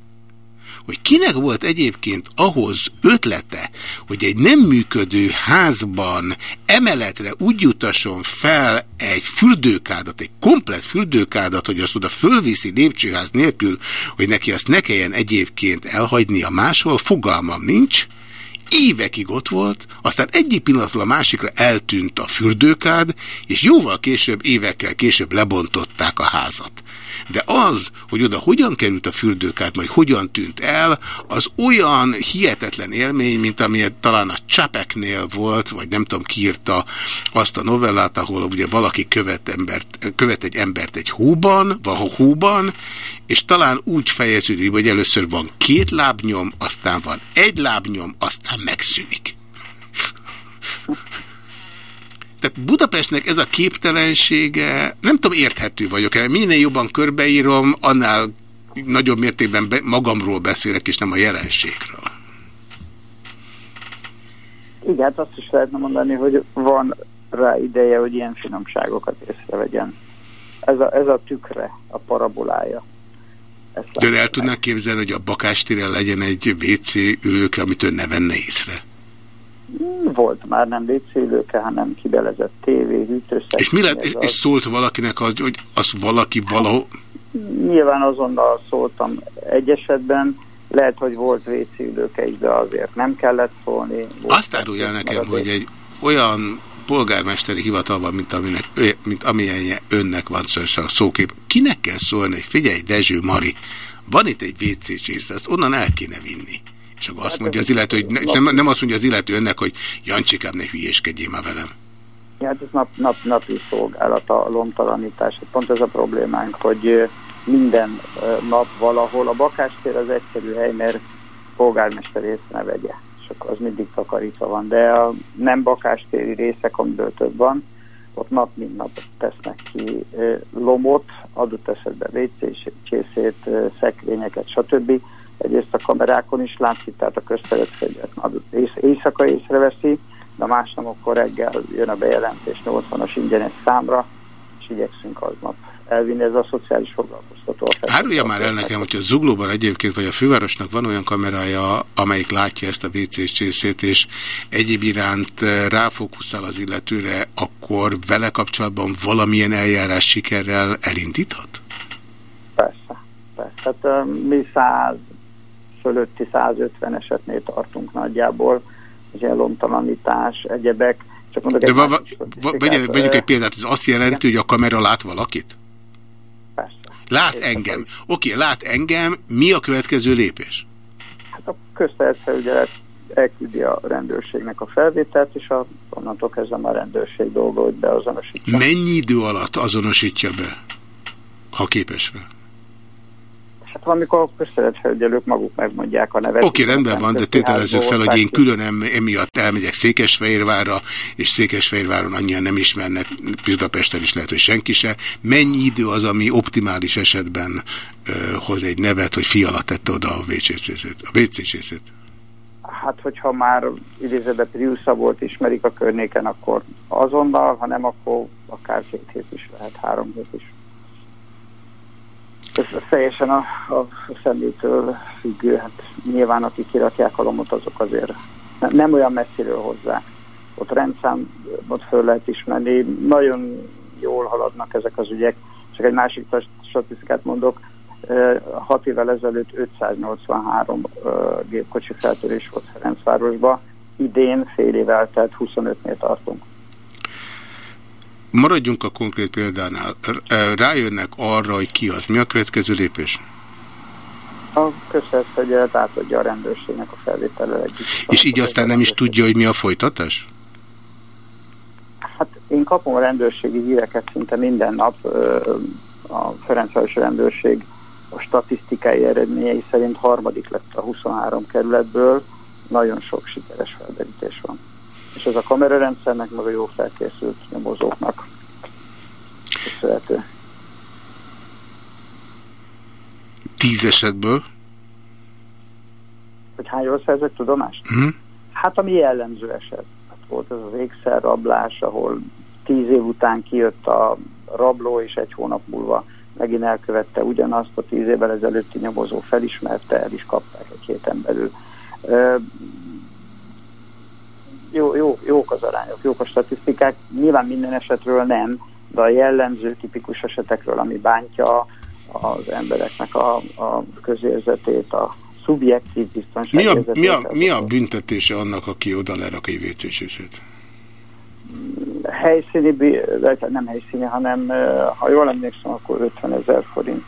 hogy kinek volt egyébként ahhoz ötlete, hogy egy nem működő házban emeletre úgy jutasson fel egy fürdőkádat, egy komplet fürdőkádat, hogy azt oda fölviszi lépcsőház nélkül, hogy neki azt ne kelljen egyébként elhagynia máshol, fogalmam nincs, évekig ott volt, aztán egyik pillanatról a másikra eltűnt a fürdőkád, és jóval később, évekkel később lebontották a házat. De az, hogy oda hogyan került a fürdőkád, majd hogyan tűnt el, az olyan hihetetlen élmény, mint amilyen talán a Csapeknél volt, vagy nem tudom ki írta azt a novellát, ahol ugye valaki követ, embert, követ egy embert egy hóban, vagy hóban, és talán úgy fejeződik, hogy először van két lábnyom, aztán van egy lábnyom, aztán megszűnik. Tehát Budapestnek ez a képtelensége, nem tudom, érthető vagyok-e, minél jobban körbeírom, annál nagyobb mértékben be, magamról beszélek, és nem a jelenségről. Igen, hát azt is lehetne mondani, hogy van rá ideje, hogy ilyen finomságokat észrevegyen. Ez a, ez a tükre, a parabolája. De ön el tudnak képzelni, hogy a bakástéren legyen egy WC ülőke, amit ön ne venne észre? Volt már nem WC-ülőke, hanem kibelezett tévé, hűtőszer. És mi lett, és, és szólt valakinek az, hogy az valaki valahol... nyilván azonnal szóltam egy esetben, lehet, hogy volt WC ülőke is, de azért nem kellett szólni. Azt árulja nekem, hogy egy olyan polgármesteri hivatalban, mint, aminek, mint amilyen önnek van szó, szókép. Kinek kell szólni, hogy figyelj, Dezső Mari, van itt egy WC csész, ezt onnan el kéne vinni. És akkor azt mondja az illető, hogy ne, nem, nem azt mondja az illető önnek, hogy Jancsikám, ne hülyéskedjél már velem. Ja, hát ez nap, nap, napi szolgálat a lomtalanítás. Pont ez a problémánk, hogy minden nap valahol. A bakástér az egyszerű hely, mert polgármester észre vegye, akkor az mindig takarítva van. De a nem bakástéri részek, amiből több van, ott nap mint nap tesznek ki lomot, adott esetben csészét, szekrényeket, stb. Egyrészt a kamerákon is látszik, tehát a közterületfelület éjszaka észreveszi, de másnapokkor reggel jön a bejelentés 80-as ingyenes számra, és igyekszünk aznap elvinni, ez a szociális foglalkoztató. Árulja már el nekem, hogy a Zuglóban egyébként, vagy a fővárosnak van olyan kamerája, amelyik látja ezt a WC-s csészét, és egyéb iránt ráfókuszál az illetőre, akkor vele kapcsolatban valamilyen eljárás sikerrel elindíthat? Persze, persze. Hát mi 100 fölötti 150 esetnél tartunk nagyjából, zselomtalanítás, egyebek. Csak mondok De va, va, va, vegyek, vegyük egy példát, ez azt jelenti, hogy a kamera lát valakit? Lát engem. Oké, okay, lát engem, mi a következő lépés? Hát a közterületfelügyelet elküldi a rendőrségnek a felvételt, és a, onnantól kezdve a rendőrség dolga, hogy beazonosítja. Mennyi idő alatt azonosítja be, ha képes rá? Hát valamikor közszeretfelügyelők maguk megmondják a nevet. Oké, okay, rendben van, de tételezzük fel, hogy én külön emiatt elmegyek Székesfehérvárra, és Székesfehérváron annyian nem ismernek, Budapesten is lehet, hogy senki se. Mennyi idő az, ami optimális esetben uh, hoz egy nevet, hogy fiala tette oda a WC-csészét? A WC Hát, hogyha már idézőben Priusza volt, ismerik a környéken, akkor azonnal, ha nem, akkor akár két hét is lehet, három hét is ez teljesen a, a személytől függő. Hát nyilván akik kirakják a lomot, azok azért nem olyan messziről hozzák. Ott rendszámot föl lehet ismerni. Nagyon jól haladnak ezek az ügyek. Csak egy másik statisztikát mondok. 6 évvel ezelőtt 583 gépkocsi feltörés volt Ferencvárosba. Idén fél évvel, tehát 25-nél tartunk. Maradjunk a konkrét példánál. Rájönnek arra, hogy ki az. Mi a következő lépés? A közszerszegyelet átadja a rendőrségnek a felvétellel együtt. És így aztán nem is tudja, hogy mi a folytatás? Hát én kapom a rendőrségi híreket szinte minden nap. A Ferencvárosi rendőrség a statisztikai eredményei szerint harmadik lett a 23 kerületből. Nagyon sok sikeres felderítés van és ez a kamerarendszernek, meg a jó felkészült nyomozóknak köszönhető. Tíz esetből? Hogy hányról szerzett tudomást? Mm. Hát ami jellemző eset. Hát volt ez az ékszerrablás, ahol tíz év után kijött a rabló, és egy hónap múlva megint elkövette ugyanazt, a tíz évvel ezelőtti nyomozó felismerte, el is kapták egy héten belül jó, jó, jók az arányok, jók a statisztikák. Nyilván minden esetről nem, de a jellemző tipikus esetekről, ami bántja az embereknek a, a közérzetét, a szubjektív mi a, mi, a, mi a büntetése annak, aki oda lerak egy WC-sét? Helyszíni, nem helyszíni, hanem ha jól emlékszem, akkor 50 ezer forint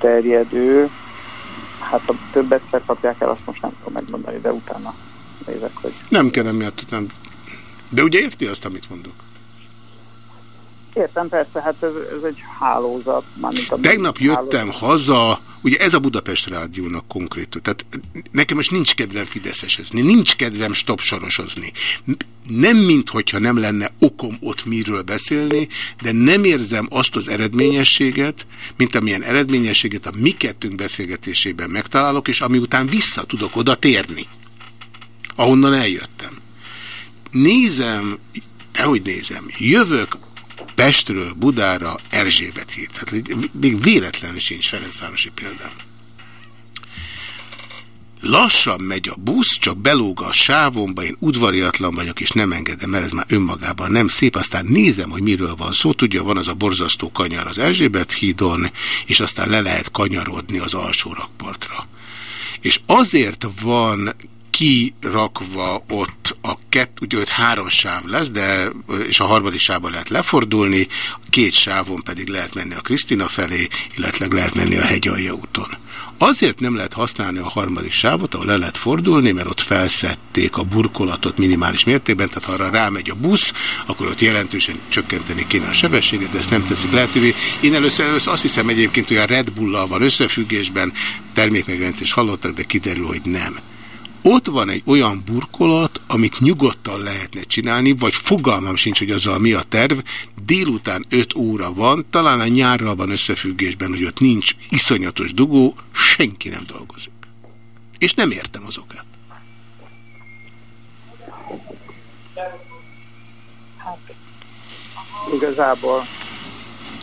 terjedő. Hát ha többet kapják el, azt most nem tudom megmondani, de utána nézek, hogy... Nem kell emiatt, nem. De ugye érti azt, amit mondok? Értem, persze, hát ez, ez egy hálózat. Tegnap jöttem hálózat. haza, ugye ez a Budapest Rádiónak konkrét, tehát nekem most nincs kedvem fideszesezni, nincs kedvem stopsorosozni. Nem minthogyha nem lenne okom ott miről beszélni, de nem érzem azt az eredményességet, mint amilyen eredményességet a mi kettőnk beszélgetésében megtalálok, és ami után vissza tudok oda térni ahonnan eljöttem. Nézem, dehogy nézem, jövök Pestről Budára Erzsébet hírt. Tehát még véletlenül sincs Ferencvárosi példám. lassan megy a busz, csak belóg a sávomba, én udvariatlan vagyok, és nem engedem el, ez már önmagában nem szép, aztán nézem, hogy miről van szó, tudja, van az a borzasztó kanyar az Erzsébet hídon, és aztán le lehet kanyarodni az alsó rakpartra. És azért van kirakva ott a kett, ugye ott három sáv lesz, de, és a harmadik sávban lehet lefordulni, két sávon pedig lehet menni a Krisztina felé, illetve lehet menni a hegyalja úton. Azért nem lehet használni a harmadik sávot, ahol le lehet fordulni, mert ott felszették a burkolatot minimális mértékben, tehát ha arra rámegy a busz, akkor ott jelentősen csökkenteni kéne a sebességet, de ezt nem teszik lehetővé. Én először, először azt hiszem egyébként, hogy a Red Bull-lal van összefüggésben, termékmegjelenítést hallottak, de kiderül, hogy nem ott van egy olyan burkolat, amit nyugodtan lehetne csinálni, vagy fogalmam sincs, hogy azzal mi a terv. Délután 5 óra van, talán a nyárral van összefüggésben, hogy ott nincs iszonyatos dugó, senki nem dolgozik. És nem értem az okát. Igazából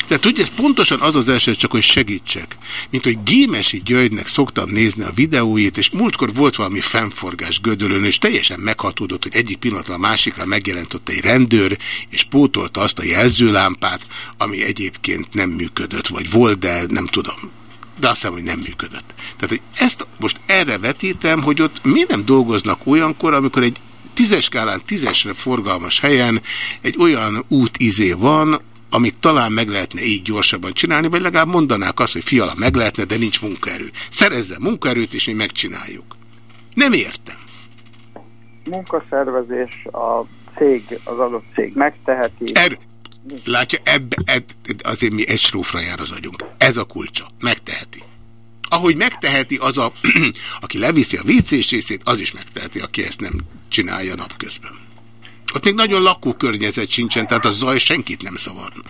tehát tudja, ez pontosan az az első, csak hogy segítsek. Mint hogy Gémesi Györgynek szoktam nézni a videóit, és múltkor volt valami fennforgás Gödölön, és teljesen meghatódott, hogy egyik pillanatra a másikra megjelent ott egy rendőr, és pótolta azt a jelzőlámpát, ami egyébként nem működött, vagy volt, de nem tudom de azt hiszem, hogy nem működött. Tehát, hogy ezt most erre vetítem, hogy ott miért nem dolgoznak olyankor, amikor egy tízes skálán tízesre forgalmas helyen egy olyan útizé van, amit talán meg lehetne így gyorsabban csinálni, vagy legalább mondanák azt, hogy fiala meg lehetne, de nincs munkaerő. Szerezze munkaerőt, és mi megcsináljuk. Nem értem. Munkaszervezés a cég, az adott cég megteheti. Er, látja, ebbe, eb, azért mi egy srófra jár az vagyunk. Ez a kulcsa. Megteheti. Ahogy megteheti az a, aki leviszi a WC részét, az is megteheti, aki ezt nem csinálja napközben. Ott még nagyon lakókörnyezet sincsen, tehát a zaj senkit nem szavarna.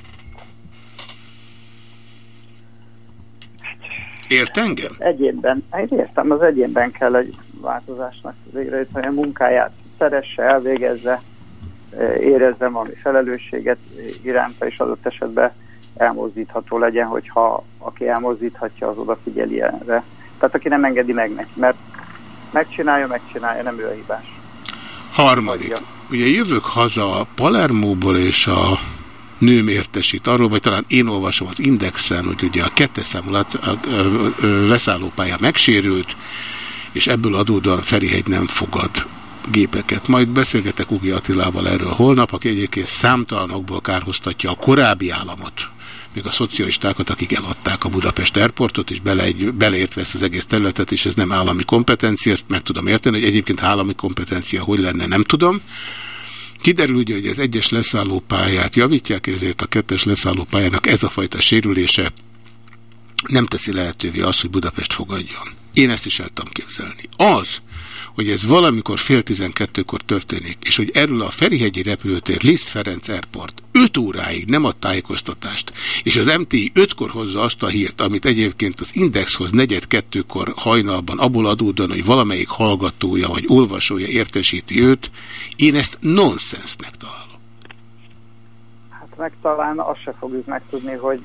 Ért engem? Egyénben, én értem, az egyénben kell egy változásnak végrehajtani a munkáját, szeresse, elvégezze, érezze valami felelősséget iránta, és adott esetben elmozdítható legyen, hogyha aki elmozdíthatja, az odafigyeli erre. Tehát aki nem engedi meg neki, mert megcsinálja, megcsinálja, nem ő a hibás. Harmadik. Ugye jövök haza Palermóból, és a nőm értesít arról, vagy talán én olvasom az Indexen, hogy ugye a kettes számú leszállópálya megsérült, és ebből adódóan Ferihegy nem fogad gépeket. Majd beszélgetek Ugi Attilával erről holnap, aki egyébként számtalanokból kárhoztatja a korábbi államot még a szocialistákat, akik eladták a Budapest Airportot, és bele egy, beleértve ezt az egész területet, és ez nem állami kompetencia, ezt meg tudom érteni, hogy egyébként állami kompetencia hogy lenne, nem tudom. Kiderül ugye, hogy az egyes leszállópályát javítják, ezért a kettes leszállópályának ez a fajta sérülése nem teszi lehetővé azt, hogy Budapest fogadjon. Én ezt is el tudom képzelni. Az, hogy ez valamikor fél tizenkettőkor történik, és hogy erről a Ferihegyi repülőtér Liszt Ferenc Airport 5 óráig nem ad tájékoztatást, és az MTI 5-kor hozza azt a hírt, amit egyébként az Indexhoz negyed kettőkor hajnalban abból adódóan, hogy valamelyik hallgatója vagy olvasója értesíti őt, én ezt nonsensnek találom. Hát meg talán azt se fogjuk megtudni, hogy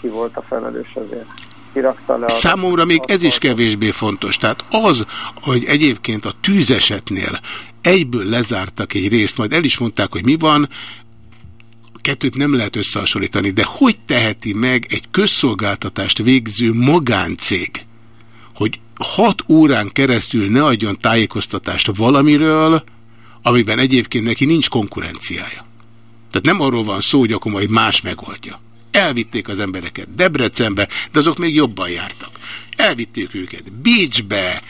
ki volt a felelős azért kirakta le. Számomra még ez is kevésbé fontos. Tehát az, hogy egyébként a tűzesetnél egyből lezártak egy részt, majd el is mondták, hogy mi van, kettőt nem lehet összehasonlítani, de hogy teheti meg egy közszolgáltatást végző magáncég, hogy hat órán keresztül ne adjon tájékoztatást valamiről, amiben egyébként neki nincs konkurenciája. Tehát nem arról van szó, hogy akkor majd más megoldja. Elvitték az embereket Debrecenbe, de azok még jobban jártak. Elvitték őket Bécsbe,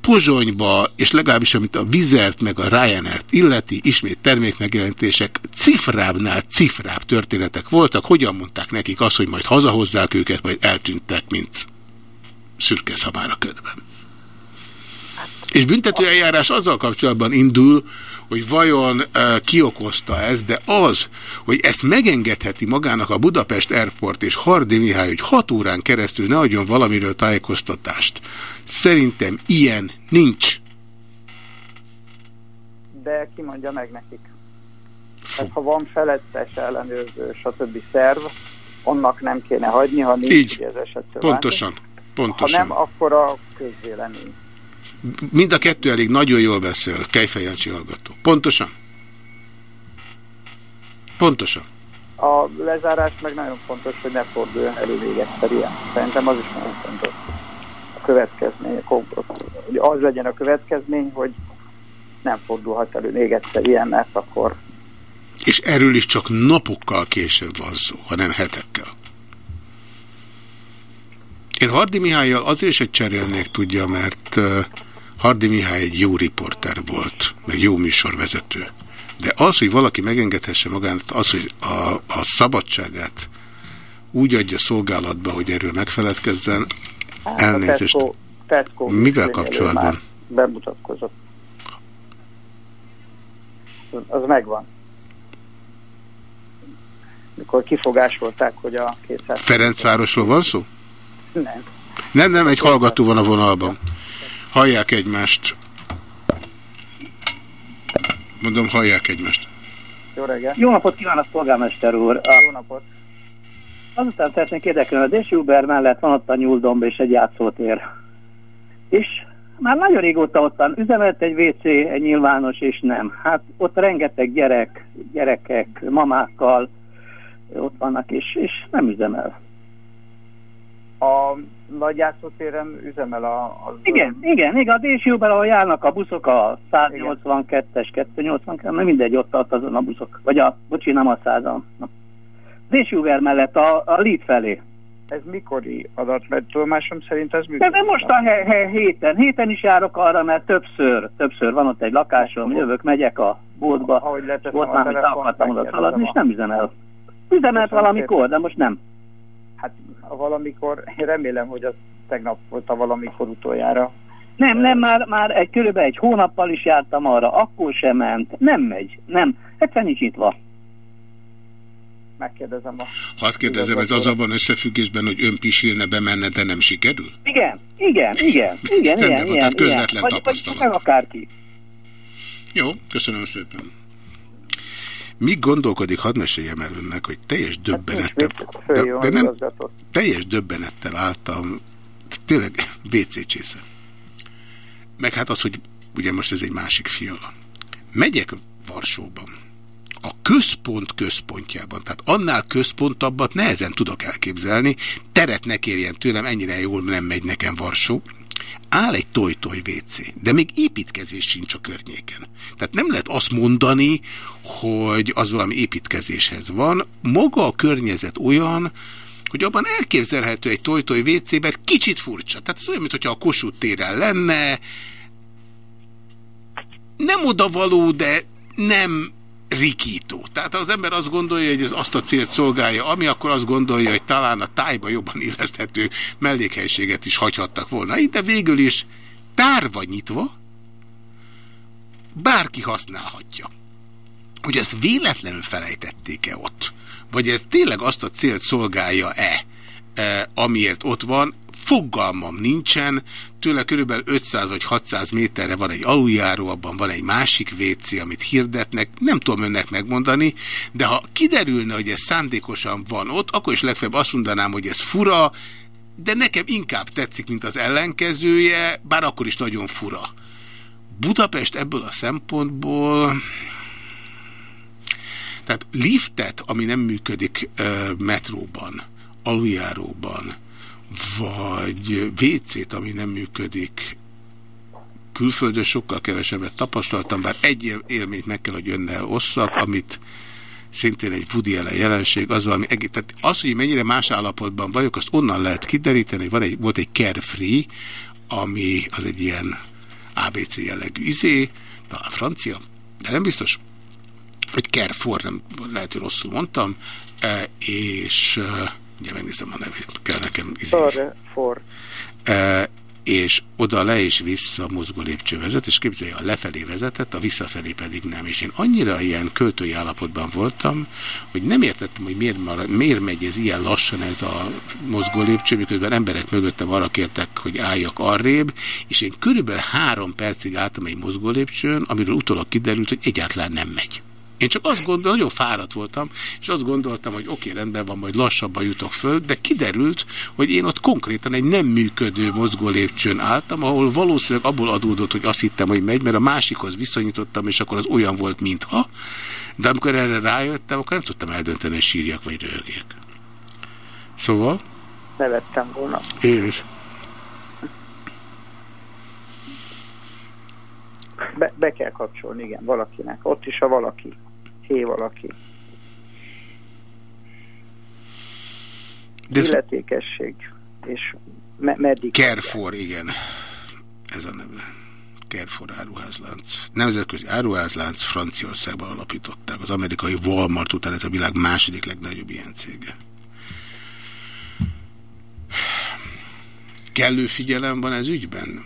Pozsonyba, és legalábbis amit a Vizert meg a Ryanair-t illeti, ismét termékmegjelenítések cifrábbnál cifrább történetek voltak. Hogyan mondták nekik azt, hogy majd hazahozzák őket, majd eltűntek, mint szürke szabára ködben. És büntetőeljárás azzal kapcsolatban indul, hogy vajon uh, ki okozta ez, de az, hogy ezt megengedheti magának a Budapest Airport és Hardi Mihály, hogy hat órán keresztül ne adjon valamiről tájékoztatást. Szerintem ilyen nincs. De ki mondja meg nekik? Hát, ha van felettes ellenőrző, stb. szerv, annak nem kéne hagyni, ha nincs Így. ez esetben. Pontosan. Pontosan. Ha nem, akkor a közvélemény Mind a kettő elég nagyon jól beszél, Kejfej Jancsi hallgató. Pontosan? Pontosan. A lezárás meg nagyon fontos, hogy ne forduljon elő még egyszer ilyen. Szerintem az is nagyon fontos. A következmény, hogy az legyen a következmény, hogy nem fordulhat elő még egyszer ilyen, mert akkor... És erről is csak napokkal később van szó, hanem hetekkel. Én Hardi Mihályjal azért is egy cserélnék tudja, mert Hardi Mihály egy jó riporter volt, meg jó műsorvezető. De az, hogy valaki megengedhesse magának, az, hogy a, a szabadságát úgy adja szolgálatba, hogy erről megfeledkezzen, elnézést. Tesco, Tesco Mivel kapcsolatban? Bemutatkozott. Az megvan. Mikor kifogásolták, hogy a 200... Ferencvárosról van szó? Nem. Nem, nem, egy hallgató van a vonalban. Hallják egymást. Mondom, hallják egymást. Jó reggelt. Jó napot kívánok, polgármester úr! A... Jó napot. Azután szeretnék érdekelni, a Dési Uber mellett van ott a nyúldomb és egy játszótér. És már nagyon régóta ott van, üzemelt egy WC, egy nyilvános, és nem. Hát ott rengeteg gyerek, gyerekek, mamákkal ott vannak, és, és nem üzemel. A nagyjátszótéren üzemel a... Az Igen, igen, igen, a Dési Uber, ahol járnak a buszok, a 182-es, 282, nem mindegy, ott tart azon a buszok. Vagy a, bocsi, nem a 100 a Dési Uber mellett a, a Lead felé. Ez mikori adat? Mert tudomásom szerint ez működik. de most a he, he, héten, héten is járok arra, mert többször, többször van ott egy lakásom, jövök, megyek a boltba, Ahogy volt már, telefont, akartam oda szaladni, és nem üzemel. Üzemelt valamikor, de most nem. Valamikor, én remélem, hogy az tegnap volt a valamikor utoljára. Nem, nem, már, már egy körülbelül egy hónappal is jártam arra, akkor sem ment, nem megy, nem, egyszerűen nincs nyitva. Megkérdezem a... Hadd kérdezem, ez az abban összefüggésben, hogy ön pisilne, bemenne, de nem sikerül? Igen, igen, igen, igen, igen, van, igen, tehát igen. közvetlen Vagy- vagy tapasztalat. Akárki. Jó, köszönöm szépen. Míg gondolkodik, hadd meséljem el önnek, hogy teljes döbbenettel, de, de nem, teljes döbbenettel álltam, tényleg WC csésze. Meg hát az, hogy ugye most ez egy másik fiala. Megyek Varsóban, a központ központjában, tehát annál központabbat nehezen tudok elképzelni, teret ne kérjen tőlem, ennyire jól nem megy nekem Varsó, áll egy toj-toj WC, de még építkezés sincs a környéken. Tehát nem lehet azt mondani, hogy az valami építkezéshez van. Maga a környezet olyan, hogy abban elképzelhető egy toj-toj WC, mert kicsit furcsa. Tehát ez olyan, mintha a Kossuth téren lenne, nem odavaló, de nem rikító. Tehát az ember azt gondolja, hogy ez azt a célt szolgálja, ami akkor azt gondolja, hogy talán a tájba jobban illeszthető mellékhelységet is hagyhattak volna itt, de végül is tárva nyitva, bárki használhatja. Hogy ezt véletlenül felejtették-e ott, vagy ez tényleg azt a célt szolgálja-e, eh, amiért ott van, fogalmam nincsen, tőle körülbelül 500 vagy 600 méterre van egy aluljáró, abban van egy másik WC, amit hirdetnek, nem tudom önnek megmondani, de ha kiderülne, hogy ez szándékosan van ott, akkor is legfeljebb azt mondanám, hogy ez fura, de nekem inkább tetszik, mint az ellenkezője, bár akkor is nagyon fura. Budapest ebből a szempontból... Tehát liftet, ami nem működik ö, metróban, aluljáróban, vagy WC-t, ami nem működik, külföldön sokkal kevesebbet tapasztaltam, bár egy él élményt meg kell, hogy önnel osszak, amit szintén egy Woody Allen jelenség, az valami egész, tehát az, hogy mennyire más állapotban vagyok, azt onnan lehet kideríteni, van egy, volt egy Carefree, ami az egy ilyen ABC jellegű izé, talán francia, de nem biztos, vagy Carrefour, nem lehet, hogy rosszul mondtam, e, és e, ugye megnézem a nevét, kell nekem izé. For. E, és oda le és vissza mozgó lépcső vezet, és képzelje, a lefelé vezetett, a visszafelé pedig nem. És én annyira ilyen költői állapotban voltam, hogy nem értettem, hogy miért, marad, miért megy ez ilyen lassan ez a mozgó lépcső, miközben emberek mögöttem arra kértek, hogy álljak arrébb, és én körülbelül három percig álltam egy mozgó lépcsőn, amiről utólag kiderült, hogy egyáltalán nem megy. Én csak azt gondoltam, nagyon fáradt voltam, és azt gondoltam, hogy oké, rendben van, majd lassabban jutok föl, de kiderült, hogy én ott konkrétan egy nem működő mozgó lépcsőn álltam, ahol valószínűleg abból adódott, hogy azt hittem, hogy megy, mert a másikhoz viszonyítottam, és akkor az olyan volt, mintha. De amikor erre rájöttem, akkor nem tudtam eldönteni, hogy sírjak vagy röhögjek. Szóval? Nevettem volna. Én is. Be, be kell kapcsolni, igen, valakinek. Ott is a valaki. Hé valaki. De Illetékesség. És me meddig Kerfor, igen. Ez a neve. Kerfor áruházlánc. Nemzetközi áruházlánc Franciaországban alapították. Az amerikai Walmart után ez a világ második legnagyobb ilyen cége. Kellő figyelem van ez ügyben?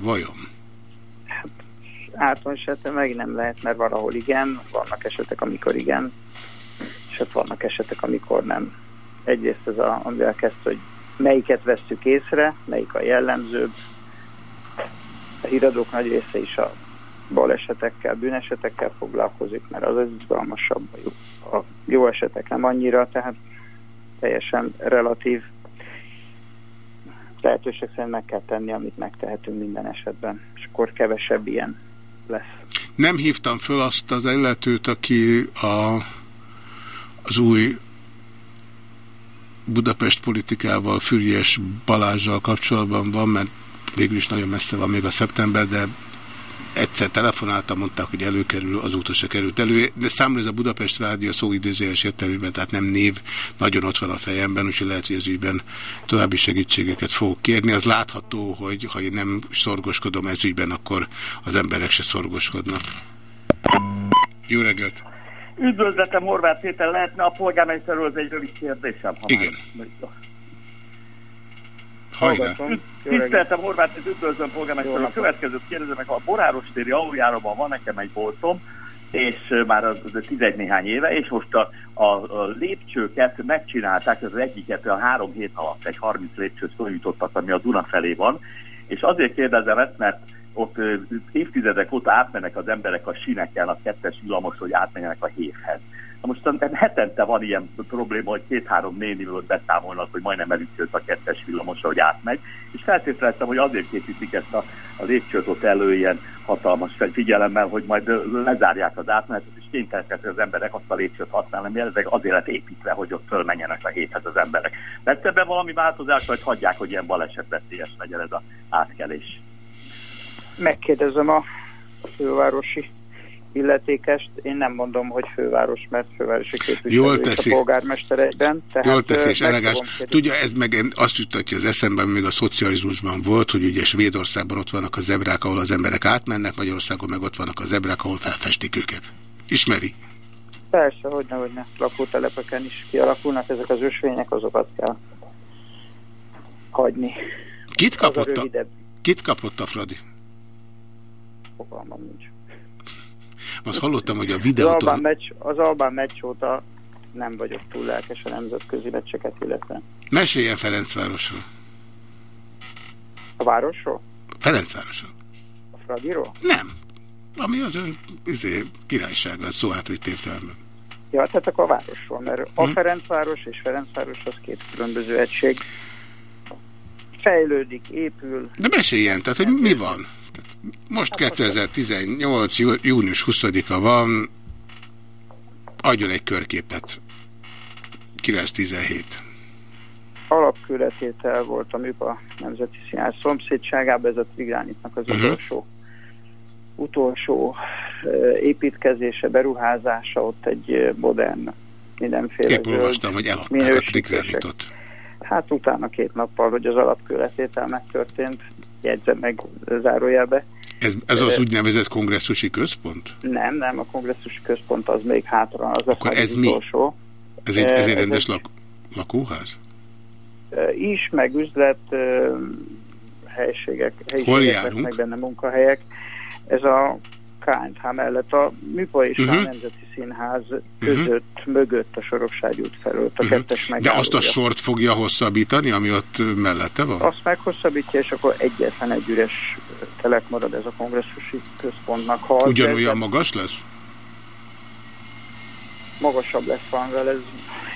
Vajon? Általános esetben meg nem lehet, mert valahol igen, vannak esetek, amikor igen, és ott vannak esetek, amikor nem. Egyrészt ez a, amivel kezd, hogy melyiket vesszük észre, melyik a jellemzőbb. A híradók nagy része is a balesetekkel, bűnesetekkel foglalkozik, mert az az izgalmasabb, a jó, a jó esetek nem annyira, tehát teljesen relatív. Lehetőség szerint meg kell tenni, amit megtehetünk minden esetben, és akkor kevesebb ilyen lesz. Nem hívtam föl azt az illetőt, aki a, az új Budapest politikával, Füriyes Balázsjal kapcsolatban van, mert végül is nagyon messze van még a szeptember, de egyszer telefonáltam, mondták, hogy előkerül, azóta se került elő, de számomra ez a Budapest Rádió szó idézőjes értelmében, tehát nem név, nagyon ott van a fejemben, úgyhogy lehet, hogy ez ügyben további segítségeket fogok kérni. Az látható, hogy ha én nem szorgoskodom ez ügyben, akkor az emberek se szorgoskodnak. Jó reggelt! Üdvözletem, Horváth Péter, lehetne a polgármesterről az egy rövid kérdésem? Ha Igen. Már... Hajrá! Tiszteltem, Horváth, és üdvözlöm polgármester. A következőt kérdezem meg, a Boráros téri aluljáróban van nekem egy boltom, és már az, az 11 néhány éve, és most a, a, a lépcsőket megcsinálták, az egyiket a három hét alatt egy 30 lépcsőt följutottak, ami a Duna felé van, és azért kérdezem ezt, mert ott évtizedek óta átmennek az emberek a sineken, a kettes villamos, hogy átmenjenek a hévhez. Na most szerintem hetente van ilyen probléma, hogy két-három néniből beszámolnak, hogy majdnem elütött a kettes villamosra, hogy átmegy, és feltételeztem, hogy azért készítik ezt a, a lépcsőt ott elő ilyen hatalmas figyelemmel, hogy majd lezárják az átmenetet, és kénytelenek az emberek azt a lépcsőt használni, mert ezek azért lett építve, hogy ott fölmenjenek a héthez az emberek. Lesz ebben valami változás, vagy hagyják, hogy ilyen balesetveszélyes legyen ez az átkelés? Megkérdezem a fővárosi illetékest. Én nem mondom, hogy főváros, mert fővárosi képviselő Jól teszi. a polgármester egyben. Tehát, Jól teszi és elegáns. Tudja, ez meg azt jutatja az eszemben, még a szocializmusban volt, hogy ugye Svédországban ott vannak a zebrák, ahol az emberek átmennek, Magyarországon meg ott vannak a zebrák, ahol felfestik őket. Ismeri? Persze, hogyne, hogyne. Lakótelepeken is kialakulnak ezek az ösvények, azokat kell hagyni. Kit a kapott a, rövidebb kit kapott a Fradi? fogalmam nincs. Azt hallottam, hogy a Az Albán, videóton... meccs, az Albán meccs óta nem vagyok túl lelkes a nemzetközi meccseket, illetve Meséljen Ferencvárosról. a városról, Ferencvárosról. a Fradiról. Nem. Ami az ön izé, királysága, a szó átvitt értelemben. Ja, tehát akkor a városról, mert a Hm. Ferencváros és Ferencváros az két különböző egység. Fejlődik, épül. De meséljen, tehát, hogy mi van? Tehát most 2018. jú- június 20-a van, adjon egy körképet. 9-17. Alapkőletétel volt a MIPA Nemzeti Színház szomszédságában, ez a Trigránitnak az Mhm. utolsó utolsó ö, építkezése, beruházása, ott egy modern, mindenféle Épp olvastam, hogy eladták a trigránitot. Hát utána két nappal, hogy az alapkőletétel megtörtént, jegyzem meg zárójelbe. Ez, ez az úgynevezett kongresszusi központ? Nem, nem, a kongresszusi központ az még hátra az Akkor a ez mi? utolsó. Ez egy, ez egy ez rendes egy- lak, lakóház? Is, meg üzlet helységek, helyiségek Hol lesznek járunk? benne munkahelyek. Ez a KNH mellett a MIPA és Mhm. a Nemzeti Színház között, mögött a Sorokságy út felől, a kettes Mhm. De azt a sort fogja hosszabbítani, ami ott mellette van? Azt meghosszabbítja, és akkor egyetlen egy üres telek marad ez a kongresszusi központnak. Ha Ugyanolyan vezet- magas lesz? magasabb lesz valamivel, ez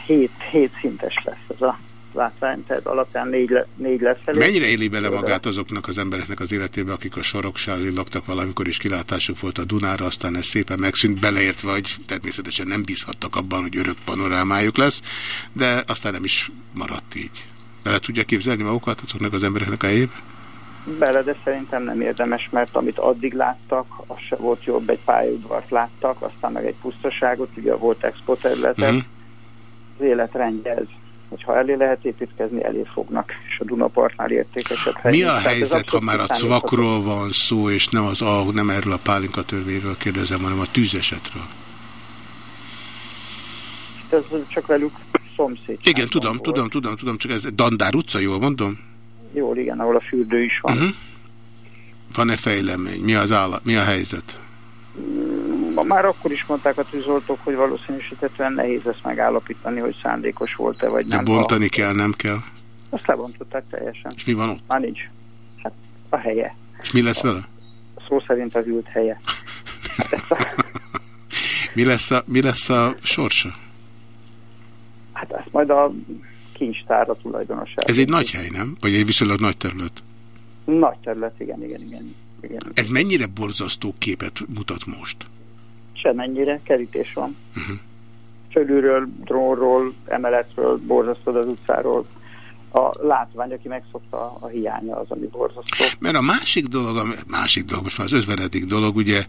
7, 7 szintes lesz ez a látvány, tehát alapján 4, le, 4 lesz elég. Mennyire éli bele magát azoknak az embereknek az életébe, akik a soroksállé laktak valamikor, is kilátásuk volt a Dunára, aztán ez szépen megszűnt, beleértve, hogy természetesen nem bízhattak abban, hogy örök panorámájuk lesz, de aztán nem is maradt így. Bele tudja képzelni magukat azoknak az embereknek a helyébe? Bele, de szerintem nem érdemes, mert amit addig láttak, az se volt jobb, egy pályaudvart láttak, aztán meg egy pusztaságot, ugye volt expo területet, Mhm. az életrendje ez. Hogyha elé lehet építkezni, elé fognak, és a Dunapartnál értékesebb hely. Mi a. Tehát helyzet, ha már a cvakról van szó, és nem, az, a, nem erről a pálinka törvényről kérdezem, hanem a tűzesetről? Ez csak velük szomszéd. Igen, tudom, tudom, tudom, tudom, csak ez Dandár utca, jól mondom? Jól, igen, ahol a fürdő is van. Uh-huh. Van-e fejlemény? Mi, az áll, mi a helyzet? Ma Már akkor is mondták a tűzoltók, hogy valószínűsítetően nehéz ezt megállapítani, hogy szándékos volt-e, vagy De nem. bontani kell, nem kell. Azt lebontották teljesen. És mi van ott? Már nincs. Hát a helye. És mi lesz vele? Szó szerint a hűlt helye. Mi lesz a, mi lesz a sorsa? Hát ezt majd a kincstára tulajdonosa. Ez egy nagy hely, nem? Vagy egy viszonylag nagy terület? Nagy terület, igen, igen, igen. igen. Ez mennyire borzasztó képet mutat most? Semennyire, kerítés van. Uh-huh. Fölülről, drónról, emeletről, borzasztó az utcáról. A látvány, aki megszokta a hiánya az, ami borzasztó. Mert a másik dolog, ami, másik dolog, most már az özvenedik dolog, ugye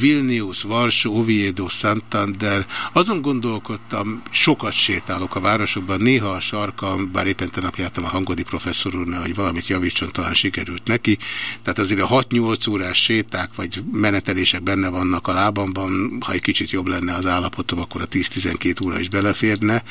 Vilnius, Varsó, Oviedo, Santander, azon gondolkodtam, sokat sétálok a városokban, néha a sarkam, bár éppen tegnap jártam a hangodi professzor úrnál, hogy valamit javítson, talán sikerült neki, tehát azért a 6-8 órás séták, vagy menetelések benne vannak a lábamban, ha egy kicsit jobb lenne az állapotom, akkor a 10-12 óra is beleférne.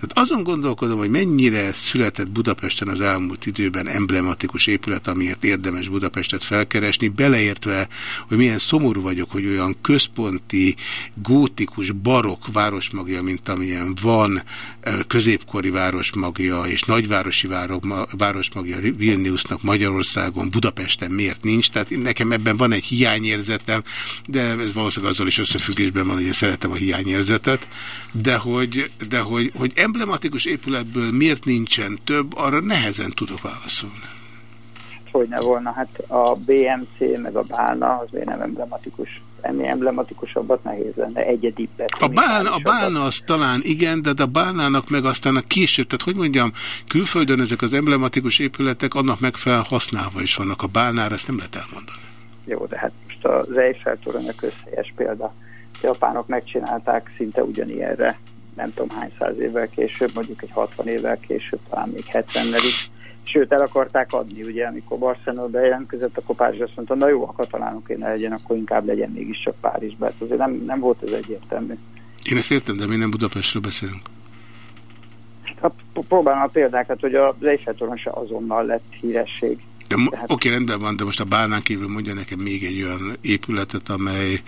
Tehát azon gondolkodom, hogy mennyire született Budapesten az elmúlt időben emblematikus épület, amiért érdemes Budapestet felkeresni, beleértve, hogy milyen szomorú vagyok, hogy olyan központi, gótikus, barok városmagja, mint amilyen van, középkori városmagja és nagyvárosi váro- ma- városmagja Vilniusnak Magyarországon, Budapesten miért nincs. Tehát nekem ebben van egy hiányérzetem, de ez valószínűleg azzal is összefüggésben van, hogy én szeretem a hiányérzetet, de hogy, de hogy, hogy emblematikus épületből miért nincsen több, arra nehezen tudok válaszolni. Hogy ne volna, hát a BMC meg a Bálna, az miért nem emblematikus. Ennél emblematikusabbat nehéz lenne, egyedibbet. A, bán, a bálna az talán igen, de a bálnának meg aztán a később, tehát hogy mondjam, külföldön ezek az emblematikus épületek annak megfelelően használva is vannak. A bálnára ezt nem lehet elmondani. Jó, de hát most az Eiffel torony a közhelyes példa. A japánok megcsinálták szinte ugyanilyenre, nem tudom hány száz évvel később, mondjuk egy 60 évvel később, talán még 70-nel is. Sőt, el akarták adni, ugye, amikor Barcelona bejelentkezett, akkor Párizs azt mondta, na jó, ha katalánok kéne legyen, akkor inkább legyen mégiscsak Párizsba. Hát azért nem, nem volt ez egyértelmű. Én ezt értem, de mi nem Budapestről beszélünk. Hát, próbálom a példákat, hogy Eiffel torony se azonnal lett híresség. De mo- oké, rendben van, de most a bálnán kívül mondja nekem még egy olyan épületet, amely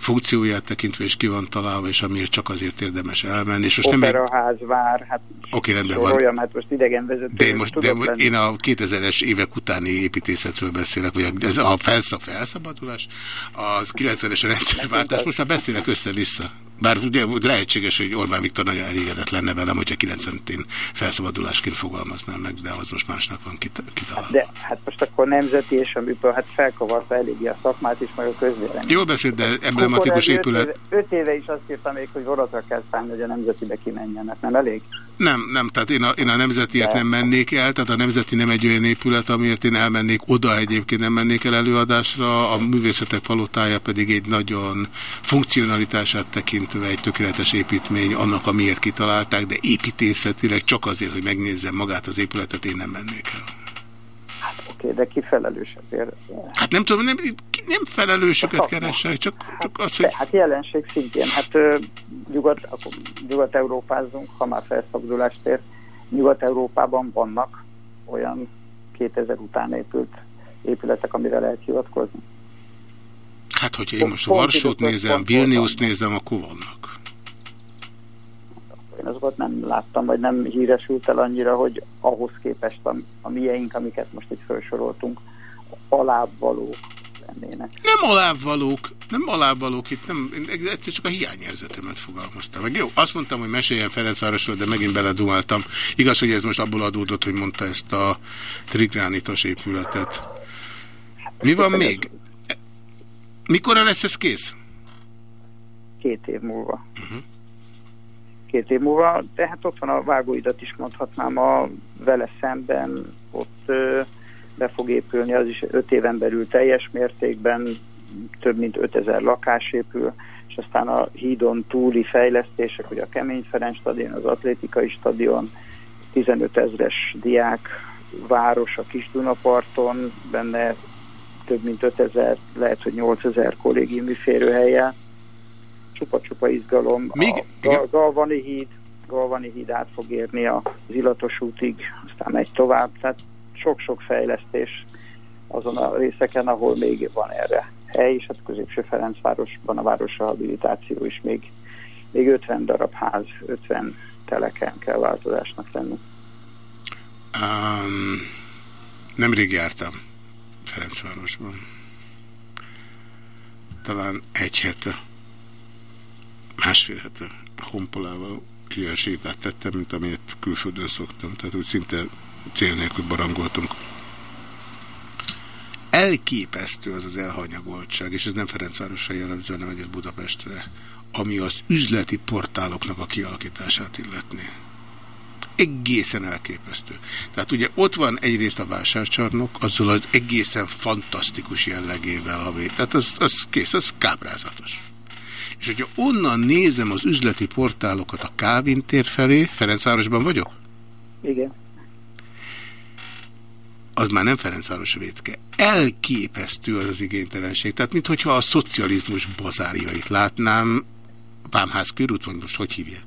funkcióját tekintve is ki van találva, és amiért csak azért érdemes elmenni. És most nem. Operaház, vár, hát Oké, rendben van. Olyan, hát most idegenvezető. De én, most, de én a 2000-es évek utáni építészetről beszélek, vagy ez a felszab, felszabadulás, a 90-es rendszerváltás, most már beszélek össze-vissza. Bár ugye lehetséges, hogy Orbán Viktor nagyon elégedett lenne velem, hogyha 90-én felszabadulásként fogalmaznám meg, de az most másnak van kitalálva. De hát most akkor nemzeti, és amiből hát felkavarta eléggé a szakmát is, meg a közvéleményt. Jól beszél, de emblematikus épület... Öt éve, öt éve is azt írtam még, hogy voratra kell szállni, hogy a nemzetibe kimenjenek. Nem elég? Nem, nem, tehát én a, én a nemzetiért nem mennék el, tehát a nemzeti nem egy olyan épület, amiért én elmennék oda egyébként nem mennék el előadásra, a művészetek palotája pedig egy nagyon funkcionalitását tekintve egy tökéletes építmény annak, amiért kitalálták, de építészetileg csak azért, hogy megnézzem magát az épületet, én nem mennék el. Hát oké, de ki felelős ezért? Hát nem tudom, nem, nem felelősöket keresek, csak, csak az, hogy... Hát jelenség szintjén, hát nyugat, nyugat-európázunk, ha már felszabadulást ér, Nyugat-Európában vannak olyan 2000 után épült épületek, amire lehet hivatkozni. Hát, hogyha én most Varsót nézem, Vilnius nézem, akkor vannak. Én azokat nem láttam, vagy nem híresült el annyira, hogy ahhoz képest a, a mieink, amiket most itt felsoroltunk, alább való lennének. Nem alávalók, nem alávalók itt, nem, én egyszer csak a hiányérzetemet fogalmaztam meg. Jó, azt mondtam, hogy meséljen Ferencvárosról, de megint beledumáltam. Igaz, hogy ez most abból adódott, hogy mondta ezt a trigránitos épületet. Mi van még? Mikorra lesz ez kész? Két év múlva. Uh-huh. Két év múlva, de hát ott van a vágóidat is mondhatnám a vele szemben, ott ö, be fog épülni, az is öt éven belül teljes mértékben, több mint 5000 lakás épül, és aztán a hídon túli fejlesztések, hogy a Kemény Ferenc stadion, az atlétikai stadion, 15 ezres diák város a Kis Dunaparton, benne több mint 5000, lehet, hogy 8000 kollégiumi férőhelye, csupa-csupa izgalom. Még, a Gal Galvani híd, Galvani híd át fog érni az Illatos útig, aztán megy tovább, tehát sok-sok fejlesztés azon a részeken, ahol még van erre hely, és hát középső Ferencvárosban a városrehabilitáció is még, még 50 darab ház, 50 teleken kell változásnak lenni. Um, nemrég jártam Ferencvárosban. Talán egy hete, másfél hete honpolával ilyen sétát tettem, mint amilyet külföldön szoktam. Tehát úgy szinte cél nélkül barangoltunk. Elképesztő az az elhanyagoltság, és ez nem Ferencvárosra jellemző, hanem egész Budapestre, ami az üzleti portáloknak a kialakítását illetni. Egészen elképesztő. Tehát ugye ott van egyrészt a vásárcsarnok, azzal az egészen fantasztikus jellegével, ami, tehát az, az kész, az kábrázatos. És hogyha onnan nézem az üzleti portálokat a Kávin tér felé, Ferencvárosban vagyok? Igen az már nem Ferencváros védke. Elképesztő az az igénytelenség. Tehát, mintha a szocializmus bazárjait látnám, Vámház körút, vagy most hogy hívják?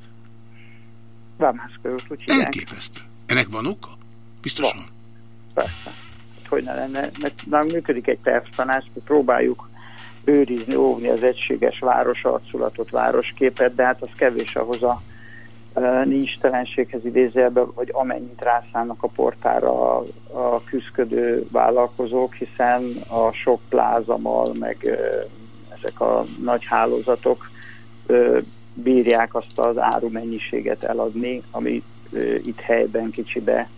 Vámház körút, úgy hívják. Elképesztő. Ennek van oka? Biztos van. van. Persze. Hát, hogy ne lenne, mert már működik egy tervtanács, mi próbáljuk őrizni, óvni az egységes városarculatot, városképet, de hát az kevés ahhoz a nincs telenséghez idézőjelben, vagy amennyit rászállnak a portára a, a küzdködő vállalkozók, hiszen a sok plázamal, meg ezek a nagy hálózatok bírják azt az árumennyiséget eladni, ami itt helyben kicsibe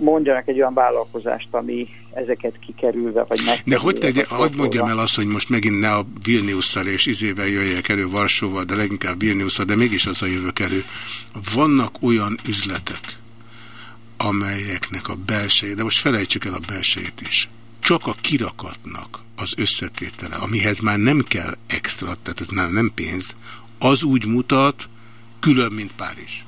mondjanak egy olyan vállalkozást, ami ezeket kikerülve, vagy meg. De hogy tegye, hogy mondjam el azt, hogy most megint ne a Vilniusszal és izével jöjjek elő Varsóval, de leginkább Vilniusszal, de mégis az a jövök elő. Vannak olyan üzletek, amelyeknek a belsejét, de most felejtsük el a belsejét is, csak a kirakatnak az összetétele, amihez már nem kell extra, tehát ez már nem pénz, az úgy mutat, külön, mint Párizs.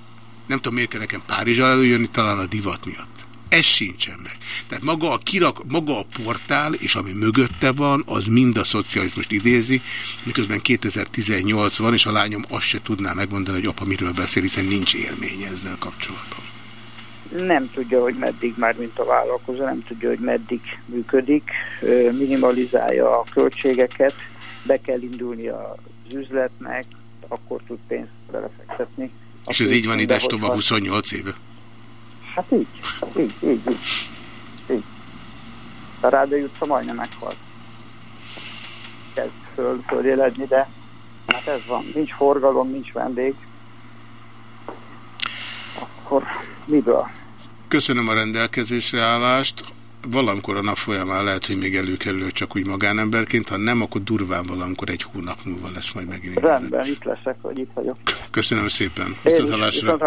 Nem tudom, miért kell nekem Párizsal előjönni, talán a divat miatt. Ez sincsen meg. Tehát maga a, kirak, maga a portál, és ami mögötte van, az mind a szocializmust idézi, miközben 2018 van, és a lányom azt se tudná megmondani, hogy apa miről beszél, hiszen nincs élmény ezzel kapcsolatban. Nem tudja, hogy meddig már, mint a vállalkozó, nem tudja, hogy meddig működik, minimalizálja a költségeket, be kell indulni az üzletnek, akkor tud pénzt belefektetni. És ez így van ide tovább 28 éve? Hát így, így, így, így. így. A Rádai utca majdnem meghalt. Kezd föl, föléledni, de hát ez van. Nincs forgalom, nincs vendég. Akkor miből? Köszönöm a rendelkezésre állást. Valamikor a nap folyamán lehet, hogy még előkerül csak úgy magánemberként, ha nem, akkor durván valamikor egy hónap múlva lesz majd megint. Rendben, itt leszek, vagy itt vagyok. Köszönöm szépen. Viszont hallásra.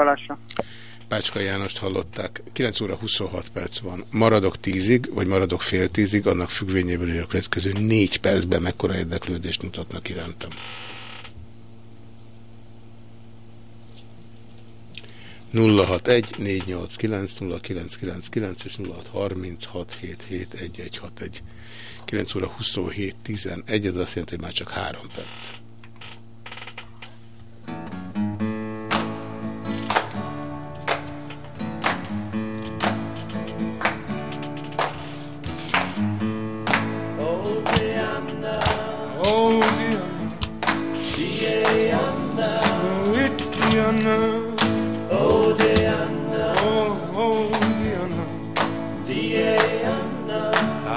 Pácska Jánost hallották. 9 óra 26 perc van. Maradok tízig, vagy maradok fél tízig, annak függvényében, hogy a következő négy percben mekkora érdeklődést mutatnak irántam. 061 489 0999 és 0636771161. 9 óra 27 11, ez azt jelenti, hogy már csak három perc. I ain't down here money.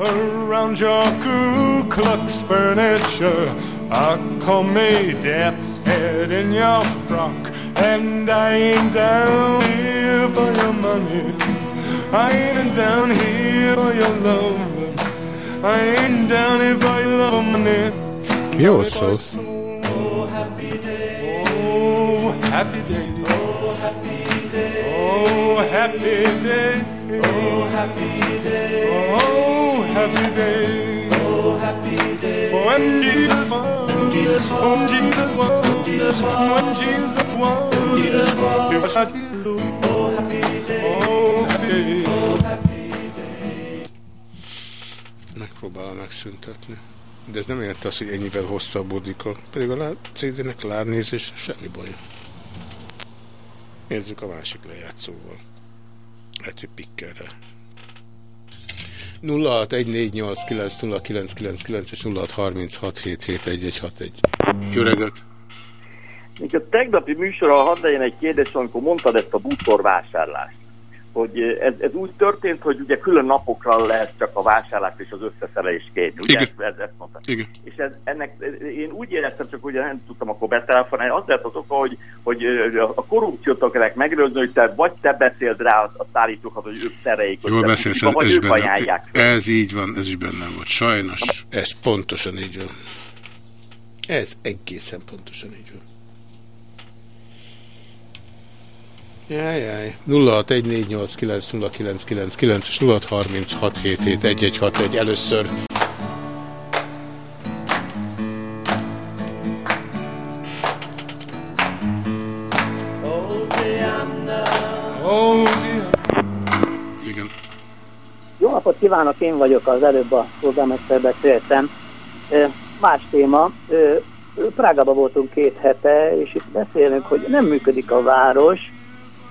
around your Ku Klux furniture. I call me death's head in your frock, and I ain't down here for your money. I ain't down here for your love. I ain't down here for your love money. Jó szó. Oh, happy day. Oh, happy day. Oh, happy day. Oh, happy day. Oh, happy day. Oh, happy day. Oh, happy day. When Jesus was, when Jesus was, when Jesus was, when Jesus was, Jesus was, he was happy. Oh, happy day. Oh, happy day. Oh, happy Megpróbálom megszüntetni. De ez nem jelenti azt, hogy ennyivel hosszabbodik a... Pedig a CD-nek lárnézés semmi baj. Nézzük a másik lejátszóval. Lehet, hogy pikkerre. 0614890999 és 0636771161. Jó reggelt! Még a tegnapi műsorral hadd legyen egy kérdés, amikor mondtad ezt a bútorvásárlást hogy ez, ez úgy történt, hogy ugye külön napokra lehet csak a vásárlást és az összeszerelést kérni. Ugye Igen. Ez, ezt mondta. Igen. És ez, ennek én úgy éreztem, csak ugye nem tudtam akkor betelefonálni, az lett az oka, hogy, hogy a korrupciót akarják megrőzni, hogy te, vagy te beszéld rá a szállítókat, hogy ők szereljék, Jól beszélsz, vagy ez ők benne, ajánlják. ez így van, ez is bennem volt. Sajnos, ez pontosan így van. Ez egészen pontosan így van. Jaj, jaj. 0614890999 és 0636771161 először. Jó napot kívánok, én vagyok az előbb a polgármester beszéltem. Más téma. Prágában voltunk két hete, és itt beszélünk, hogy nem működik a város,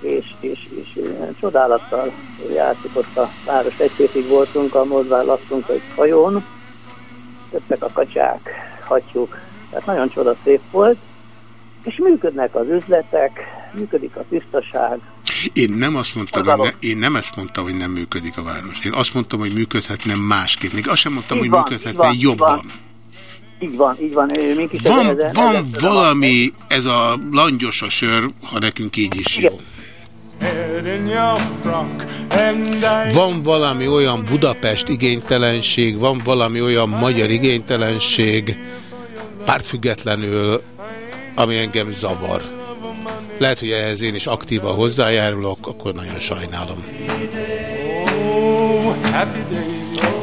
és, és, és csodálattal jártuk ott a város. Egy hétig voltunk, a Moldván laktunk egy hajón, jöttek a kacsák, hatjuk, tehát nagyon csodaszép volt, és működnek az üzletek, működik a tisztaság, Én nem azt mondtam, hogy ne, én nem ezt mondtam, hogy nem működik a város. Én azt mondtam, hogy működhetne másképp. Még azt sem mondtam, Így hogy van, működhetne van, jobban. van. Így van, így van. Mink is Van, ezen- van ezen- valami, ez a langyos a sör, ha nekünk így is jó. Van valami olyan Budapest igénytelenség, van valami olyan magyar igénytelenség, pártfüggetlenül, ami engem zavar. Lehet, hogy ehhez én is aktívan hozzájárulok, akkor nagyon sajnálom.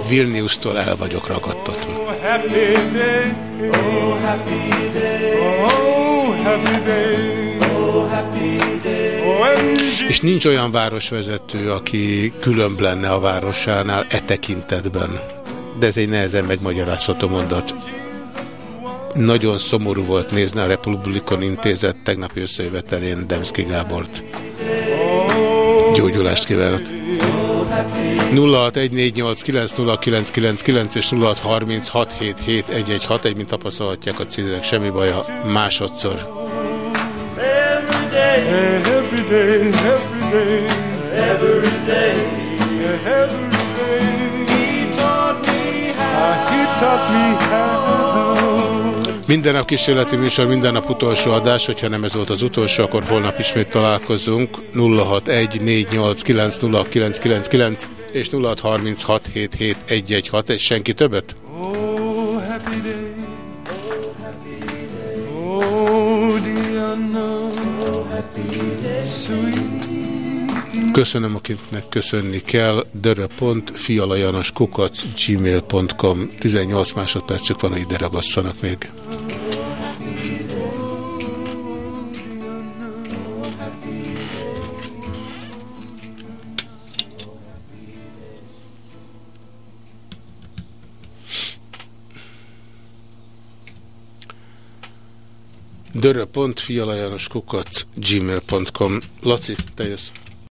Vilniusztól el vagyok ragadtatva. Oh, happy day. Oh, happy day. Oh, És nincs olyan városvezető, aki különb lenne a városánál e tekintetben. De ez egy nehezen megmagyarázható mondat. Nagyon szomorú volt nézni a Republikon Intézet tegnapi összejövetelén Demszki Gábort. Gyógyulást kívánok! 0614890999 és 0636771161, mint tapasztalhatják a civilek, semmi baja másodszor. every day, every day, every day, every day, every day, he taught me how. Minden nap kísérleti műsor, minden nap utolsó adás, hogyha nem ez volt az utolsó, akkor holnap ismét találkozunk 0614890999 és 0636771161. Senki többet? Oh, happy day. Oh, the unknown. Oh, happy day. Sweet. Köszönöm, akiknek köszönni kell. dörö.fialajanoskukac gmail.com 18 másodpercük van, hogy ide ragasszanak még. dörö.fialajanoskukac gmail.com Laci, te jössz.